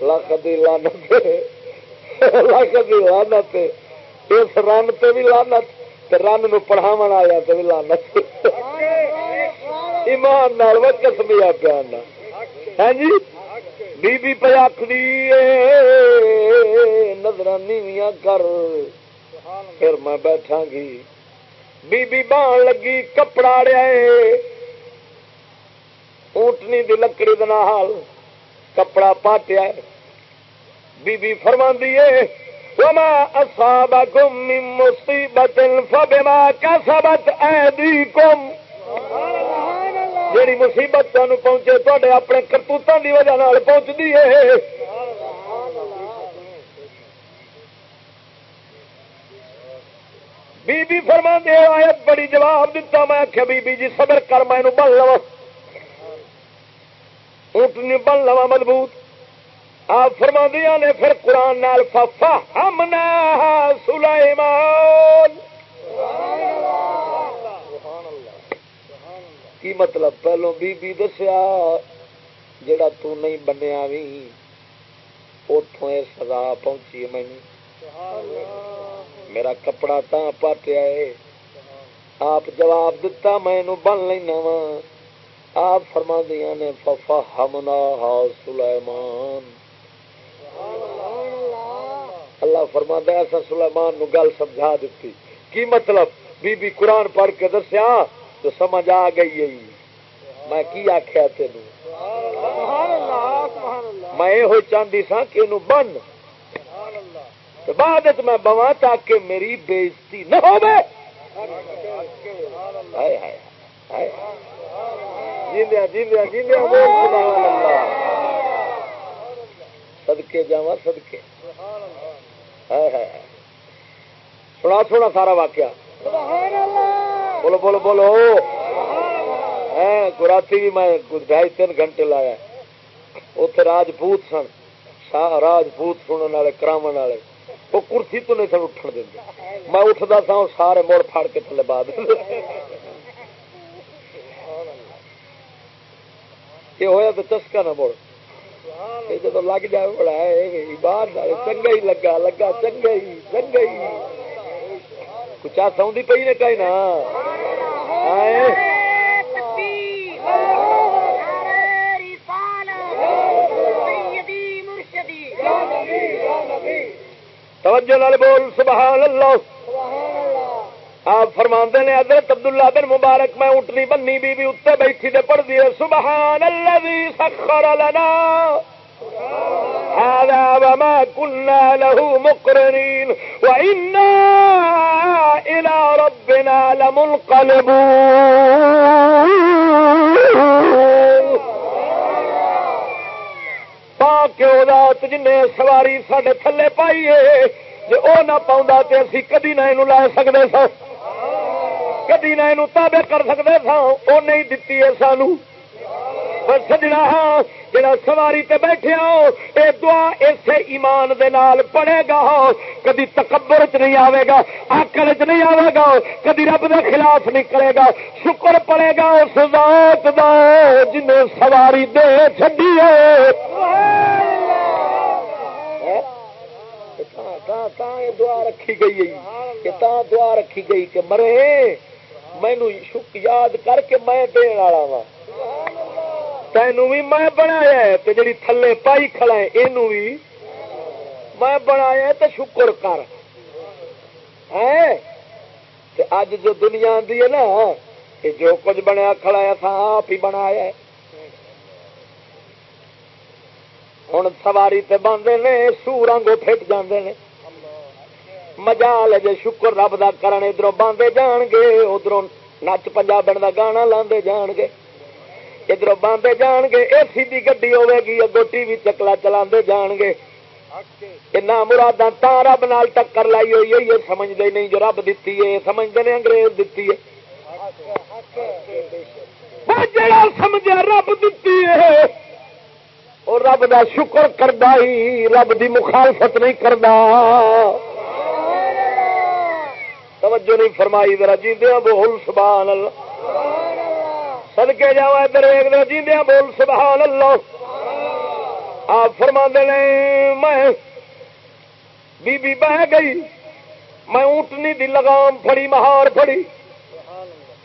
لکھ دی لانت لکھ دی لانت اس رن تے بھی لانت رن نو پڑھاو آیا تو بھی لانت ایمان نال وقت بھی آپ ہاں جی؟ بی بی پہ آخری نظر نیویاں کر۔ پھر میں بیٹھا گی۔ بی بی بان لگی کپڑا ریا اونٹنی دی لکڑی دال کپڑا پاٹیا بی بی فرما دیے وما اصابكم من مصيبة فبما كسبت ايديكم جیڑی مصیبت تمہیں پہنچے تے اپنے کرتوتوں کی وجہ پہنچتی ہے۔ بی بی فرما دے آیت بڑی جواب دیتا میں آخیا بی بی جی صبر کر، میں بن لوا اونٹنی بن لوا مضبوط۔ آپ فرما دیا نے پھر قرآن نال ففا ہم سلیمان کی مطلب؟ پہلو بی بی دسیا، جڑا تو نہیں بنیا بھی اتوں یہ سزا پہنچی مینو میرا کپڑا تا پاٹیا ہے آپ جواب دتا، میں بن لینا وا آپ فرما دیا نے ففا ہمنا ہا سلیمان۔ اللہ فرما دیا سا سلیمان نو گل سمجھا دیتی کی مطلب؟ بی بی قرآن پڑھ کے دسیا، تو سمجھ آ گئی ہے۔ میں کی آخیا تین میں یہ چاہتی سا کہ بن۔ بعد میں بوا تاکہ میری بےزتی نہ ہو سدکے جا سدکے سنا سونا سارا واقعہ۔ بولو بولو بولو۔ گراتی بھی میں ڈھائی تین گھنٹے لایا۔ اتے راجپوت سن۔ راجپوت سننے والے کرام والے۔ وہ کرسی تو نہیں سن اٹھن دیں میں اٹھتا سا سارے مڑ پھاڑ کے تھلے بعد یہ ہوا تو چسکا نہ مڑ جب لگ جائے بڑا ہے باہر چنگا ہی لگا لگا چنگا ہی چنگا ہی۔ کچھ آ سوندی پی نے کہیں نا؟ توجہ نال بول سبحان اللہ آپ فرما نے حضرت عبداللہ بن مبارک میں اٹھنی بنی بی بی اتنے بیٹھی دے پڑھ دی سبحان اللہ سخر لنا۔ هذا وما كنا له مقرنين وإنا إلى ربنا لمنقلبون۔ جن سواری سڈے تھلے پائیے جی وہ نہ پاؤں تو اسی کدی نہ یہ لے سکتے سو کدی نہ یہ تابے کر سکتے سو وہ نہیں دتی ہے سانو۔ سجنا جڑا سواری تے بیٹھے ہو اے دعا اسے ایمان دے نال پڑے گا کدی تکبر چ نہیں آئے گا آکل چ نہیں آئے گا کدی رب دے خلاف نہیں کرے گا شکر پڑے گا اس ذات دا جن سواری دے چڈی دعا رکھی گئی دعا رکھی گئی کہ مرے مینو یاد کر کے میں دن والا وا تینوں بھی میں بنایا جی تھلے پائی کھڑا ہے یہ بھی میں بنایا تو شکر کر۔ اج جو دنیا آتی ہے نا، کہ جو کچھ بنیا کھڑا ہے تھا آپ ہی بنایا ہوں سواری تے باندھے نے، سور آنگو پھٹ جاندے نے۔ مجال جے شکر رب دا کرن ادھر باندھے جان گے ادھر نچ پنجاب کا گانا لاندے جان گے۔ ادھر باندھے جان گے اے سی گڈی ہوے گی اگو ٹی وی چکلا چلا جان گے نہ مراد تا رب نال ٹکر لائی ہوئی ہے یہ سمجھتے نہیں جو رب دیتی ہے سمجھتے ہیں انگریز دیتی ہے جڑا سمجھا رب دیتی ہے اور رب دا شکر کردا ہی رب دی مخالفت نہیں کردا توجہ نہیں فرمائی ذرا جی دیا بول سبحان اللہ سدکے جا ادھر ویک جی دیا بول، سبحان اللہ۔ آپ فرما نے، میں بی بی بہ گئی، میں اونٹنی دی لگام پھڑی، مہار پھڑی۔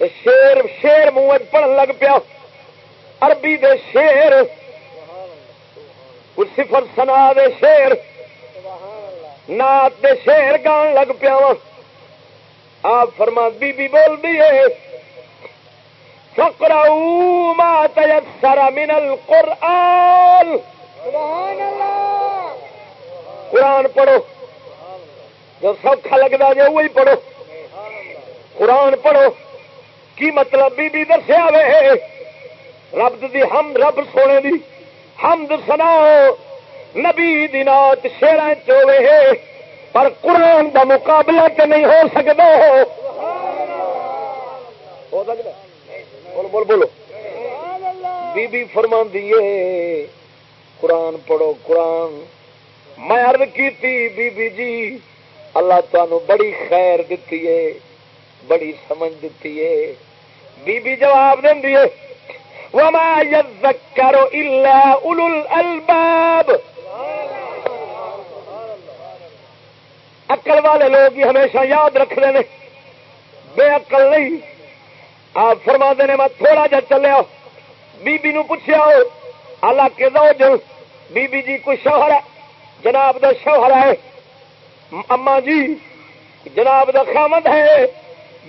شیر شیر منہ پڑھن لگ پیا۔ عربی دے شیر صفر سنا دے شیر نات دے شیر گان لگ پیا آپ فرما بی بی بول دیے فقرؤوا ما تيسر من القرآن. قرآن پڑھو. جو سوکھا لگتا جی وہی پڑھو. قرآن پڑھو. کی مطلب بی بی دسیا وے؟ رب دی ہم، رب سونے دی حمد سناؤ. نبی دنات شیر چوے پر قرآن دا مقابلہ تے نہیں ہو سکتا. ہو سکتا بولو بولو بولو۔ بی بی فرما دیے قرآن پڑھو، قرآن۔ میں عرض کی بی بی جی اللہ تمہوں بڑی خیر دیتی ہے، بڑی سمجھ دیتی ہے۔ بی بی جواب دیں وما يذكر الا اولو الالباب اکل والے لوگ ہی ہمیشہ یاد رکھتے ہیں، بے اکل نہیں۔ آپ فرما نے، میں تھوڑا جا چلیا بی بی نو پوچھا حالانکہ دو جو بی بی جی کوئی شوہر ہے؟ جناب دا شوہر ہے۔ اما جی جناب دا خامد ہے۔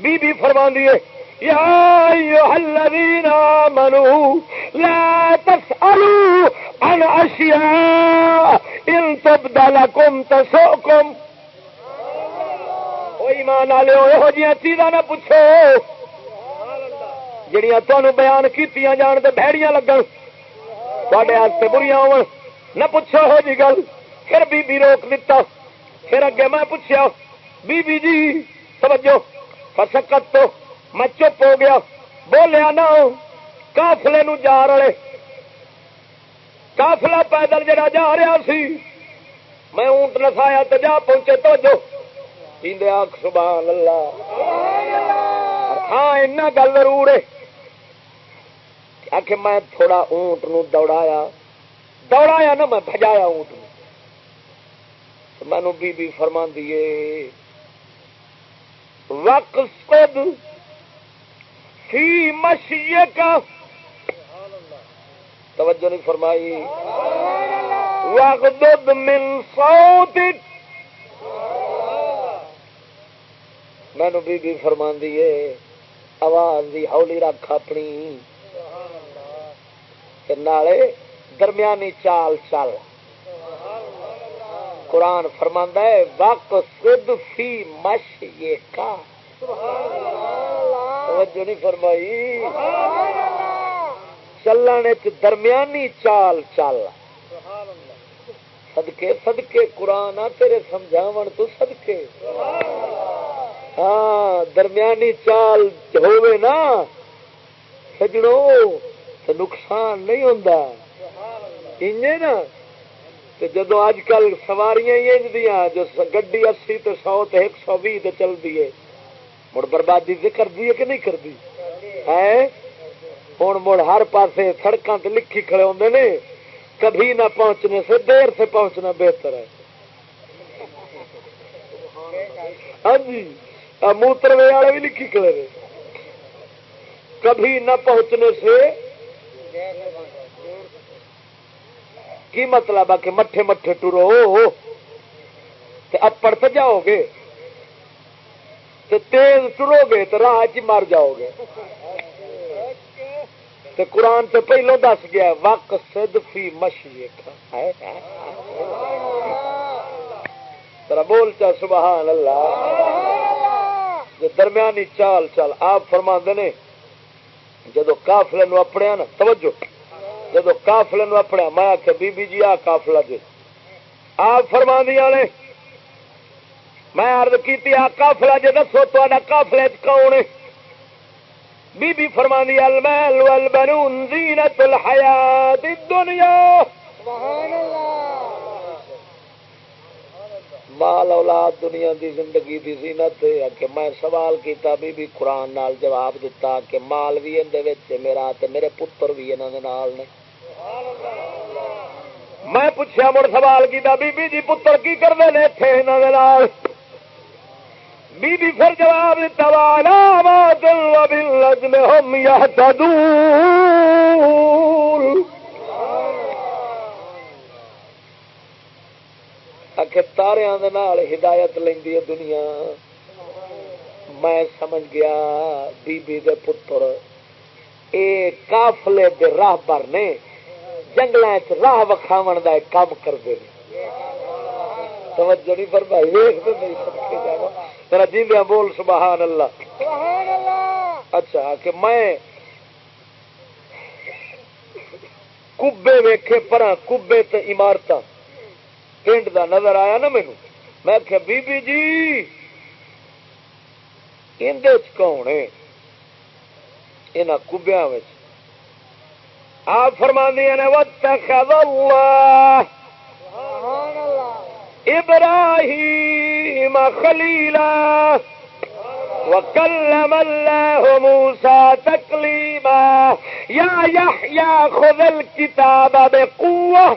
بی بی فرما دیے یا ایوہ الذین آمنوا لا تسألوا عن اشیاء ان تبدلکم تسوکم او ایمان والے ہو جی چیزاں نہ پوچھو۔ جڑیاں تمہیں بیان کی جان تو بہڑیاں لگن۔ تے بری ہو نہ پوچھو ہو جی گل، پھر بی بی روک دیتا پھر اگے میں پوچھا بی بی جی توجہ۔ فسکت تو میں چپ ہو گیا۔ بولیا نہ کافلے نو جا رہے کافلا پیدل جڑا جا رہا سی، میں اونٹ نسایا تو جا پہنچے۔ تو جو آخ سبحان اللہ۔ ہاں ایسا گل ضرور ہے۔ آخ میں تھوڑا اونٹ نو دوڑایا۔ دوڑایا نا میں بجایا اونٹ مینو بی بی فرما دیے وقت فی مشیے کا توجہ نہیں فرمائی۔ وقت من صوتک۔ مینو بی بی فرما دیے آواز دی ہولی رکھ اپنی۔ نالے درمیانی چال چل۔ قرآن فرما ہے وق سد فی مش یہ کا توجہ نہیں فرمائی۔ چلن درمیانی چال چل۔ سدکے سدکے قرآن آ تیرے سمجھاو تو سدکے ہاں درمیانی چال ہوئے نا سجڑوں تو نقصان نہیں ہوتا نا جدو اج کل سواریاں دیا جو گڈی اسی تو سو تو ایک سو بھی چلتی ہے۔ مڑ بربادی سے کرتی ہے کہ نہیں کرتی ہے ہوں مڑ ہر پاسے سڑکوں سے لکھی کھڑے ہوتے نے۔ کبھی نہ پہنچنے سے دیر سے پہنچنا بہتر ہے۔ ہاں جی موتروے والے بھی لکھی کھڑے کبھی نہ پہنچنے سے کی مطلب ہے کہ مٹھے مٹھے ٹرو؟ اپڑ تو جاؤ گے۔ تیز ٹرو گے تو راہ چ مر جاؤ گے۔ قرآن تو پہلو دس گیا وق سد فی مشی بول چا سبحان اللہ۔ درمیانی چال چال آپ فرما نے جدو کافلے نو اپڑیا نا، توجہ، جدو کافلے نو اپڑیا میں آخیا بی بی جی آ کافلا جی آپ فرما دیا نے میں ارد کی آ کافلا جی دسو تا کافلے کون بی بی فرما دی المال والبنون زینت الحیات الدنیا سبحان اللہ۔ مال اولاد دنیا دی زندگی دی زینت ہے، کہ میں سوال کیتا، بی بی قرآن نال جواب دیتا کہ مال بھی اندے وچ میرا تے میرے پتر بھی انہاں دے نال نے۔ میں پوچھیا، مڑ سوال کیتا، بی بی جی پتر کی کردے نے ایتھے انہاں دے نال؟ بی بی پھر جواب دیتا والا ما دل و بالنجم هم يهتدون تارے ہدایت لینی ہے دنیا۔ میں سمجھ گیا بی بی دے پتر۔ اے کافلے دے راہ پر نے جنگل راہ وکھاو کا کام کرتے توجہ نہیں پر بھائی ویخ تو نہیں سمجھ جانا۔ میرا جیندیا بول سبحان اللہ۔ اچھا کہ میں کبے ویکھے پرا کبے تے عمارت پنڈ دا نظر آیا نا مینو میں آخیا بی بی جی اندر کون ہے؟ کبیا آپ فرما دیا نے ابراہیم خلیلا وکلم اللہ۔ موسى تکلیما یا یحیی خذ الكتاب بقوة۔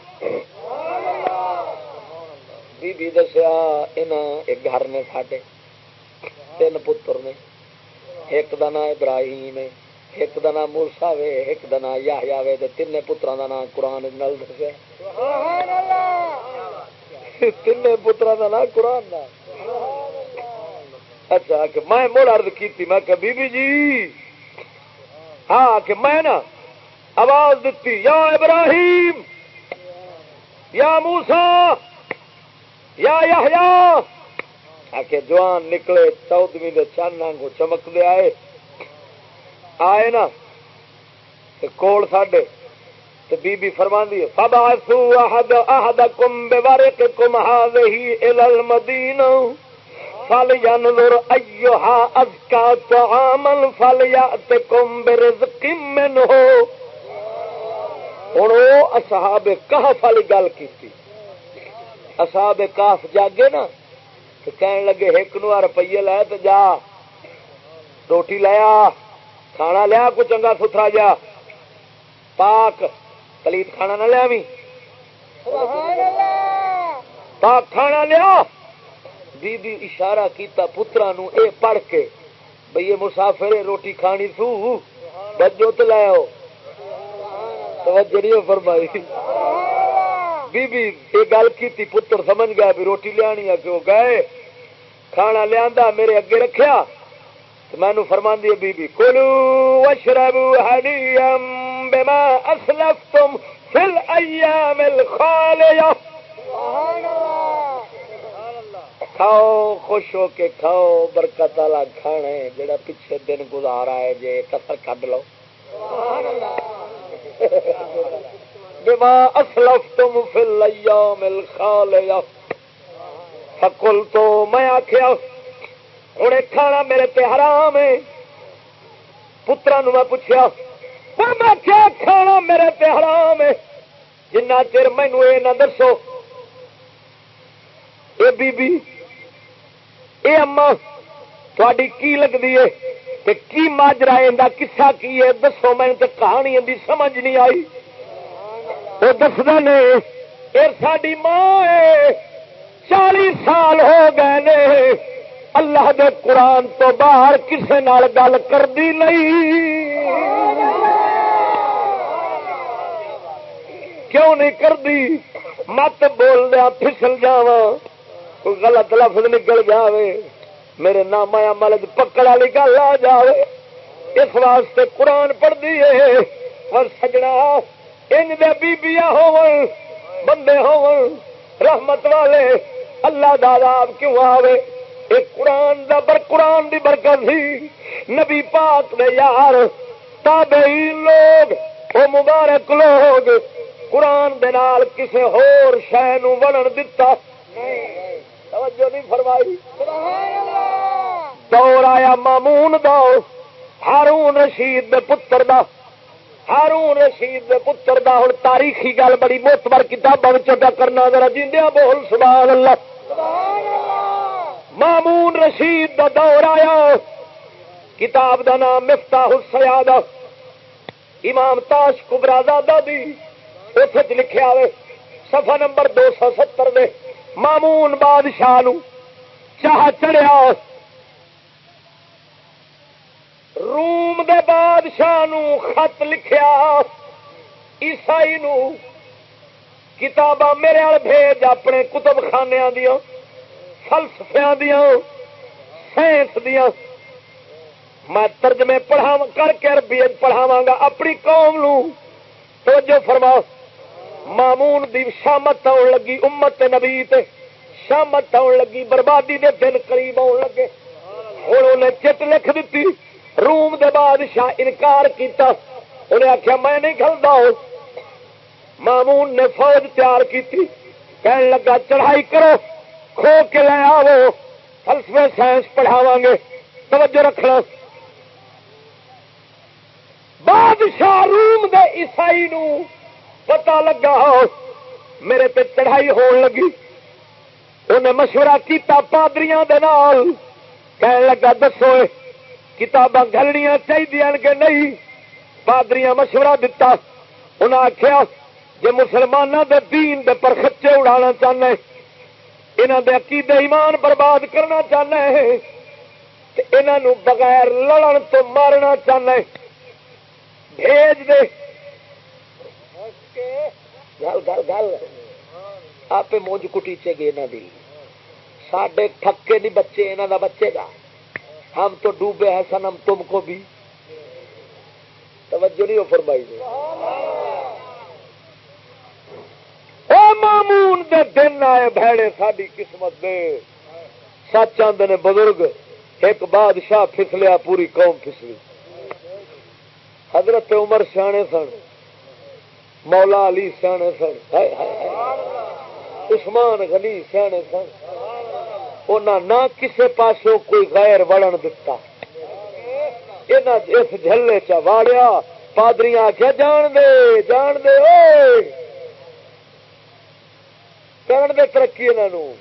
بی بی دسیا ایک گھر نے ساڈے تین پتر نے ایک دا نام ابراہیم ہے ایک دا نام مورسا وے ایک دا نام یا وے تین پترا دا نام قرآن نل دسیا تین پترا دا نام قرآن دا اچھا کہ میں مڑ ارد کی میں کہ بی بی جی ہاں کہ میں نا آواز دیتی یا ابراہیم یا موسا یا جوان نکلے، چودویں چند کو چمک دے آئے۔ آئے نا کول ساڈے بی بی فرما دی فبعثو احد احدکم بورقکم هذه الى المدینہ فلینظر ایہا ازکا طعاما فلیاتکم برزق منہ ہن اصحاب کہف والی گل کیتی۔ اصحاب کاف جاگے نا، تو کہن لگے ایک نو روپیے لے تو جا، روٹی لیا کھانا لیا کو چنگا ستھرا جا۔ پاک پلیت کھانا نہ لیا پاک کھانا لیا بی بی اشارہ کیتا پترا نو اے پڑھ کے، بھئی یہ مسافر روٹی کھانی سو بجو تو لے آؤ۔ توجہ نہیں فرمائی۔ بی بی یہ گل کی پتر سمجھ گیا بھی روٹی لیا کہ وہ گئے؟ کھانا لیا میرے اگے رکھیا۔ مینو فرما دی بی بی کلو وشربو ہڈیم بما اسلفتم فی الایام الخالیہ۔ کھاؤ، خوش ہو کے کھاؤ، برکت والا کھانا جڑا پیچھے دن گزارا ہے جی کسر کڈ لو۔ سبحان اللہ بما اسلفتم فی الایام الخالیہ فکل تو میں آخیا ہوں کھانا میرے تے حرام ہے۔ پترا میں پوچھا میں کیا کھانا میرے تے حرام ہے؟ جنا چر مینو یہ نہ دسو۔ اے بی بی اے اما تھوڑی کی لگتی ہے؟ کہ کی ماجرا کسا کی ہے؟ دسو، میں کہانی سمجھ نہیں آئی۔ وہ دسدا نے یہ ساری ماں ہے۔ چالیس سال ہو گئے نے۔ اللہ دے قرآن تو باہر کسے نال گل کرتی نہیں۔ کیوں نہیں کرتی مت بول دیا پھسل جا کوئی غلط لفظ نکل جاوے۔ میرے نام ملد پکڑ والی گل آ جائے اس واسطے قرآن پڑھتی ہے۔ اور سجنا ان بیبیاں ہو بندے ہو رحمت والے، اللہ دادا کیوں آوے؟ ایک قرآن دا بر، قرآن دی برکت سی نبی پاک نے یار، تابعین لوگ وہ مبارک لوگ، قرآن دے نال کسے ہور شہ نو ونن دتا۔ توجہ نہیں فرمائی۔ دور آیا مامون دا، ہارون رشید دے پتر دا۔ ہارون رشید دے پتر دا ہوں تاریخی گل بڑی موتبر کتابوں کرنا ذرا جیندیا بول سبحان اللہ مامون رشید دا دور آیا۔ کتاب دا نام مفتا حسیا امام تاش کبرا دادا دی۔ اس لکھا ہوئے سفا نمبر دو سو ستر دے۔ مامون بادشاہ نو چاہ چڑیا روم دے بادشاہ نو خط لکھیا، عیسائی نو کتاباں میرے بھیج، اپنے کتب خانے دیا فلسفیا دیا سائنس دیا میں ترجمے پڑھا کر کے عربی پڑھاوا گا۔ اپنی قوم نو توجہ فرما۔ مامون دی شامت آن لگی، امت نبی تے شامت آن لگی، بربادی دے دن قریب آن لگے۔ ہوں انہیں چٹ لکھ دیتی روم دے بادشاہ انکار کیتا۔ انہیں آخیا میں نہیں کھلتا مامون نے فوج تیار کی کہنے لگا، چڑھائی کرو، کھو کے لے آو فلسفے، سائنس پڑھاو گے۔ توجہ رکھنا۔ بادشاہ روم دے عیسائی نو پتا لگا، میرے پہ چڑھائی ہون لگی۔ انہیں مشورہ کیتا پادریاں دے نال۔ کہنے لگا، دسو۔ کتاباں گلنیاں چاہیے کہ نہیں؟ پادریاں مشورہ دتا۔ انہیں آخیا جی مسلمانوں دے دین دے پر خچے اڑانا چاہنا انہوں دے عقیدے ایمان برباد کرنا چاہنا ہے انہوں بغیر لڑن تو مارنا چاہنا ہے۔ بھیج دے۔ گل گل گل۔ آپ موج کٹیچے گے یہاں دی؟ سڈے تھکے نہیں بچے یہاں دا بچے گا ہم تو ڈوبے ہیں سن ہم تم کو بھی۔ توجہ نہیں ہو فرمائی دے مامون دے دن آئے بھڑے ساری قسمت دے۔ سچ آدھے نے بزرگ، ایک بادشاہ پھسلیا، پوری قوم پھسلی۔ حضرت عمر سیانے سن، مولا علی سیانے سن۔ عثمان غنی سیانے سن۔ نہ کسے پاسوں کوئی غیر وڑن دتا۔ اس جھلے چ واڑیا پادری آخیا جان دے جان دے کرن دے ترقی انہوں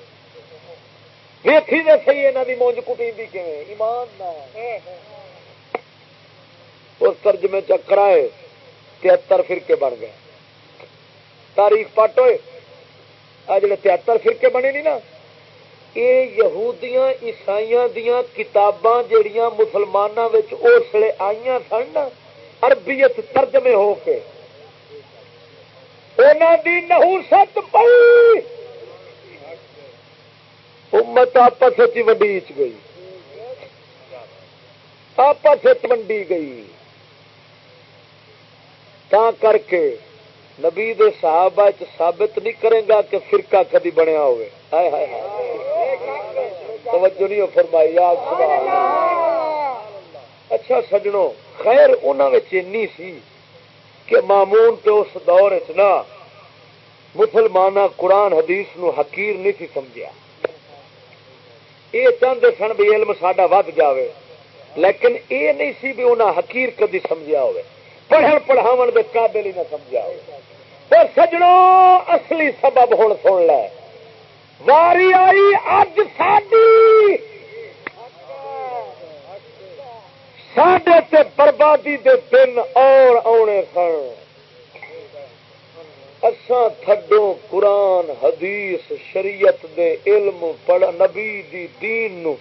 ویکھی دے سی یہاں کی مونج کٹی ایمان اس ترجمے چکرائے تہتر فرقے بن گئے۔ تاریخ پٹ ہوئے۔ آ جڑے تہتر فرقے بنے نہیں نا یہ یہودیاں عیسائی دیا کتاباں جہیا مسلمانوں اس لیے آئی سن اربیت ترجمے ہو کے۔ دی نہوست پئی امت آپس وڈیچ گئی۔ آپس ونڈی گئی۔ تا کر کے نبی دے صحابہ ثابت نہیں کرے گا کہ فرقہ کدی بنیا ہوئے۔ ہائے ہائے ہائے۔ توجہ نہیں فرمائی اچھا سجنوں خیر انہوں سی کہ مامون تو اس دور چ مسلمان قرآن حدیث نو حقیر نہیں سی سمجھا یہ چاہتے سن بھی علم ساڈا ود جائے لیکن یہ نہیں سی بھی انہیں حقیر کدی سمجھا ہوئے پڑھن پڑھاو کے قابل ہی نہ سمجھا ہو پر سجڑوں اصلی سبب ہوں سن لے۔ واری آئی اج ساڈی۔ سڈے بربادی دے دن اور آنے سن۔ اساں تھڈو قرآن، حدیث، شریعت دے علم، پڑھ نبی دی دین نو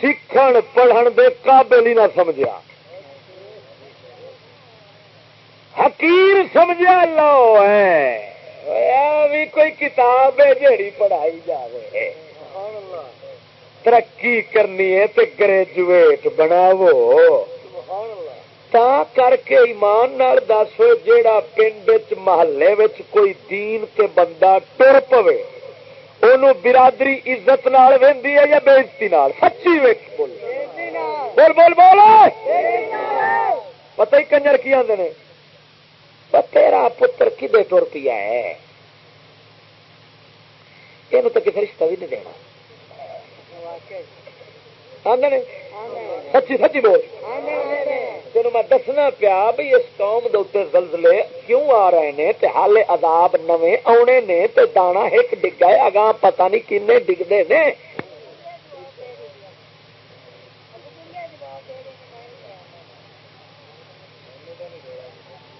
سیکھن، پڑھن دے قابل ہی نہ سمجھا حکیر سمجھا لو ہے۔ بھی کوئی کتاب ہے جیڑی پڑھائی جائے ترقی کرنی ہے تو گریجویٹ بناو تا کر کے ایمان نال دس جیڑا پنڈ محلے کوئی دین تے بندہ ٹر پوے ان برادری عزت نال وی ہے یا بےزتی سچی ویک بول بول بول بول پتہ ہی کنجر کی آدھے تیرا پتر کدے ٹر پیا ہے یہ تو کسی رشتہ بھی نہیں دینا سچی سچی بول تین میں دسنا پیا بھی اس قوم دے زلزلے کیوں آ رہے ہیں تے حال عذاب نویں آنے نے تے دانا ایک ڈگا ہے اگاں پتہ نہیں کنے ڈگتے نے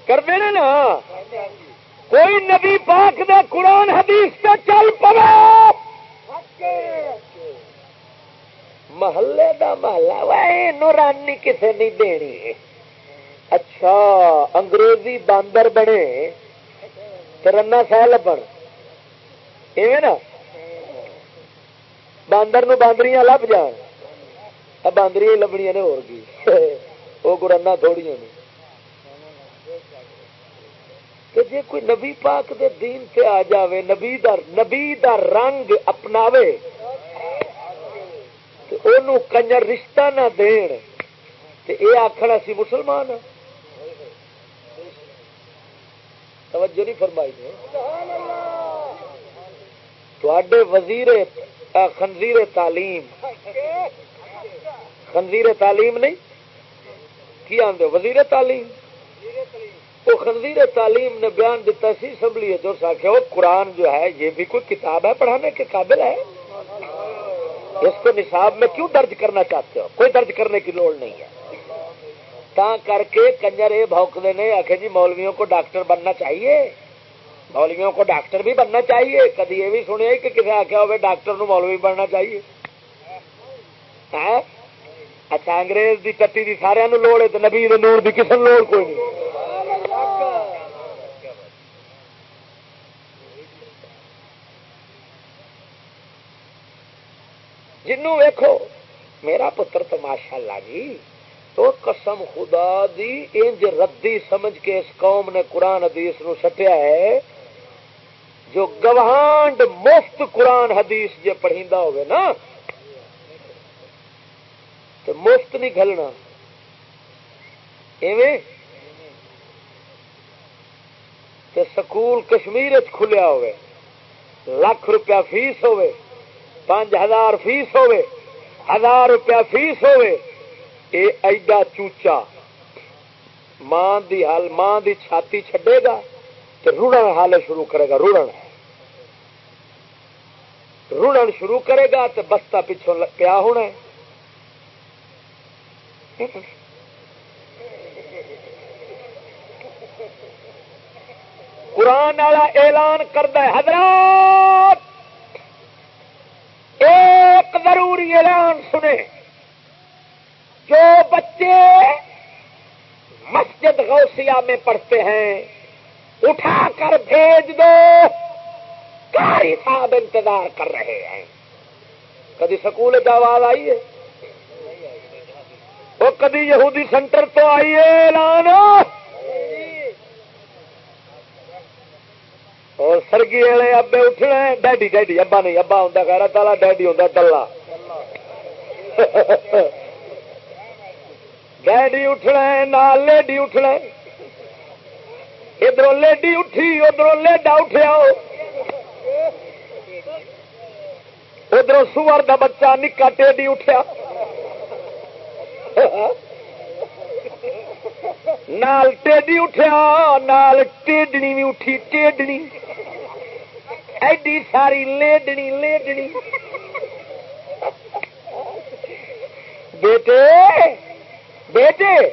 کرتے ہیں نا. کوئی نبی پاک دا قرآن حدیث سے چل پڑا محلے دا محلہ. نورانی کسے نہیں دینی. اچھا انگریزی باندر بنے. ترنا سہ لبن ایویں نا. باندر نو باندریاں لب جان. باندری لبنیا نے ہوگی وہ گرنا تھوڑی کہ جی کوئی نبی پاک دے دین سے آ جاوے، نبی دا نبی دا رنگ اپناوے کنجر رشتہ نہ دین اے آخر اسی مسلمان۔ توجہ نہیں فرمائی نے۔ تے وزیر خنزیر تعلیم۔ خنزیر تعلیم نہیں؟ کی آدھے وزیر تعلیم۔ وہ خنزیر تعلیم نے بیان دیتا سی اسمبلی جو آخیا وہ قرآن جو ہے، یہ بھی کوئی کتاب ہے پڑھانے کے قابل ہے؟ اس کو نصاب میں کیوں درج کرنا چاہتے ہو؟ کوئی درج کرنے کی لوڑ نہیں ہے۔ تا کر کے کنجر یہ بھوکتے نے آخر جی مولویوں کو ڈاکٹر بننا چاہیے۔ مولویوں کو ڈاکٹر بھی بننا چاہیے۔ کدی یہ بھی سنیا کہ کسی آخیا ہوئے ڈاکٹر نو مولوی بننا چاہیے۔ ہاں؟ اچھا انگریز دی کٹی دی سارے لوڑ ہے تو نبی نور دی کسی لوڑ کوئی نہیں۔ جنوں ویکھو، میرا پتر تو ماشاء اللہ جی تو قسم خدا دی انج ردی سمجھ کے اس قوم نے قرآن حدیث نو سٹیا ہے، جو گوہانڈ مفت قرآن حدیث جے پڑھیندا ہوگے نا تو مفت نہیں گلنا ایویں؟ تے سکول کشمیر کھلیا ہوئے لاکھ روپیہ فیس ہوئے پانچ ہزار فیس ہوے ہزار روپیہ فیس ہوے یہ ایڈا چوچا، ماں دی حال ماں دی چھاتی چھڈے گا تو رڑن حال شروع کرے گا، رڑن۔ رڑن شروع کرے گا تو بستہ پچھوں پیا ہونا ہے۔ قرآن والا اعلان کرتا ہے، حضرات! ایک ضروری اعلان سنے جو بچے مسجد غوثیہ میں پڑھتے ہیں، اٹھا کر بھیج دو۔ کاری صاحب انتظار کر رہے ہیں۔ کدی سکول آواز آئی ہے؟ وہ کدی یہودی سینٹر تو آئیے، اعلان۔ اور سرگی والے ابے اٹھنا ڈیڈی ڈیڈی، ابا نہیں، ابا ہوں خیر تالا ڈیڈی ہوں دلہ ڈیڈی اٹھنا نال لیڈی اٹھنا ادھر لیڈی اٹھی ادھر لیڈا اٹھیا۔ ادھر سور دا بچہ، نکا ٹےڈی اٹھیا۔ نال ٹےڈی اٹھیا، نال ٹےڈنی بھی اٹھی ٹےڈنی ایڈی ساری لیڈنی لیڈنی۔ بیٹے بیٹے،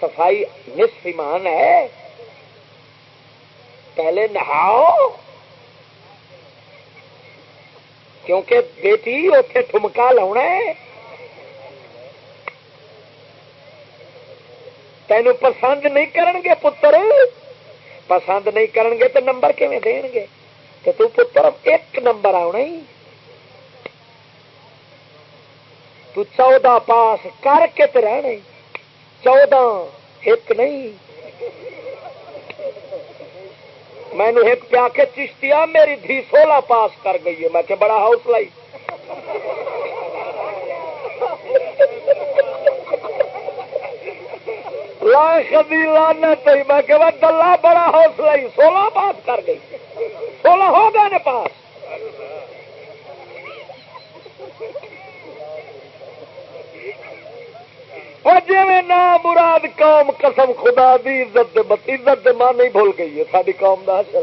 صفائی نصف ایمان ہے۔ پہلے نہاؤ۔ کیونکہ بیٹی اتے ٹھمکا لاؤنا ہے۔ تینوں پسند نہیں کرن گے پتر؟ پسند نہیں کرن گے تو نمبر کیون دین گے تو تو پتر ایک نمبر آنا ہی۔ تو چودہ پاس کر کے تو رہنا چودہ ایک نہیں۔ میں نے ایک پیا کے چشتیا میری دھی سولہ پاس کر گئی ہے۔ میں کہ بڑا حوصلہ ہی۔ لانا چاہیے میں کہ دلہ بڑا حوصلہ ہی سولہ پاس کر گئی۔ سولہ ہو گئے نا پاس۔ جی نا مراد قوم قسم خدا دی، عزت عزت ماں نہیں بھول گئی ہے۔ ساری قوم کا اثر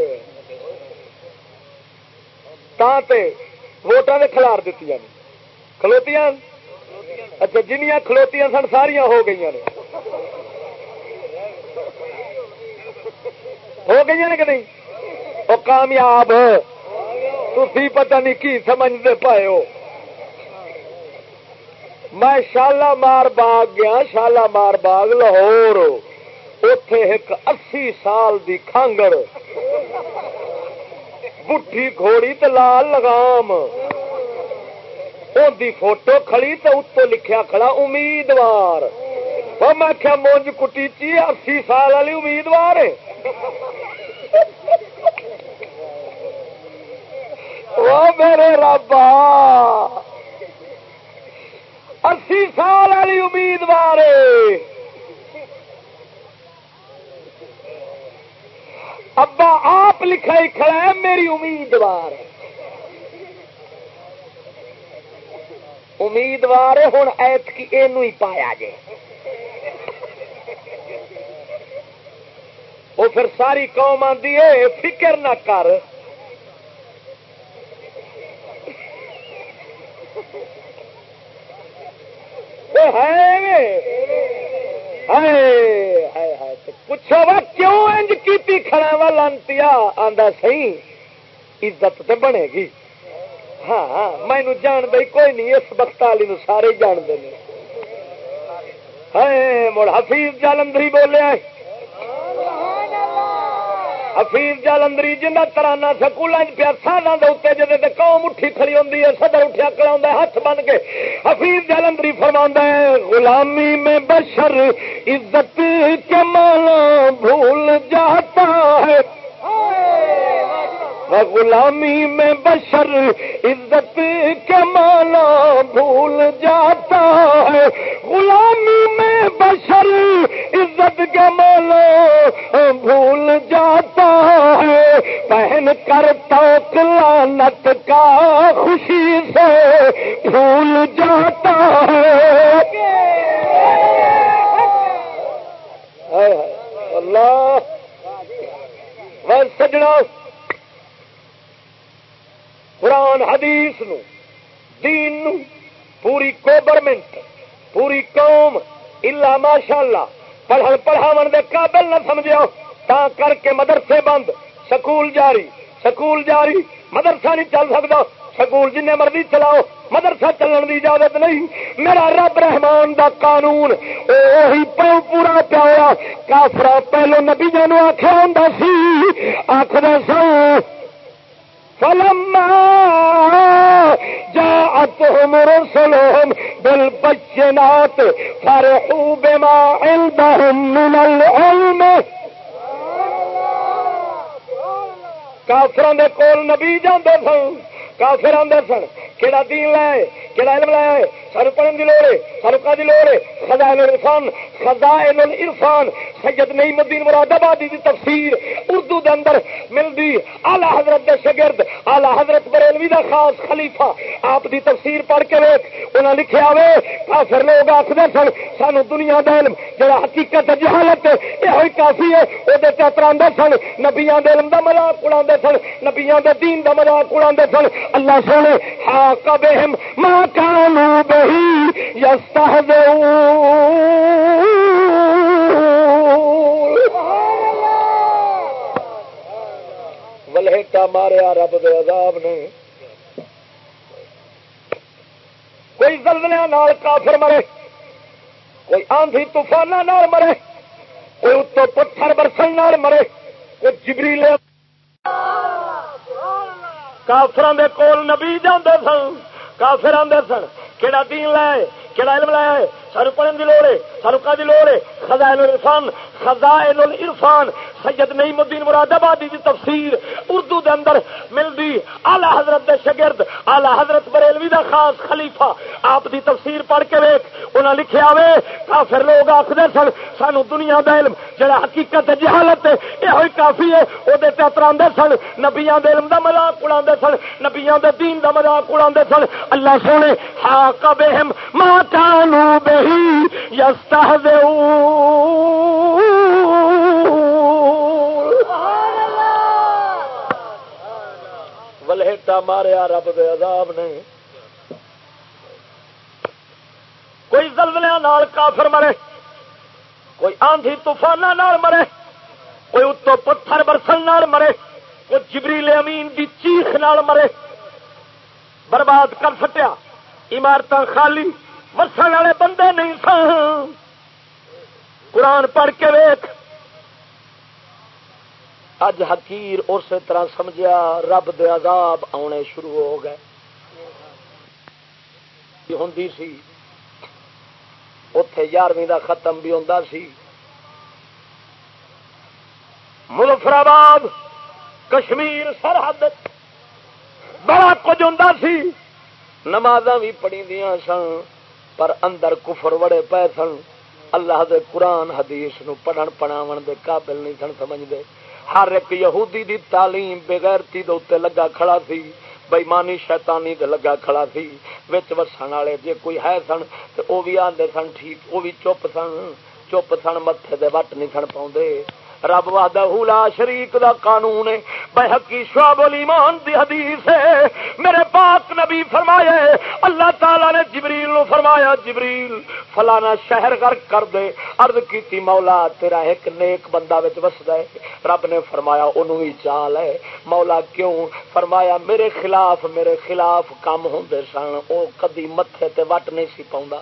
ووٹان نے کلار دیتی کھلوتیاں؟ اچھا جنیاں کھلوتیاں سن ساریا ہو گئی نے۔ ہو گئی نے کہ نہیں؟ وہ کامیاب تھی پتہ نہیں کی سمجھتے پائے ہو۔ میں شالا مار باغ گیا، شالا مار باغ لاہور۔ اتے ایک اسی سال دی کانگڑ بٹھی گھوڑی تو لال لگام۔ دی فوٹو کھڑی تو اتو لکھیا کھڑا، امیدوار۔ میں کیا مونج کٹی چی اسی سال والی امیدوار ہے وہ میرے ربا اسی سال والی امیدوار ابا آپ لکھائی کھڑا ہے میری امیدوار امیدوار ہوں ایت کی یہ پایا جے وہ پھر ساری قوم آتی ہے فکر نہ کر۔ پوچھو وا، کیوں انج کی کھڑا وا لانتی؟ آدھا سی عزت تو بنے گی۔ ہاں, ہاں، مینو جان دے کوئی نہیں، اس بخت والی سارے جانتے ہیں مڑ حفیظ جالندری بولیا حفیظ جالندری جنہ ترانہ سکول پیا سانا دے جی قوم اٹھی کھڑی ہوتی ہے سدر اٹھیا کڑا ہاتھ بن کے۔ حفیظ جالندری فرما ہے، غلامی میں بشر عزت کے مالا بھول جاتا ہے۔ غلامی میں بشر عزت کے مانا بھول جاتا ہے۔ غلامی میں بشر عزت کے مانا بھول جاتا ہے۔ پہن کر تو لانت کا خوشی سے بھول جاتا ہے۔ اللہ۔ سجنا قرآن حدیث نو، دین نو، پوری گورنمنٹ پوری قوم، الا ماشاء اللہ پڑھن پڑھاو دے قابل نہ سمجھو تا کر کے مدرسے بند، سکول جاری سکول جاری، مدرسہ نہیں چل سکتا، سکول جن مرضی چلاؤ، مدرسہ چلن دی اجازت نہیں۔ میرا رب رحمان دا قانون وہی پیو پورا پیا کافرا پہلو نبی جانو آخیا ہوں سی آخر سو فلما جاءتهم رسلهم بالبينات فرحوا بما عندهم من العلم. کافران دے کول نبی جاندے سن کافر آدھے سن کہڑا دین لائے کہڑا علم لائے سر پڑھن کی لوڑ ہے سر کا لوڑ ہے خدا عرفان خدا عرفان سید نعیم الدین مراد آبادی کی تفسیر اردو دے اندر ملتی آلہ حضرت دے شگرد آلہ حضرت بریلوی دا خاص خلیفہ، آپ دی تفسیر پڑھ کے ویک انہیں لکھیا ہوئے کافر لوگ آخر سن، سانو دنیا دا علم، جڑا حقیقت جہالت یہ کافی ہے او وہ چترا سن، نبیاں دے علم دا مذاق اڑا سن، نبیاں دے دین دا مذاق اڑا سن، اللہ سونے ہا کب ماں کانو بہی یستا ولہٹا ماریا رب دے عذاب نے کوئی زلزلے نال کافر مرے، کوئی آندھی طوفان مرے، کوئی اتو پتھر برسن نال مرے، کوئی جبری لے کافران دے کول نبی جاندے سن، کافر آدھے سن کہڑا دین لائے کہڑا علم لائے سر پڑھن کی لوڑ ہے سر کا لوڑ ہے، خزائن الرفان خزائن الرفان سید نعیم الدین مراد آبادی کی تفسیر اردو دے اندر ملتی آلہ حضرت دے شگرد آلہ حضرت بریلوی دا خاص خلیفہ، آپ دی تفسیر پڑھ کے ویک انہاں لکھیا ہوئے، کافر لوگ آخر سن، سانو دنیا دا علم، جڑا حقیقت جہالت یہ ہوئی کافی ہے وہ اترا سن، نبیاں دے علم دا مذاق اڑا سن، نبیاں دے دین دا مذاق اڑا سن، اللہ سونے ہا کبہم ما کانو بہی یستہزئون. ولہٹا ماریا رب دے عذاب نے. کوئی زلزلے کافر مرے، کوئی آندھی طوفان مرے، کوئی اتو پتھر برسن مرے، کوئی جبریل امین دی چیخ نال مرے۔ برباد کر سٹیا عمارت خالی ورسن والے بندے نہیں سن۔ قرآن پڑھ کے ویخ اج حکیر اسی طرح سمجھا رب دے عذاب آنے شروع ہو گئے۔ ہوں سی۔ اتے یارویں کا ختم بھی ہوں سی۔ مظفرآباد، کشمیر سرحد، بڑا کچھ ہوں سی۔ نماز بھی پڑی دیا سن۔ پر اندر کفر وڑے پے سن۔ اللہ دے قرآن حدیث نو پڑھن پڑھاون دے قابل نہیں سن سمجھتے ہر ایک یہودی دی تعلیم بغیرتی دے لگا کھڑا سی بےمانی شیطانی دے لگا کھڑا سی۔ وچ وسن والے جے کوئی ہے سن تے او بھی آندے سن، ٹھیک، او بھی چپ سن۔ چپ سن متے دے وٹ نہیں سن پاؤں رب وحدہ لا شریک دا قانون ہے۔ بحقی شعب الایمان دی حدیث ہے۔ میرے پاک نبی فرمایا اللہ تعالی نے جبریل نو فرمایا جبریل فلانا شہر غرق کر دے۔ عرض کیتی مولا تیرا ایک نیک بندہ وچ وسدا ہے۔ رب نے فرمایا اونوں ہی چال ہے۔ مولا کیوں؟ فرمایا میرے خلاف میرے خلاف کام ہوندے سن۔ او کدی متھے تے وٹ نہیں سی پاوندا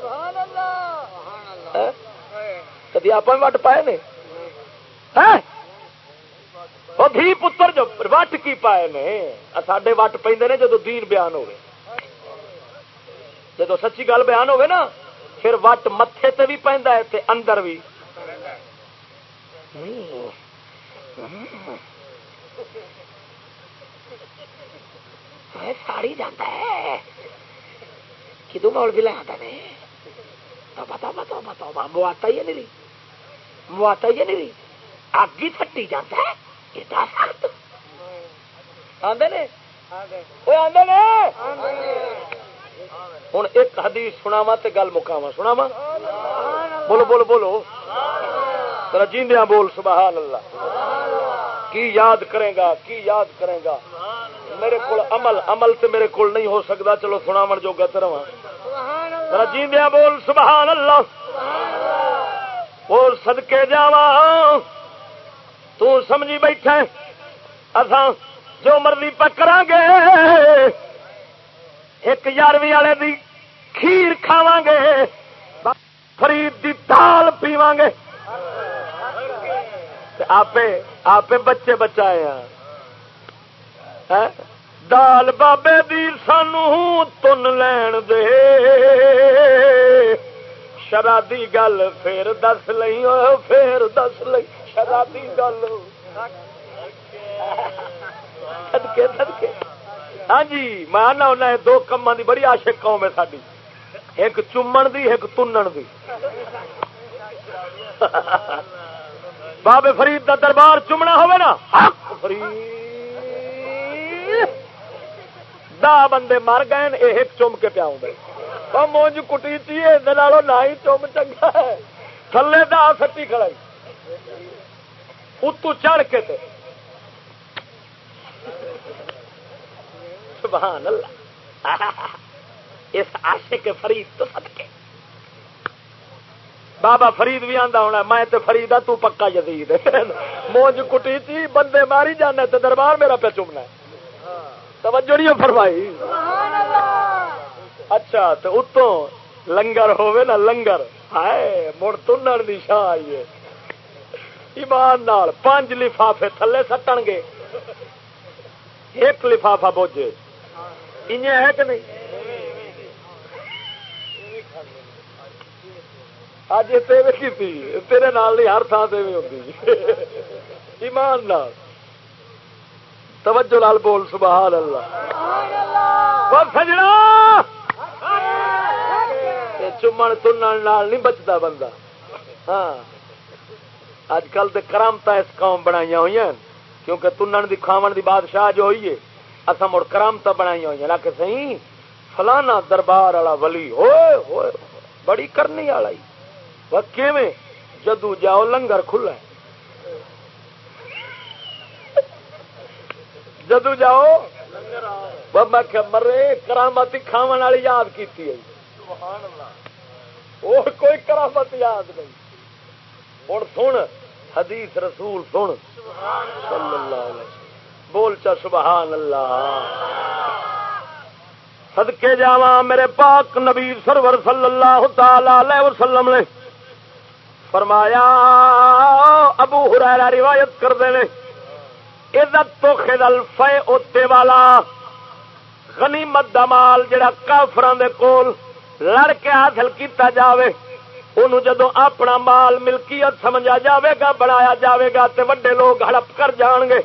سبحان اللہ۔ کدی آپ وٹ پائے نے؟ ہاں؟ دھی پتر جو وٹ کی پائے نے؟ سڈے وٹ پہ جدو دین بیان ہوئے۔ جدو سچی گل بیان ہوئے نا، پھر وٹ متے تے بھی پہنتا ہے، تے اندر بھی۔ ساڑی جاتا ہے۔ کدو مول بھی لے آتا ہے بتاؤ بتاؤ بتاؤ مواتا ہی نہیں مواتا ہی نہیں اگ ہی تھٹی جاتا ہے، یہ دس سخت۔ آدھے آدھے ہوں ایک حدیث سناوا تے گل مکاوا سناوا بولو بولو بولو۔ جیندیا بول، سبحان اللہ۔ کی یاد کرے گا، کی یاد کرے گا۔ میرے کو عمل عمل تے میرے کو نہیں ہو سکتا چلو سناو جو گت رہا جیندیا بول، سبحان اللہ۔ بول سدکے جا تمجھی بیٹھا اسان جو مرضی پکرا گے ایک یارویں والے دی کھیر کھاوا گے فرید دی دال پیوا گے آپ آپ بچے بچائے ہیں۔ ہاں؟ دال بابے دی سانو تن لین دے۔ شرادی گل پھر دس لئی پھر دس لئی شرادی گل. سدکے سدکے ہاں جی میں آنا ہونا دو کما دی بڑی عاشق قوم ہے ساری ایک چومن دی، ایک تنن دی۔ بابے فرید دا دربار چومنا ہوئے نا؟ حق فرید۔ دا بندے مر گئے یہ ایک چوم کے پیا ہوں مونج کٹی تھی یہ نہ ہی چوم چنگا ہے تھلے دا سٹی کھڑائی اتو چڑھ کے تے سبحان اللہ اس عاشق فرید تو سد کے بابا فرید بھی آتا ہونا میں تے فرید ہوں تو پکا یزید موج کٹی تھی بندے ماری جانا تے دربار میرا پہ چومنا توجہ نہیں فرمائی سبحان اللہ اچھا تو اتوں لنگر ہوے نا لنگر۔ ہائے مڑ تنن دی شاہ آئی ہے ایمان نال پانچ لفافے تھلے سٹن گے۔ ایک لفافہ بوجھے۔ ہے کہ نہیں؟ اج کی تیرے نال نہیں ہر تھان سے ہوتی ایمان نال۔ توجہ لال بول سبحان اللہ۔ سجنا چومن تن نہیں بچتا بندہ۔ ہاں۔ اج کل تو کرامت اس قوم بنائی ہوئی ہیں کیونکہ تنن دی کھاون دی بادشاہ جو ہوئی ہے اصا مڑ کرامت بنائی ہوئی لا کہ سی فلانا دربار والا ولی، ہوئے ہوئے بڑی کرنی والا کیویں؟ جدو جاؤ لنگر کھلا جدو جاؤ میں مرے، کرامت کھاون والی یاد کی اور کوئی کرامت یاد نہیں۔ ہوں سن، حدیث رسول سن۔ صلی اللہ۔ علیہ بول چا سبحان اللہ۔ صدقے جاوا میرے پاک نبی سرور صلی اللہ تعالی وسلم نے۔ فرمایا، ابو ہرا روایت کر دے عزت تو خدل فے اوتے والا، غنیمت دا مال جڑا کافران دے کول لڑ کے حاصل کیتا جاوے انہوں جدو اپنا مال ملکیت سمجھا جاوے گا بنایا جاوے گا، تے وڈے لوگ ہڑپ کر جان گے۔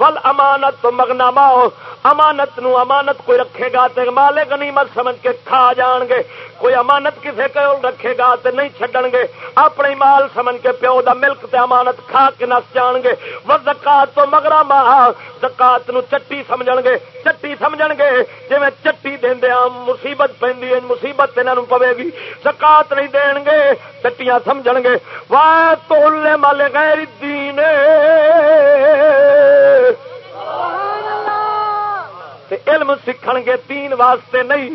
ول امانت تو مگنا ماؤ امانت نو امانت کوئی رکھے گا تے مالے غنیمت سمجھ کے کھا جان گے، کوئی امانت کسے کو رکھے گا تے نہیں چھڈن گے، اپنے مال سمجھ کے پیو دا ملک تے امانت کھا کے نس جان گے۔ وہ زکات تو مگرا ماہ زکات نو چٹی سمجھن گے، چٹی سمجھن گے جی میں چٹی دے مصیبت پہ مصیبت انہوں پوے گی۔ زکات نہیں دین گے، چٹیاں سمجھن گے۔ واہ تو مالے غیر دین علم سیکھ گے تین واسطے نہیں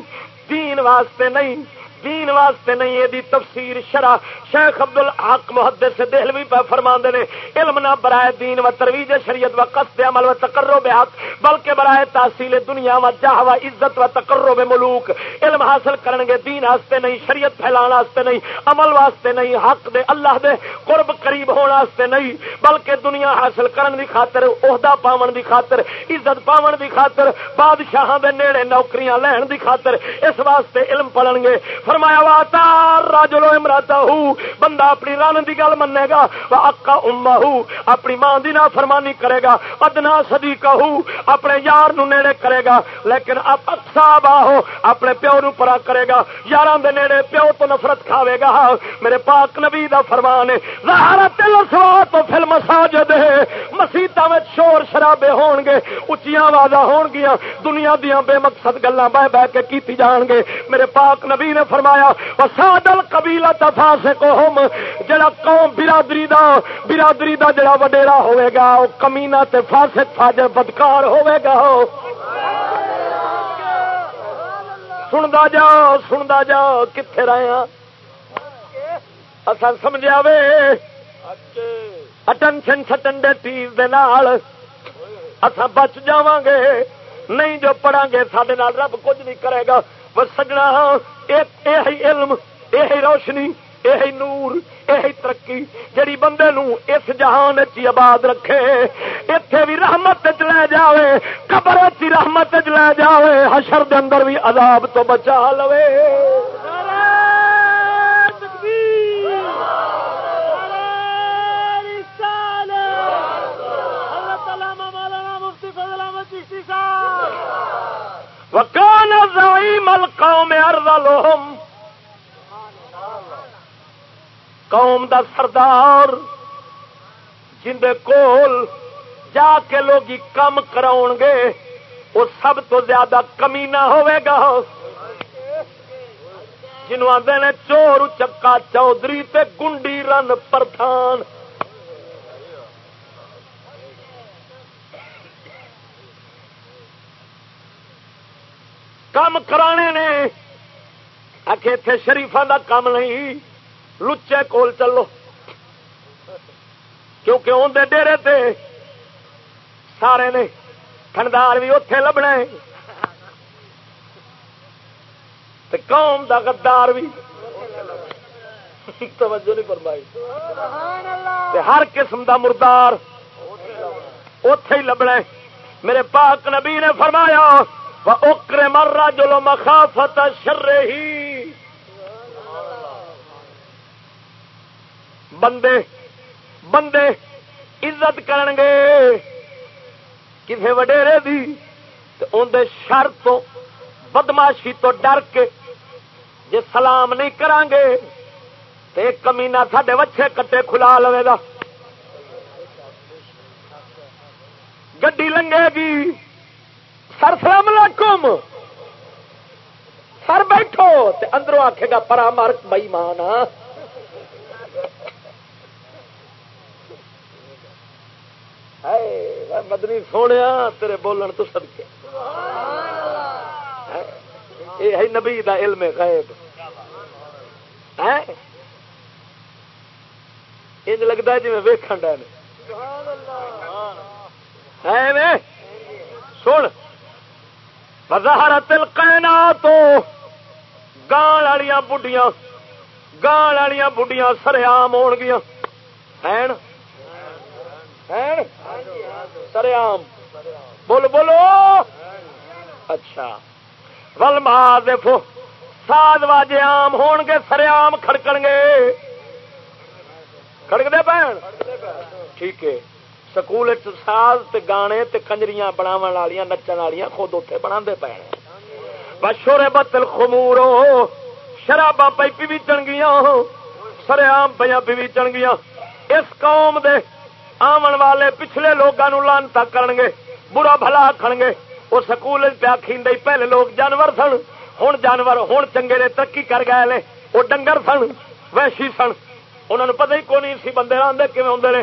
تین واسطے نہیں دین واسطے نہیں، یہ تفسیر شرح شیخ ابد الحق محدث سے دہلوی پہ فرما نے، علم نہ برائے دین و ترویج شریعت و قصد عمل و تقرر بے حق، بلکہ برائے تحصیل دنیا و جاہ و عزت و تقرر بے ملوک۔ علم حاصل کرن گے دین واسطے نہیں، شریعت پھیلان واسطے نہیں، عمل واسطے نہیں، حق دے اللہ دے قرب قریب ہونے واسطے نہیں، بلکہ دنیا حاصل کرن دی خاطر، عہدہ پاون دی خاطر، عزت پاون دی خاطر، بادشاہاں دے نیڑے نوکریاں لین دی خاطر، اس واسطے علم پڑھن گے۔ فرمایا واتا راجلو امراتا ہوں بندہ اپنی رن کی گل منے گا اکا اما ہوں اپنی ماں کی نہ فرمانی کرے گا ادنا سدی کہ اپنے یار نو نیڑے کرے گا لیکن اکسا باہو اپنے پیو نو پرا کرے گا یار دے نیڑے پیو تو نفرت کھاوے گا، میرے پاک نبی دا فرمان ہے سوا تو فلم ساجد مسیطا میں شور شرابے ہون گے اچیاں آوازاں ہون گیا دنیا دیا بے مقصد گلا بہ بہ کے کیتی جان گے میرے پاک نبی نے فرمایا سادل قبیلہ تفا جڑا قوم برادری دا برادری دا جڑا وڈیرا ہوئے گا وہ کمینا تے فاسق، فاجر، بدکار ہوئے گا سندا جاؤ سندا جاؤ کتنے رہے ہیں اصل سمجھا وے اٹنشن سٹن دے تیز دے نال اصا بچ جا گے، نہیں جو پڑھا گے سڈے رب کچھ نہیں کرے گا۔ وہ سجنا یہ علم یہ روشنی یہ نور یہ ترقی جڑی بندے نو اس جہان چی آباد رکھے۔ اتے بھی رحمت لے جائے قبر چی رحمت لے جائے حشر دے اندر بھی عذاب تو بچا لوے۔ وکان زعیم القوم ارذلهم قوم دا سردار جندے کول جا کے لوگ کم کراؤ گے، وہ سب تو زیادہ کمینا ہوئے گا۔ جنوب آدھے نے چور چکا چودھری تے گنڈی رن پرتھان۔ کام کرانے نے۔ آخے اتے شریفا کا کام نہیں لچے کول چلو۔ کیونکہ اندر ڈیرے تے سارے نے تھندار بھی اتے لبنا قوم دا غدار بھی توجہ نہیں فرمائی۔ ہر قسم دا مردار اتے ہی لبنا میرے پاک نبی نے فرمایا اکرے مرا جلو مخافت شر ہی بندے بندے عزت کرن گے کسی وڈیرے دی اندر شر تو، بدماشی تو ڈر کے جی سلام نہیں کران گے تو ایک کمینا سڈے وچھے کٹے کھلا لوے گا۔ گڈی لنگے گی۔ سر سلام علیکم۔ سر بیٹھو تے اندروں آکھے گا پرا مارک بئی مان مدنی سونے تیرے بولن تو سدکے یہ ہے نبی دا علم غیب۔ انج لگتا ہے جی میں ویکن ڈے سن۔ وزہرت القینات گان والی بڑھیاں گان والی بڑھیاں سریام ہو گیا سریام بول، بولو۔ اچھا۔ ول مار دیکھو ساد واجے آم ہون گے سریام کھڑکن گے۔ کھڑکتے پہن؟ ٹھیک ہے۔ سکول ساز تے گانے تے کنجریاں بناو والی نچن والی خود اتنے بنا پے۔ بشورے بتل خمور شرابا پی پیچن گیا سر آم پہ پیچن گیا اس قوم دے آمن والے پچھلے لوگوں لانتا کرن گے برا بھلا آخر گے وہ سکول پیا کھیندے پہلے لوگ جانور سن ہوں جانور ہوں چنگے نے ترقی کر گئے وہ ڈنگر سن ویشی سن۔ انہوں نے پتہ ہی کون سی بندے آدھے کھے آدھے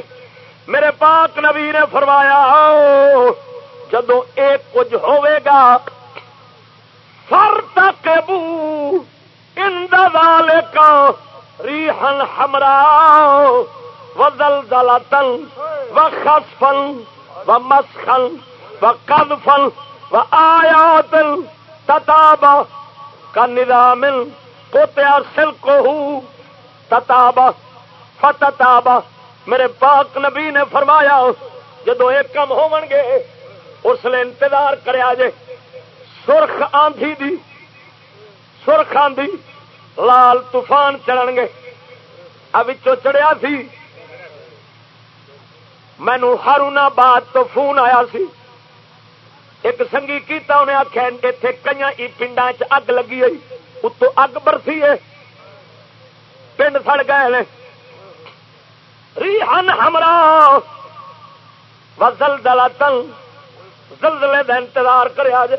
میرے پاک نبی نے فرمایا، جدو ایک کچھ ہوے گا فر تک بو اندال کا ریحن ہمرا، و دل تل و خسفل و مسخل و کدفل و آیا تل تتابا کا نظامل کوتیا سل کو تتابا فتتابا میرے پاک نبی نے فرمایا، جدو ایک کم ہو گے، اس لیے انتظار کرے سرخ آندھی دی، سرخ آندھی، لال طوفان چڑھ گے۔ اب چڑیا سی۔ مینو ہارونا باد تو فون آیا سی۔ ایک سنگی کیتا انہیں آخیا اتنے کئی پنڈا چگ لگی ہوئی، اتو اگ برسی ہے۔ پنڈ سڑ گئے ریحن ہمرا۔ وزل دلا تل زلزلے دا انتظار کرے آج۔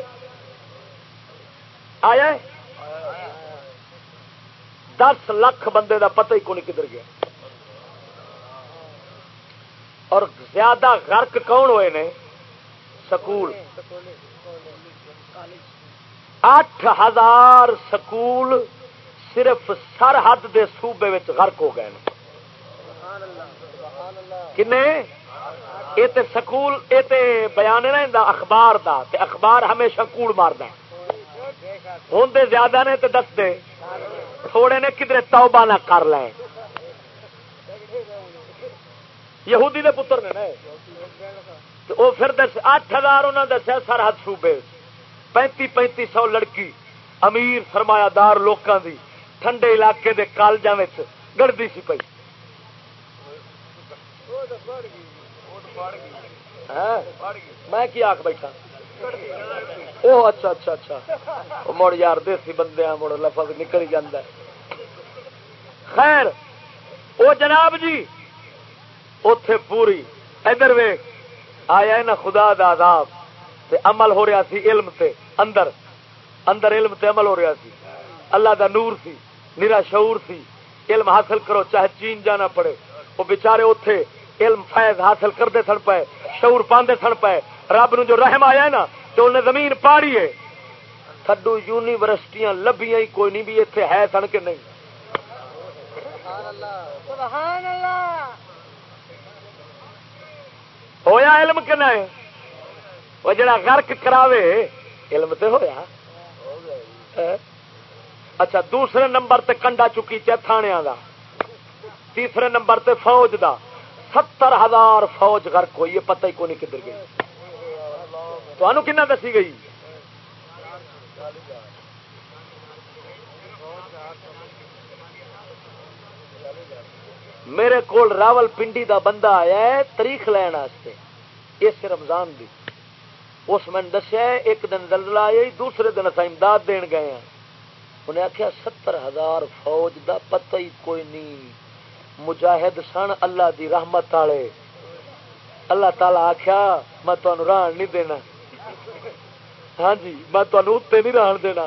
آیا دس لاکھ بندے دا پتہ ہی کون کدھر گیا۔ اور زیادہ غرق کون ہوئے نے؟ سکول۔ اٹھ ہزار سکول صرف سرحد دے صوبے غرق ہو گئے کنے یہ تے سکول یہ تے بیان ہے نا اخبار دا، تے اخبار ہمیشہ کوڑ مارد ہوں زیادہ نے تے دس دے۔ تھوڑے نے کدھر توبہ نہ کر لیں یہودی دے پتر نے وہ پھر دس، اٹھ ہزار انہوں نے دسیا سرحد صوبے پینتی پینتی سو لڑکی۔ امیر سرمایہ دار لوگوں دی، ٹھنڈے علاقے دے کالجوں گڑتی سی پی ہاں؟ ہاں؟ میں کی آخ بیٹھا؟ او اچھا اچھا اچھا۔ مڑ یار، دیسی بندے مڑ لفظ نکل جاندہ خیر، او جناب جی اتے پوری۔ ادھر وے آیا نا خدا دا عذاب۔ تے عمل ہو رہا سی علم تے، اندر۔ اندر علم تے عمل ہو رہا سی۔ اللہ دا نور سی نیرا شعور سی۔ علم حاصل کرو، چاہے چین جانا پڑے۔ وہ بچارے اتے علم فیض حاصل کرتے سن پائے شعور پاندے سن پائے رب نو جو رحم آیا ہے نا تو انہیں زمین پاڑی ہے۔ تھڈو یونیورسٹیاں لبیاں ہی کوئی نہیں بھی اتنے ہے سن کے نہیں۔ ہویا علم کنا ہے وہ جڑا غرق کراوے علم تے ہویا۔ اچھا دوسرے نمبر تے کنڈا چکی چا تھانیا دا تیسرے نمبر تے فوج دا۔ ستر ہزار فوج غرق ہوئی ہے پتہ ہی کون کدھر گئی؟ تو کنا دسی گئی؟ میرے کول راول پنڈی دا بندہ آیا ہے، تاریخ لین واسطے اس رمضان دی۔ اس میں دسیا ایک دن دلدل آئی دوسرے دن اصا امداد دین گئے ہیں۔ انہیں آخیا ستر ہزار فوج دا پتہ ہی کوئی نہیں۔ مجاہد سن اللہ دی رحمت والے۔ اللہ تعالی آخیا میں تمہیں ران نہیں دینا۔ ہاں جی میں تمہیں اتنے نہیں ران دینا۔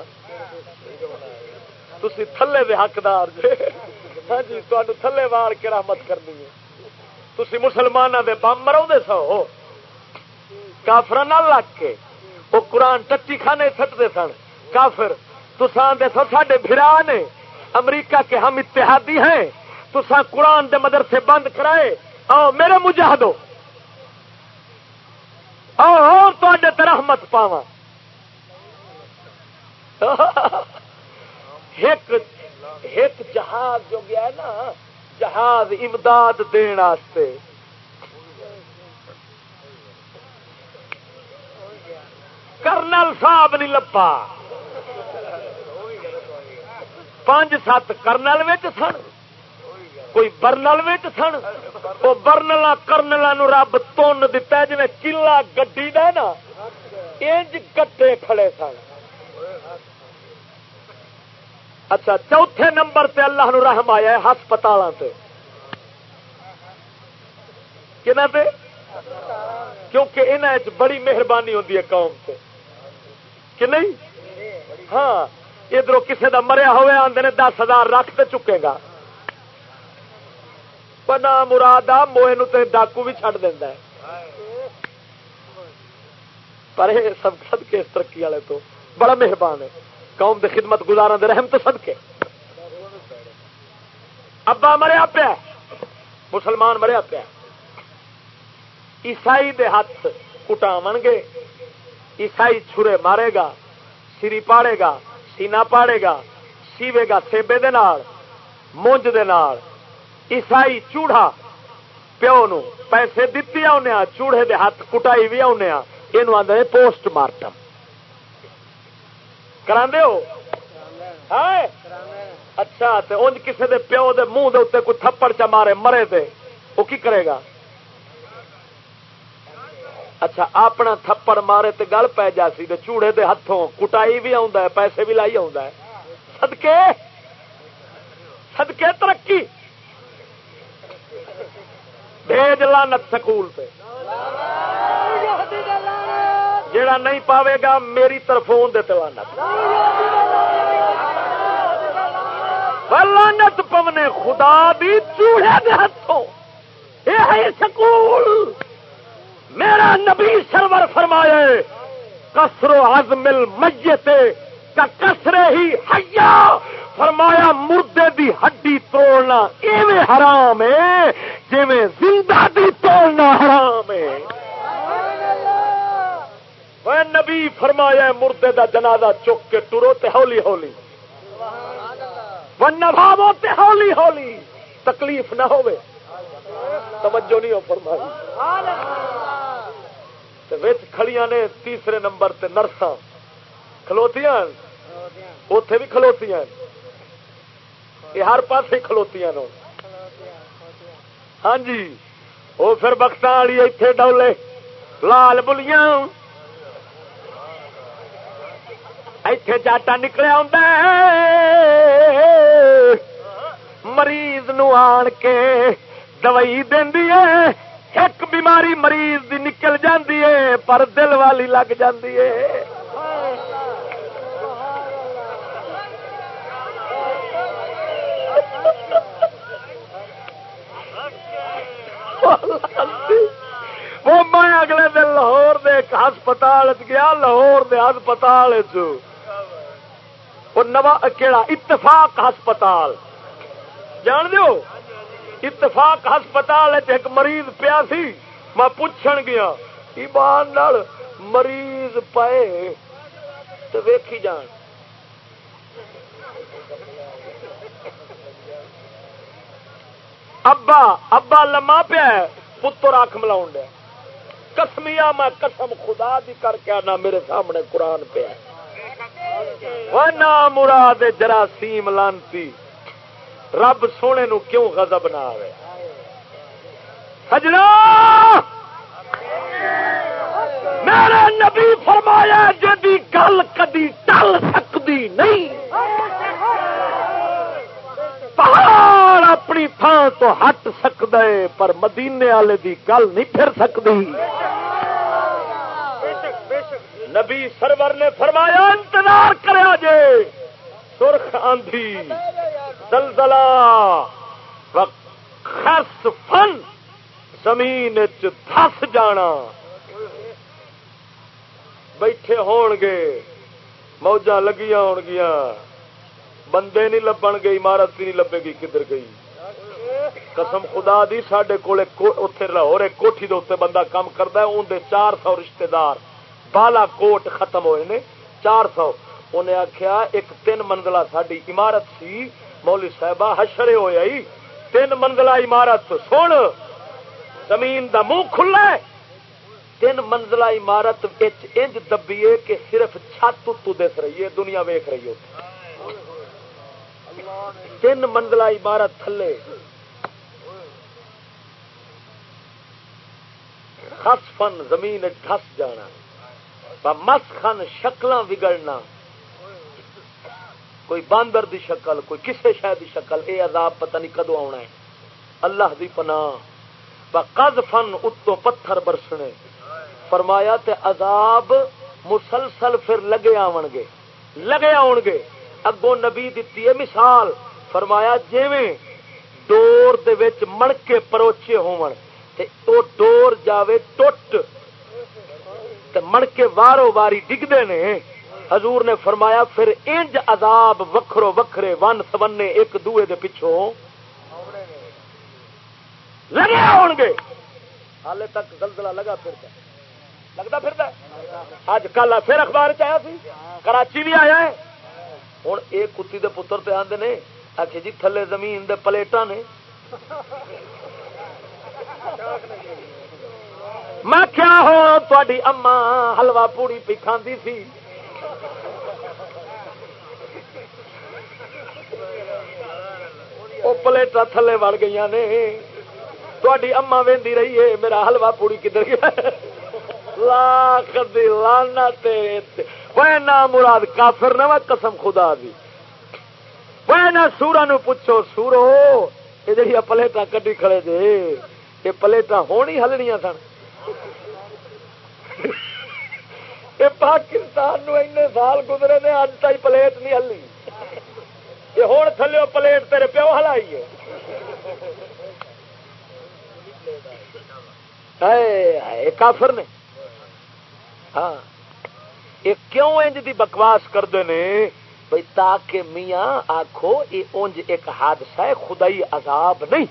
تھی تھلے دے حقدار جی ہاں جی تمہیں تھلے وار کے رحمت کرنی ہے۔ تھی مسلمانوں دے بم مرو سو۔ کافر نہ لگ کے۔ وہ قرآن ٹچی خانے سٹتے سن۔ کافر تسان دے سو ساڈے برا نے۔ امریکہ کے ہم اتحادی ہیں۔ تسا قرآن دے مدرسے بند کرائے، آؤ میرے مجاہدو، آؤ اور تے رحمت پاوا ایک جہاز جو گیا ہے نا، جہاز امداد دن کرنل صاحب نہیں لبا پانچ سات کرنل سن۔ کوئی برنل سن؟ وہ برنل کرنل رب تن دتا جی کلا گڈی نا، انج گٹے کھڑے سن۔ اچھا چوتھے نمبر تے اللہ نو رحم آیا ہے ہسپتال کیونکہ ان بڑی مہربانی ہوتی ہے قوم سے کہ نہیں؟ ہاں ادھر کسی کا مریا ہوئے آدھے دس ہزار رکھ تے چکے گا۔ پنا مراد آ موہے ڈاکو بھی چڈ دینا پر یہ سب سد کے ترقی والے تو بڑا مہربان ہے قوم دے خدمت گزارا دے رحم تو سد کے ابا مریا پیا مسلمان مریا پیا عیسائی دے ہاتھ کٹاو گے عیسائی چھرے مارے گا سری پاڑے گا سینا پاڑے گا سیوے گا سیبے دے نال مونج دے نال عیسائی چوڑا پیو نو پیسے دتی آنے چوڑے دے ہاتھ کٹائی بھی آنے یہ آدھے پوسٹ مارٹم۔ کرا اچھا انج کسی دے پیو دے منہ دے اتنے کوئی تھپڑ چ مارے مرے دے وہ کی کرے گا؟ اچھا اپنا تھپڑ مارے تے گل پی جا سی چوڑے دے ہاتھوں کٹائی بھی آ پیسے بھی لائی آ سدکے سدکے ترقی! بھیج لانت سکول سے جڑا نہیں پاوے گا میری طرف لانت لانت پونے خدا دی چوڑے دے ہاتھوں یہ ہے سکول۔ میرا نبی سرور فرمائے کسرو ازمل مجھے کا کسرے ہی حیا۔ فرمایا، مردے دی ہڈی توڑنا ایویں حرام ہے جی زندہ دی توڑنا حرام ہے۔ نبی فرمایا، مردے دا جنازہ چک کے ٹرو تے ہولی ہولی۔ وہ نبھاو تے ہولی ہولی۔ تکلیف نہ ہوئے۔ توجہ نہیں ہو فرمائی۔ کھڑیاں نے تیسرے نمبر تے نرساں۔ کھلوتیاں؟ اتے بھی کھلوتیاں۔ یہ ہر پاس کھلوتیاں نو ہاں جی وہ پھر بخت والی اتے ڈولے، لال بلیاں۔ اتے جاٹا نکلیا ہوں مریض نو آن کے دوائی دینی ہے۔ ایک بیماری مریض دی نکل جاندی ہے، پر دل والی لگ جاندی ہے۔ وہ میں اگلے دن لاہور دے ہسپتال گیا، لاہور دے ہسپتال کہڑا اتفاق ہسپتال۔ جان دو اتفاق ہسپتال ایک مریض پیا سی۔ میں پوچھن گیا، ایمان مریض پائے تو ویکھی جان۔ ابا ابا لما پیا پتر آخ ملا دیا کسمیا میں قسم خدا دی کر کے آنا میرے سامنے قرآن پیا نہ مراد جراثیم لانتی۔ رب سونے نو کیوں غضب نہ آئے سجنا! میرے نبی فرمایا جی گل کدی ٹل سکتی نہیں۔ پہاڑ اپنی تھان تو ہٹ سکتا ہے پر مدینے والے دی گل نہیں پھر سکتی نبی سرور نے فرمایا، انتظار کرا جے سرخ آندھی، زلزلہ خس فن زمین چس جانا۔ بیٹھے ہون گے موجہ لگیا ہون گیا بندے نہیں لبن گے، عمارت نہیں لبے گی، کدھر گئی؟ قسم خدا دی سڈے کول کوٹھی دے اتنے بندہ کام کرتا ہے اندر چار سو رشتے دار بالا کوٹ ختم ہوئے نے، چار سو۔ انہیں آخیا ایک تین منزلہ ساری عمارت سی مولی صاحبہ حشرے ہوئے تین منزلہ عمارت، سن، زمین دا منہ کھلا تین منزلہ عمارت انج دبیے کہ صرف چھت تو دس رہی ہے، دنیا ویخ رہی ہو تین منزلہ عمارت تھلے۔ خس فن زمین ٹس جانا۔ مس خن شکل بگڑنا کوئی باندر دی شکل، کوئی کسے شہ دی شکل، اے عذاب پتہ نہیں کدو آنا ہے۔ اللہ دی پناہ۔ قد فن اتو پتھر برسنے۔ فرمایا تے عذاب مسلسل پھر لگے آن گے۔ لگے آن گے۔ اگوں نبی دیتی ہے مثال۔ فرمایا جیویں ڈور دے وچ پروچے ہون، تے او ڈور جاوے ٹوٹ۔ تے مڑکے وارو واری ڈگدے نے۔ حضور نے فرمایا، پھر انج عذاب وکھرو وکھرے ون سبنے ایک دوے دے پچھوں لگے ہون گے۔ حالے تک زلزلہ لگا پھرتا لگتا پھرتا اج کل پھر اخبار چیا سی، کراچی بھی آیا ہے۔ ہوں ایک کتی دے پتر تے آدھے نے آخ جی تھلے زمین دے پلیٹا نے۔ میں کیا ہو تاری اما حلوا پوڑی پی کھاندی سی۔ وہ پلیٹا تھلے وڑ گئی نے۔ تھی اما وی رہی ہے، میرا حلوا پوڑی کدھر گیا؟ لاکھ لانا نہ مراد کافر نہ قسم خدا دی نہ سورا نو پوچھو سورو یہ جی پلیٹا کٹی کھڑے دے یہ پلیٹا ہونی ہلنیا سن پاکستان نو سال گزرے نے اج تھی پلیٹ نہیں ہلی یہ ہوں تھلو پلیٹ تیرے پیو ہلائی ہے کافر نے ہاں یہ کیوں انج دی بکواس کرتے ہیں بھائی تاکہ میاں آخو یہ انج ایک حادثہ ہے، خدائی عذاب نہیں۔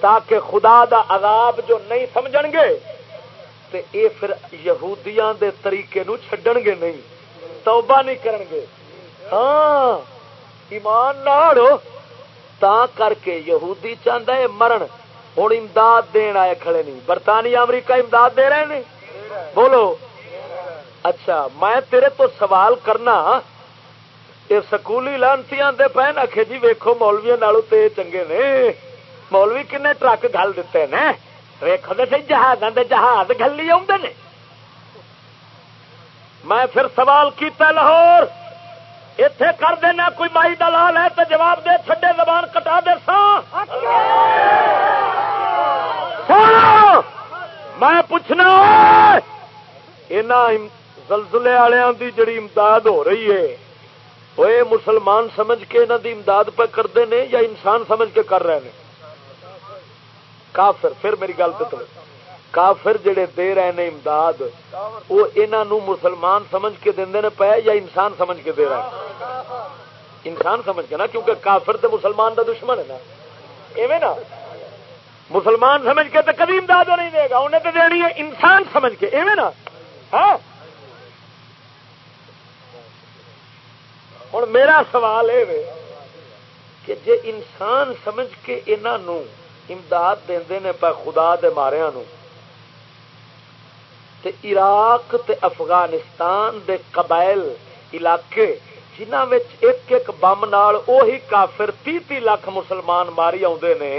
تاکہ خدا دا عذاب جو نہیں سمجھ گے تو یہ پھر یہودیاں دے طریقے نو چھڈن گے نہیں، توبہ نہیں کرن گے۔ ہاں ایمان تا کر کے یہودی چاہتا ہے مرن۔ ہوں امداد دین آئے کھڑے نہیں۔ برطانیہ، امریکہ امداد دے رہے ہیں بولو۔ اچھا میں تیرے تو سوال کرنا، یہ سکولی لانتی آتے پہ آخے جی ویکو مولوی نالو تے چنگے نے۔ مولوی کنے ٹرک گل دیتے ہیں ویکو تو جہاز جہاز گلی آدھے میں پھر سوال کیتا لاہور اتے کر دینا کوئی مائی دلال ہے تو جواب دے، چھڈے زبان کٹا دے سا میں پوچھنا زلزلے والوں کی جڑی امداد ہو رہی ہے، وہ مسلمان سمجھ کے انہوں دی امداد پہ کرتے ہیں یا انسان سمجھ کے کر رہے ہیں کافر، پھر میری گل تو۔ کافر جڑے دے رہے ہیں امداد، وہ انہوں مسلمان سمجھ کے دے پے یا انسان سمجھ کے دے رہے ہیں؟ انسان سمجھ کے نا، کیونکہ کافر تو مسلمان کا دشمن ہے نا۔ ایویں نا۔ مسلمان سمجھ کے تو کبھی امداد نہیں دے گا، انہیں تو دینی ہے انسان سمجھ کے۔ ایویں نا۔ ہاں۔ ہوں میرا سوال یہ کہ جے انسان سمجھ کے انہوں امداد دے پہ خدا دے ماریا تے عراق تے افغانستان دے قبائل علاقے جنہ ایک ایک بم نال اوہی کافر تی تی لاکھ مسلمان ماری آدھے نے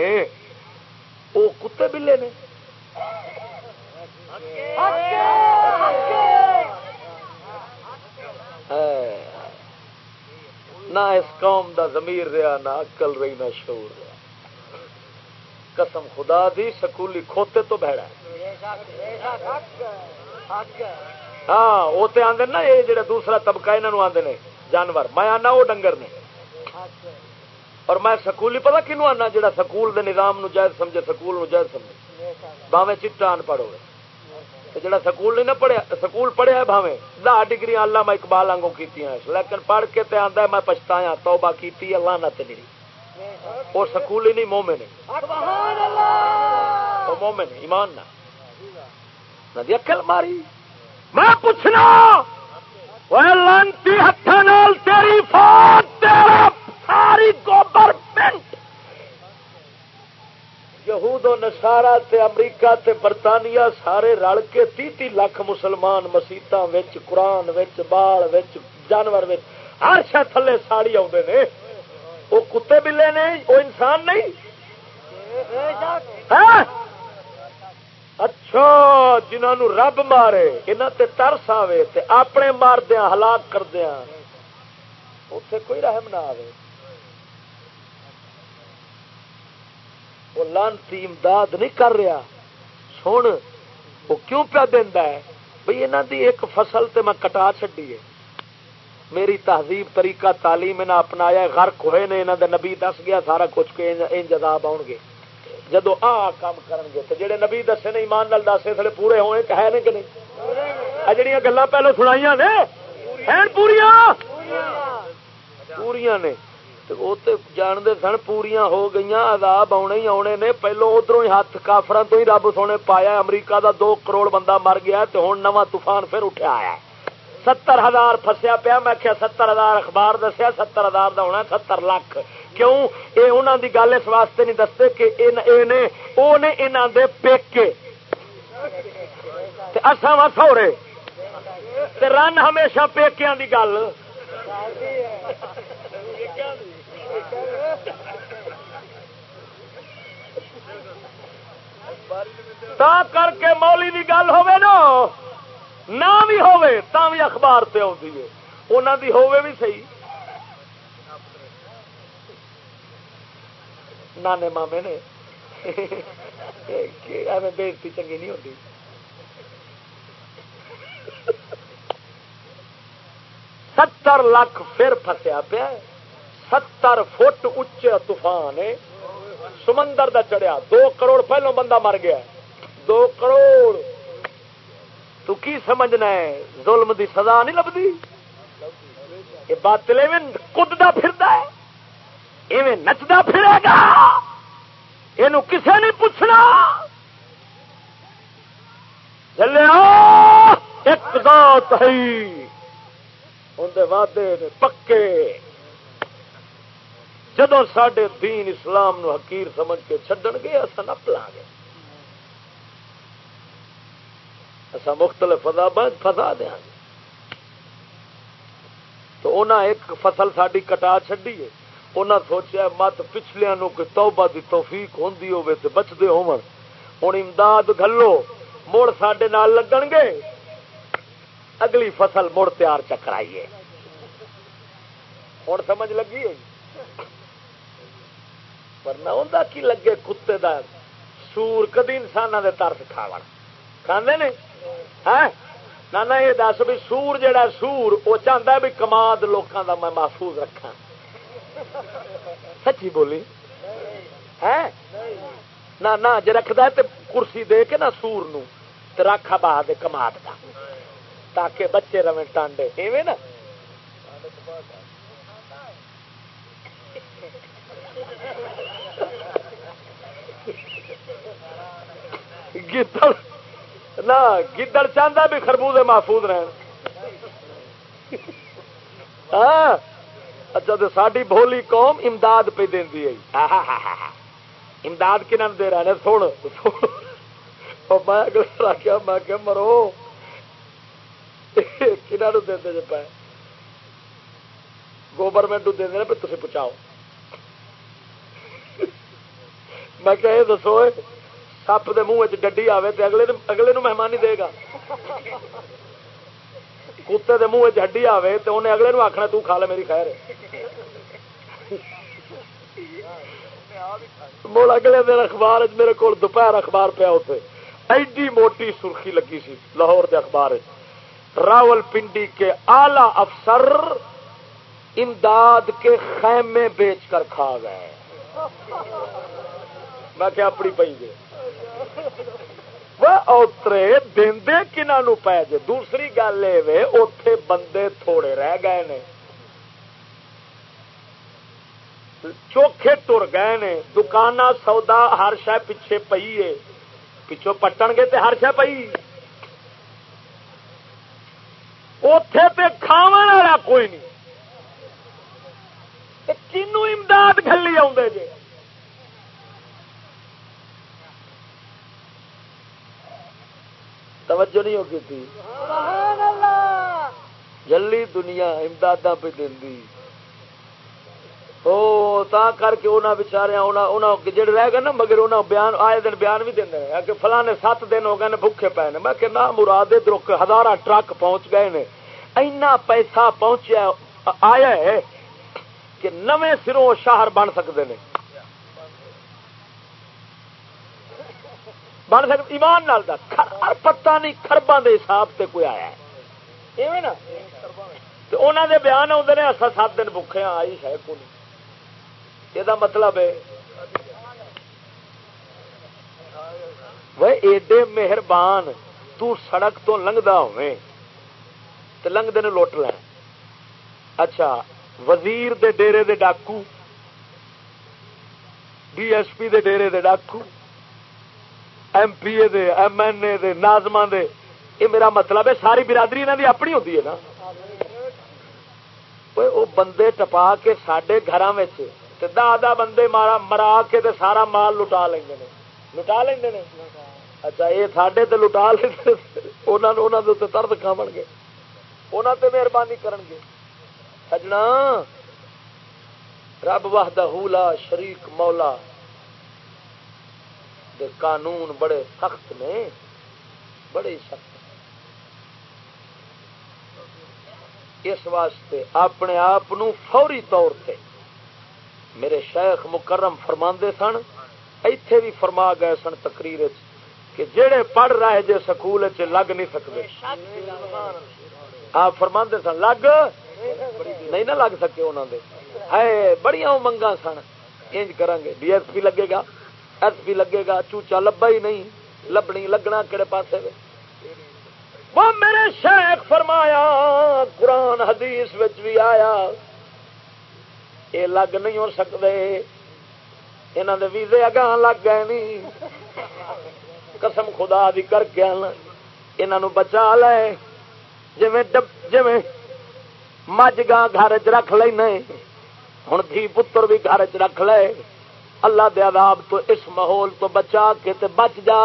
وہ کتے بلے نے۔ ہاں۔ نہ اس قوم دا ضمیر رہا، نہ اکل رہی، نہ شعور رہا۔ قسم خدا دی، سکولی کھوتے تو بہڑا ہاں وہ تو آدھے نا، یہ جڑا دوسرا طبقہ یہاں آدھے نے، جانور۔ میں آنا، وہ ڈنگر نے۔ اور میں سکولی پتا کنو آنا، جڑا سکول دے نظام نو جائز سمجھے، سکول نو جائز سمجھے۔ باوے چٹا ان پڑھ ہوئے جڑا سکول نہیں نہ پڑھیا سکول پڑھیا ہے بھاوے لا ڈگری اللہ میں اقبال آنگوں کی لیکن پڑھ کے تے آندا ہے میں پچھتایا توبہ کیتی اللہ نہ تے نہیں۔ اور سکول ہی نہیں مومن ہے سبحان اللہ! او مومن ہے ایمان نہ۔ نہ دی عقل ماری۔ میں پوچھنا وہ لانتی ہتھاں نال تیری فوج تیرا ساری گورنمنٹ یہود و نسارا تے امریکہ تے برطانیہ سارے رل کے تی تی لاکھ مسلمان مسیت قرآن وچ، بال وچ، جانور وچ ہر شا تھلے ساڑی آدھے نے۔ وہ کتے بلے نے وہ انسان نہیں۔ ہاں؟ اچھا جنہوں رب مارے یہاں تے ترس آئے اپنے مار ماردیا ہلاک کر کردیا اتے کوئی رحم نہ آئے وہ لانتی امداد نہیں کر رہا۔ سن، وہ کیوں پیا دینا ہے؟ بھائی یہاں دی ایک فصل تے میں کٹا چڈی ہے۔ میری تہذیب، طریقہ، تعلیم انہیں اپنایا غرق ہوئے نے انہوں دے نبی دس گیا، سارا کچھ کے ان جداب آؤ گے۔ جدو آ کام کرن گے تو جڑے نبی دسے نے، ایمان نال دس اس پورے ہوئے کہ ہے کہ نہیں؟ جڑیاں گلا پہلو سنائی نے پوریا پوریا نے۔ جانتے سن پوریا ہو گئی عذاب آنے ہی آنے نے پہلو ادھر ہی ہاتھ کافر تو ہی رب سونے پایا امریکہ دا دو کروڑ بندہ مر گیا تو ہوں نواں طوفان پھر اٹھا آیا ستر ہزار فسیا پیا میں کیا ستر ہزار اخبار دسیا ستر ہزار کا ہونا ستر لاکھ کیوں یہ انہوں کی گل اس واسطے نہیں دستے کہ وہ نے انہوں دے پیکے اصا وا سورے رن ہمیشہ پیکیا کی گل تا کر کے مولی کی گل نا، نہ بھی تا بھی اخبار سے آتی ہے۔ انہوں کی بھی صحیح۔ نانے مامے نے۔ ایویں بےزتی چنگی نہیں ہوتی ستر لاکھ پھر فسیا پیا ستر فٹ اچے طوفان ہے۔ سمندر دا چڑھیا۔ دو کروڑ پہلو بندہ مر گیا۔ دو کروڑ۔ تو کی سمجھنا ہے؟ ظلم دی سزا نہیں لبھی۔ یہ بات کدتا پھرتا ہے۔ ایویں نچتا پھرے گا۔ یہ کسے نہیں پوچھنا۔ چلے ایک ذات ہے۔ اندر وعدے پکے۔ جدو سڈے دین اسلام نو حکیر سمجھ کے چڈن گے اصا نپلا گے۔ اصا مختلف فضا فضا دیا گے۔ تو انہیں ایک فصل ساری کٹا چڈی ہے۔ انہیں سوچا مت پچھلیا کوئی توبہ دی توفیق ہوندی ہوے تے بچتے ہون ہوں امداد گلو مڑ سڈے لگن گے۔ اگلی فصل مڑ تیار چکرائیے ہوں سمجھ لگی ہے؟ ورنہ نہ کی لگے کتے دا سور، کدی انسانوں کے ترس کھاو کھانے نے؟ ہاں؟ نہ یہ دس بھی سور جہا سور، وہ چاہتا بھی کماد لوگوں کا میں محفوظ رکھا سچی بولی؟ ہاں؟ ہے نہ جی رکھد تو کرسی دے کے نا سور نو رکھ آباد کماد کا تاکہ بچے رویں ٹانڈے۔ ایویں نا؟ گدڑ نہ، گدڑ چاہتا بھی خربوزے محفوظ رہن۔ ہاں اچھا تو ساری بولی قوم امداد پہ دینی ہے۔ امداد کن دے رہے سن میں اگلا کیا میں کہ مرو کنہوں دے دے پائے گورنمنٹ دے دے پہ تھی پہنچاؤ میں کہ دسو سپ دے منہ ڈڈی آئے تو اگلے اگلے نو مہمان دے گا کتے دے منہ ہڈی آئے تو انہیں اگلے نو آخنا تو کھا لے میری خیر مڑ اگلے دن اخبار میرے کو دوپہر اخبار پیا اتنے ایڈی موٹی سرخی لگی سی لاہور دے اخبار راول پنڈی کے آلہ افسر امداد کے خیمے بیچ کر کھا گئے میں کیا اپنی پی گئے اوترے دے کنہوں پی جے دوسری گل یہ اتے بندے تھوڑے رہ گئے نے چوکھے تر گئے نے دکان سودا ہر شہ پیچھے پی ہے پچھو پٹن گے تو ہر شہ پی اتے پہ کھاو والا کوئی نہیں کنو امداد کھلی آدھے جی توجہ نہیں ہوگی تھی۔ جلی دنیا امداد پہ دینی تا کر کے انہوں بچارے جڑے رہ گئے نا مگر انہوں بیان آئے دن بیان بھی دیں کہ فلانے سات دن ہو گئے بھوکے پے نے۔ میں کہ نہ مراد درک ہزار ٹرک پہنچ گئے نے۔ اینا پیسہ پہنچیا آیا ہے کہ نویں سروں شہر بن سکتے ہیں بن سکتے ایمان نال دا پتہ نہیں خرباں دے حساب سے کوئی آیا ہے۔ نا؟ انہوں دے بیان آتے ہیں اصا سات دن بکے ہاں، آئی ہے کو یہ مطلب ہے وہ ایڈے مہربان، تو سڑک تو لنگتا ہوئے تو لنگتے لوٹ لین۔ اچھا وزیر دے ڈیرے دے ڈاکو، ڈی ایس پی دے ڈیرے دے ڈاکو ایم پی اے دے ایم این اے دے نازم دے۔ یہ میرا مطلب ہے، ساری برادری انہوں کی اپنی ہوتی ہے نا۔ وہ بندے ٹپا کے سڈے گھر دہ بندے مارا، مرا کے تے سارا مال لٹا لیں گے لٹا لیں گے اچھا یہ سڈے تو لٹا لیں ترد کھا گے۔ انہوں تے مہربانی کرن گے۔ سجنا، رب وحدہ لا شریک مولا۔ دے قانون بڑے سخت نے، بڑے سخت اس واسطے اپنے آپ فوری طور سے میرے شیخ مکرم فرما سن، ایتھے بھی فرما گئے سن تقریر کہ جڑے پڑھ رہے جے سکول چ لگ نہیں سکتے آپ فرما سن، لگ؟ نہیں نہ لگ سکے انہوں نے ہے بڑی منگا سن۔ انج کریں گے ڈی ایس پی لگے گا۔ ایس پی لگے گا، چوچا لبا ہی نہیں، لبنی لگنا کہڑے پاسے وہ میرے شیخ فرمایا، قرآن حدیث بھی آیا یہ لگ نہیں ہو سکتے یہاں دے ویزے اگاں لگ گئے نہیں قسم خدا دی کر کے یہاں بچا لے۔ جی جی مجھ گاہ گھر چ رکھ لینا ہوں دھی پتر بھی گھر چ رکھ لے۔ اللہ دے عذاب تو اس ماحول تو بچا کے تے بچ جا،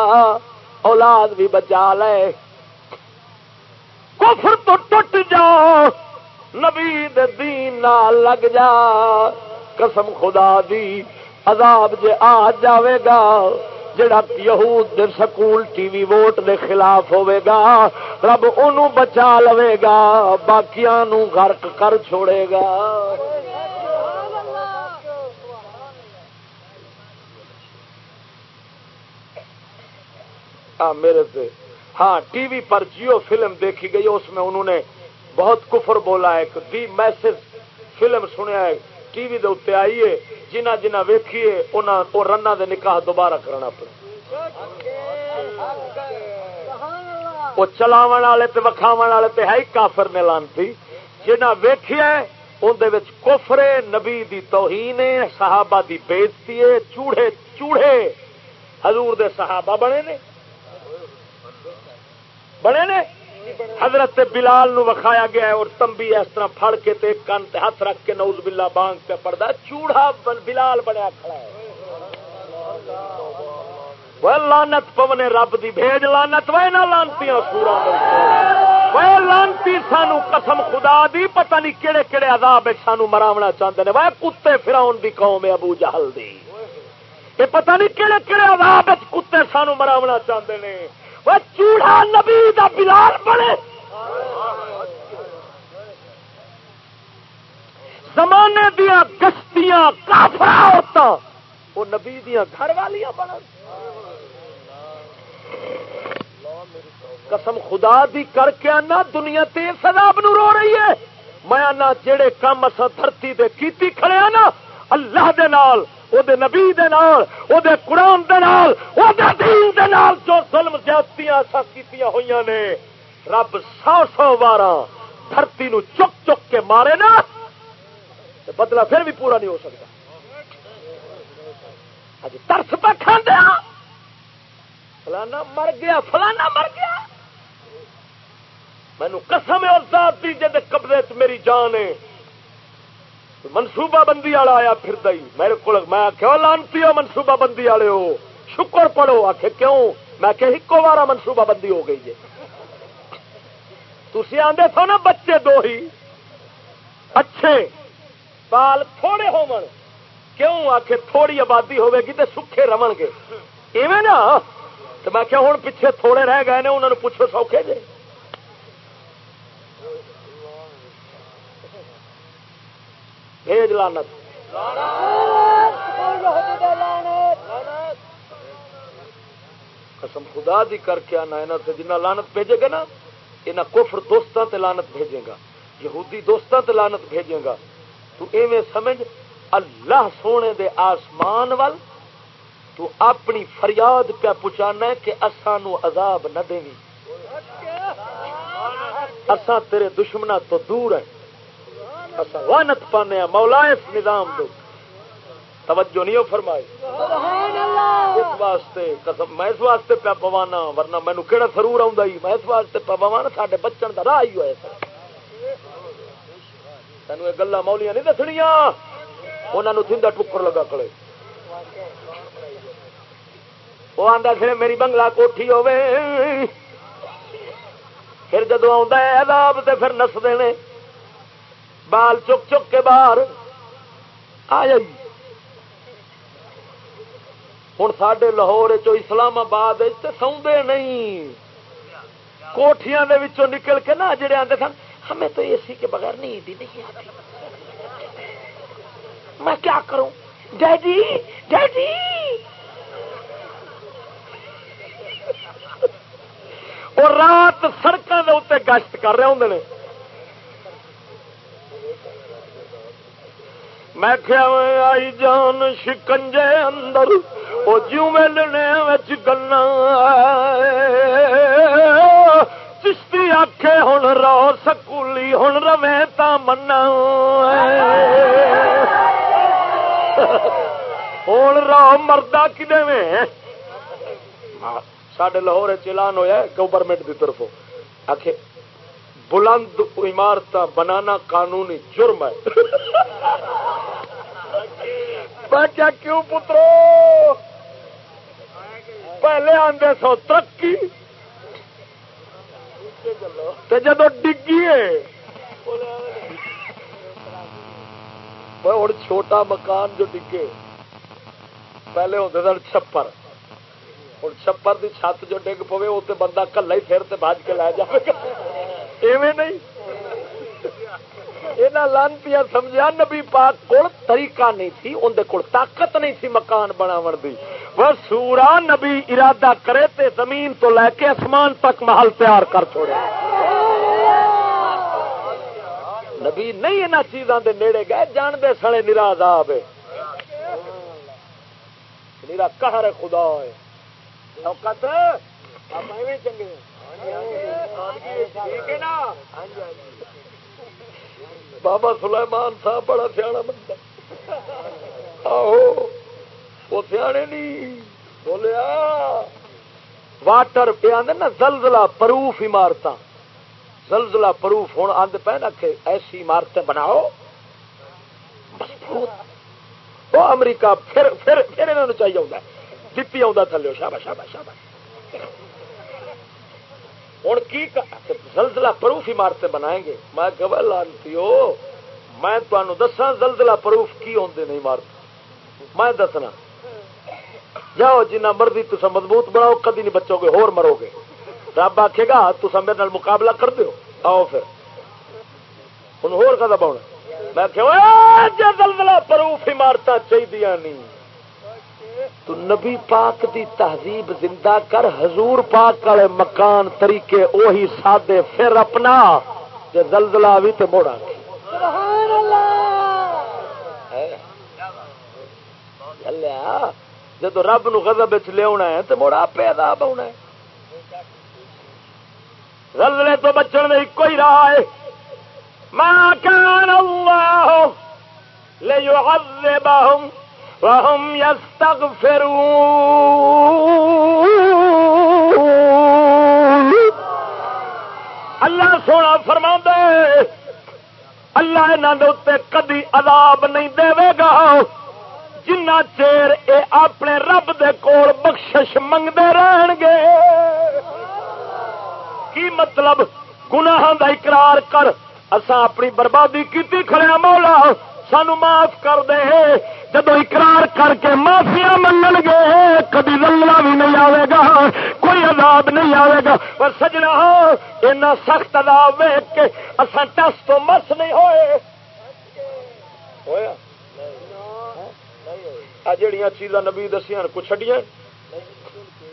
اولاد بھی بچا لے۔ کفر تو ٹوٹ جا، نبی دے دین نال لگ جا۔ قسم خدا دی، عذاب جے آ جاوے گا، جڑا یہود دے سکول ٹی وی ووٹ دے خلاف ہوے گا، رب انہوں بچا لوے گا، باقیاں نو غرق کر چھوڑے گا۔ ہاں میرے سے۔ ہاں ٹی وی پر جیو فلم دیکھی گئی، اس میں انہوں نے بہت کفر بولا ہے۔ دی میسج فلم سنیا ہے۔ ٹی وی دے آئیے، جنہ جنہ ویکھیے وہ رنا دے نکاح دوبارہ کرنا پڑے۔ وہ چلاو والے وکھاو والے تے ہے کافر نے لانتی۔ جنہ ویکھیا اندر کوفرے نبی دی توہین صحابہ دی بےزتی چوڑے چوڑے۔ حضور دے صحابہ بنے نے۔ بنے نے؟ حضرت بلال نو وکھایا گیا ہے اور تمبی اس طرح پھڑ کے تے کن تے ہاتھ رکھ کے نوز بلا بانگ پہ پڑتا چوڑا بلال بنیا کھڑا ہے۔ وہ لانت پونے رب دی بھیج لانت وہ نہ لانتی سورا وہ لانتی سانو قسم خدا دی، پتہ نہیں کہڑے کہڑے عذاب سانو مراونا چاہتے ہیں وہ کتے فراؤن دی قوم ہے ابو جہل دی۔ یہ پتہ نہیں کہڑے کہڑے عذاب کتے سانو مراونا چاہتے ہیں وہ چوڑا نبی دا بلال بنے۔ زمانے دیا گشتیاں کافرا ہوتا وہ نبی دیا گھر والیاں بن قسم خدا دی کر کے آنا، دنیا تے سداب نو رو رہی ہے۔ میں آنا جڑے کام اصا دھرتی دے کیتی کھڑے آنا اللہ دے نال، او دے نبی دے نال، او دے قرآن دے نال، او دے دین دے نال جو ظلم زیادتیاں ایسا کیتیاں ہوئیاں نے، رب سو سو بارہ دھرتی نو چک چک کے مارے نا بدلا پھر بھی پورا نہیں ہو سکتا۔ اج ترس پہ کھانے فلانا مر گیا، فلانا مر گیا۔ مینو قسم اور ذات دی جے قبضے میری جان ہے۔ منصوبہ بندی والا آیا پھر دئی میرے کو میں کیوں لانتی ہو منصوبہ بندی والے ہو۔ شکر پڑھو۔ آخ کیوں؟ میں کہ ایکو بارہ منصوبہ بندی ہو گئی ہے۔ تھی آدھے تھو نا بچے دو ہی۔ اچھے۔ بال تھوڑے ہون کیوں؟ آخ تھوڑی آبادی ہوے گی تو سکھے رمن گے۔ ایویں نا؟ تو میں کہ ہوں پیچھے تھوڑے رہ گئے نے انہوں نے پوچھو سوکھے جے۔ بھیج لانت قسم خدا دی کر کے آنا یہاں سے جنہ لانت بھیجے گا نا یہاں کفر دوستوں تے لانت بھیجے گا، یہودی دوستوں تے لانت بھیجے گا۔ تو ایویں سمجھ، اللہ سونے دے آسمان وال تو اپنی فریاد پہ پہنچانا ہے کہ اسان عذاب نہ دیں اسان تیرے دشمنا تو دور ہیں۔ وانت پانے مولا اس نظام دو توجہ نہیں فرمائی۔ اس واسطے قسم میں اس واسطے پیا پوانا ورنہ مینو کہڑا سرور آؤں میں اس واسطے پیا پوانا سارے بچن کا راہ ہی ہوا تینوں یہ گلا مولیاں نہیں دسنیا انہوں تھندا ٹکر لگا کڑے وہ آتا سر میری بنگلہ کوٹھی ہوے پھر جدو آداب تو پھر نستے نے بال چک چک کے باہر۔ آ جائی۔ ہوں سڈے لاہور چو اسلام آباد سوندے نہیں۔ کوٹیاں نکل کے نا جڑے آتے سن، ہمیں تو اے سی کے بغیر نیند ہی نہیں آتی۔ میں کیا کروں؟ Daddy daddy. اور رات سڑکوں کے اتنے گشت کر رہے ہوں میں کیا آئی جان شکنجے اندر وہ جیوں ملنے گنا چشتی آخے ہوں رو سکولی ہوں روے تا منا ہوں رو مردہ کدے میں ہاں، سڈے لاہور چلان ہوا گورنمنٹ کی طرف آخ بلند عمارت بنانا قانونی جرم ہے۔ کیا کیوں پترو؟ پہلے آدھے سو ترقی۔ جدو ڈگی ہوں چھوٹا مکان جو ڈگے، پہلے ہوتے سن چھپر۔ ہوں چھپر کی چھت جو ڈگ پوے وہ بندہ کلا ہی پھر بج کے لے جائے ایویں نہیں۔ یہاں لانتی سمجھا نبی پاک کو طریقہ نہیں تھی اندر کول طاقت نہیں تھی مکان بناو دی۔ وہ سورا نبی ارادہ کرے تے زمین تو لے کے آسمان تک محل تیار کر چھوڑے۔ نبی نہیں ان چیزوں کے نیڑے گئے جانتے سڑے نراض آئے میرا کہ خدا ہے۔ چنگے بابا سلیمان صاحب بڑا سیاح بندہ آہو، وہ سیانے نہیں۔ بولیا واٹر پہ آدھے نا، زلزلہ پروف عمارت زلزلہ پروف ہوں آدھے پہ نا کہ ایسی عمارتیں بناؤ۔ وہ امریکہ پھر پھر پھر انہوں چاہیے ہوتا ہے۔ آتا تھلو شابا شابا شابا ہوں کی زلزلہ پروف عمارتیں بنائیں گے۔ میں کہ لانتی ہو میں تمہیں دسا زلزلہ پروف کی آدھے نہیں عمارت۔ میں دسنا۔ جاؤ جنا مرضی تصا مضبوط بناؤ، کدی نہیں بچو گے، ہور مرو گے۔ رب آخے گا تصا میرے مقابلہ کر دو آؤ پھر۔ ہوں ہور کا پاؤنا میں کہ دلدلا پروف عمارت چاہیے نہیں تو نبی پاک دی تہذیب زندہ کر حضور پاک والے مکان طریقے اوہی سادے پھر اپنا جے زلزلہ بھی تے موڑا جب رب نو غضب لیا ہے تو مڑ آپ عذاب آنا ہے۔ زلزلے تو بچن میں ایک ہی راہ ہے۔ ما كان الله ليعذبهم وهم يستغفرون. اللہ سونا فرما دے اللہ انہوں کدی عذاب نہیں دے گا۔ جنا چیر اے اپنے رب دے کول بخشش منگتے رہن گے۔ کی مطلب؟ گناہ دا اقرار کر۔ اسا اپنی بربادی کی کھڑیا مولا۔ سانو معاف کر دے۔ جب اقرار کر کے معافیا منگ گے کبھی للہ بھی نہیں آئے گا، کوئی عذاب نہیں آئے گا۔ پر سجنا اینا سخت عذاب ویک کے اصا ٹس تو مس نہیں ہوئے۔ ہویا؟ جہیا چیزاں نبی دسیا کو چڈیا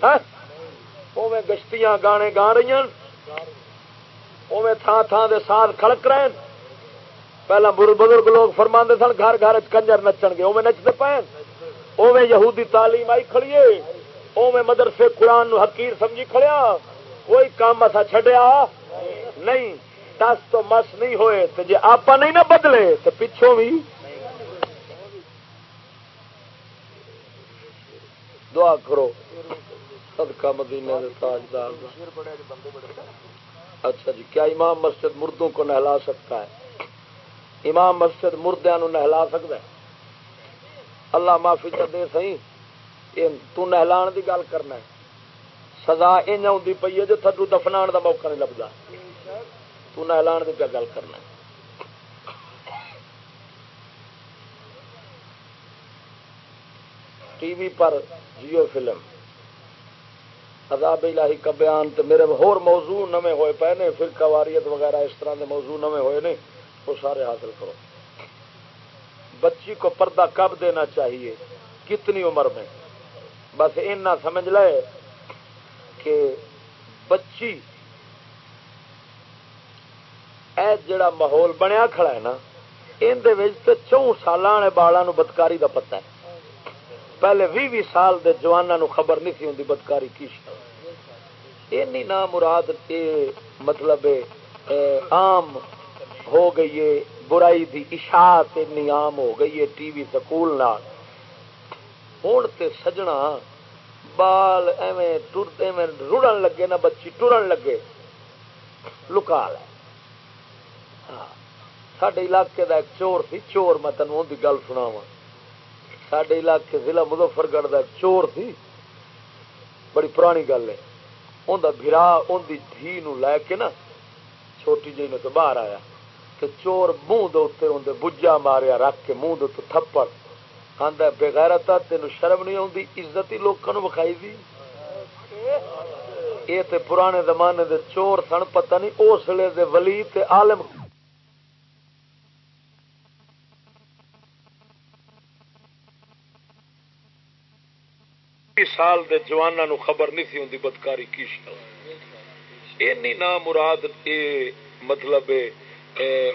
ہاں؟ اوے گشتیاں گانے گا رہی اوے تھان تھان دے ساتھ کھڑک رہے پہلا بزرگ لوگ فرما سن، گھر گھر کنجر نچن گے اوے نچتے پے اوے یہودی تعلیم آئی کھڑیے۔ اوے مدرسے قرآن نو حقیر سمجھی کھڑیا۔ کوئی کام اصا چڈیا نہیں۔ ٹس تو مس نہیں ہوئے تو جی آپ نہیں نہ بدلے تو پچھوں بھی دعا کرو۔ صدقہ مدینہ تاجدار اچھا جی کیا امام مسجد مردوں کو نہلا سکتا ہے؟ امام مسجد مردیا نہلا سکتا ہے۔ اللہ معافی چ دے سی تو نہلان دی گل کرنا ہے۔ سزا ان آئی پی ہے جو تھڈو دفنا دا موقع نہیں لگتا تو نہلان دی گل کرنا ہے۔ ٹی وی پر جیو فلم۔ عذاب الہی کا بیان میرے ہور موضوع نمے ہوئے پے نے۔ پھر قواریت وغیرہ اس طرح کے موضوع نمے ہوئے نے۔ وہ سارے حاصل کرو۔ بچی کو پردہ کب دینا چاہیے؟ کتنی عمر میں؟ بس اینا سمجھ لے کہ بچی اے جڑا ماحول بنیا کھڑا ہے نا اندر چون سال بالا بدکاری دا پتہ ہے۔ پہلے بھی بھی سال دے نو خبر نہیں سی بدکاری کی اینی نا مراد مطلب عام ہو گئی ہے، برائی دی اشاعت اینی عام ہو گئی ہے ٹی وی سکول ہوں تے سجنا، بال ایویں ایویں رڑن لگے نا بچی، ٹرن لگے۔ لکا لے۔ ہاں سڈے علاقے دا ایک چور سی، چور میں تینوں گل سنا وا سڈے علاقے ضلع مظفر گڑھ کا چور سی، بڑی پرانی گل ہے۔ اندر برا ان کی دھی لے کے نا، چھوٹی جی نے تو باہر آیا۔ تو چور منہ دے اندر بجا ماریا، رکھ کے منہ دے تھپڑ۔ آدھا بغیر تین شرم نہیں آتی عزت ہی لوگوں وکھائی دی۔ یہ تے پرانے زمانے دے چور سن، پتہ نہیں اس لیے دے ولی تے عالم۔ سال دے جوانا نو خبر نہیں سی ہوندی بدکاری کی اینی نا مراد اے مطلب اے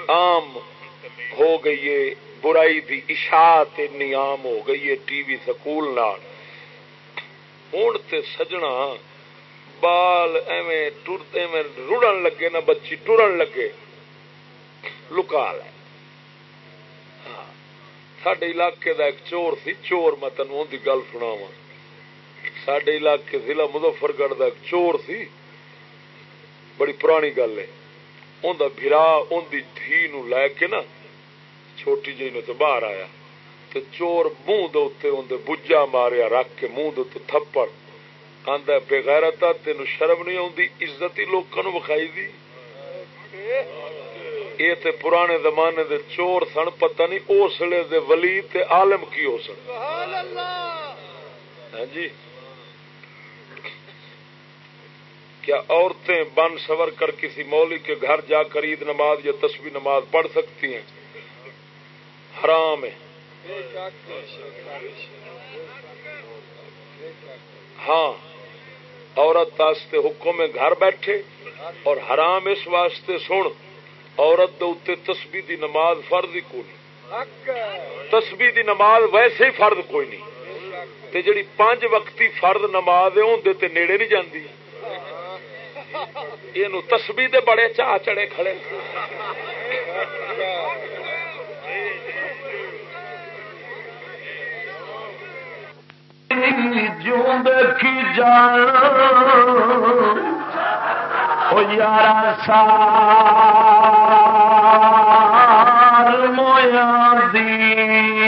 عام ہو گئی ہے، برائی دی اشاعت اینی عام ہو گئی ہے، ٹی وی سکول نال۔ ہن تے سجنا، بال ایویں ٹر، ایویں رڑن لگے نہ بچی ٹرن لگے۔ لکا لے۔ ہاں، سڈے علاقے دا ایک چور سی، چور میں تینوں دی گل سناواں۔ سڈے علاقے ضلع مظفر گڑھ کا چور سی، بڑی پرانی گل ہے۔ اندر برا ان کی دھی لے کے نا، چھوٹی جی نے تو باہر آیا۔ تو چور منہ دے اندر بجا ماریا، رکھ کے منہ دے تھپڑ۔ آدھا بغیرتا تین شرم نہیں آتی عزت ہی لوگوں وکھائی دی۔ یہ تے پرانے زمانے دے چور سن، پتہ نہیں اس لیے دے ولی تے عالم کی ہو سن۔ ہاں جی۔ کیا عورتیں بن سور کر کسی مولی کے گھر جا کر عید نماز یا تصویر نماز پڑھ سکتی ہیں؟ حرام ہے۔ ہاں عورت واسطے حکم میں گھر بیٹھے اور حرام اس واسطے سن، عورت دے تسبی دی نماز فرض ہی کوئی نہیں۔ تسبی دی نماز ویسے ہی فرض کوئی نہیں۔ تے جڑی پانچ وقتی فرض نماز ہے اندر نیڑے نہیں جاندی۔ یہ تسبی دے بڑے چاہ چڑے کھڑے۔ جون کی جان۔ یار سار مویا دی۔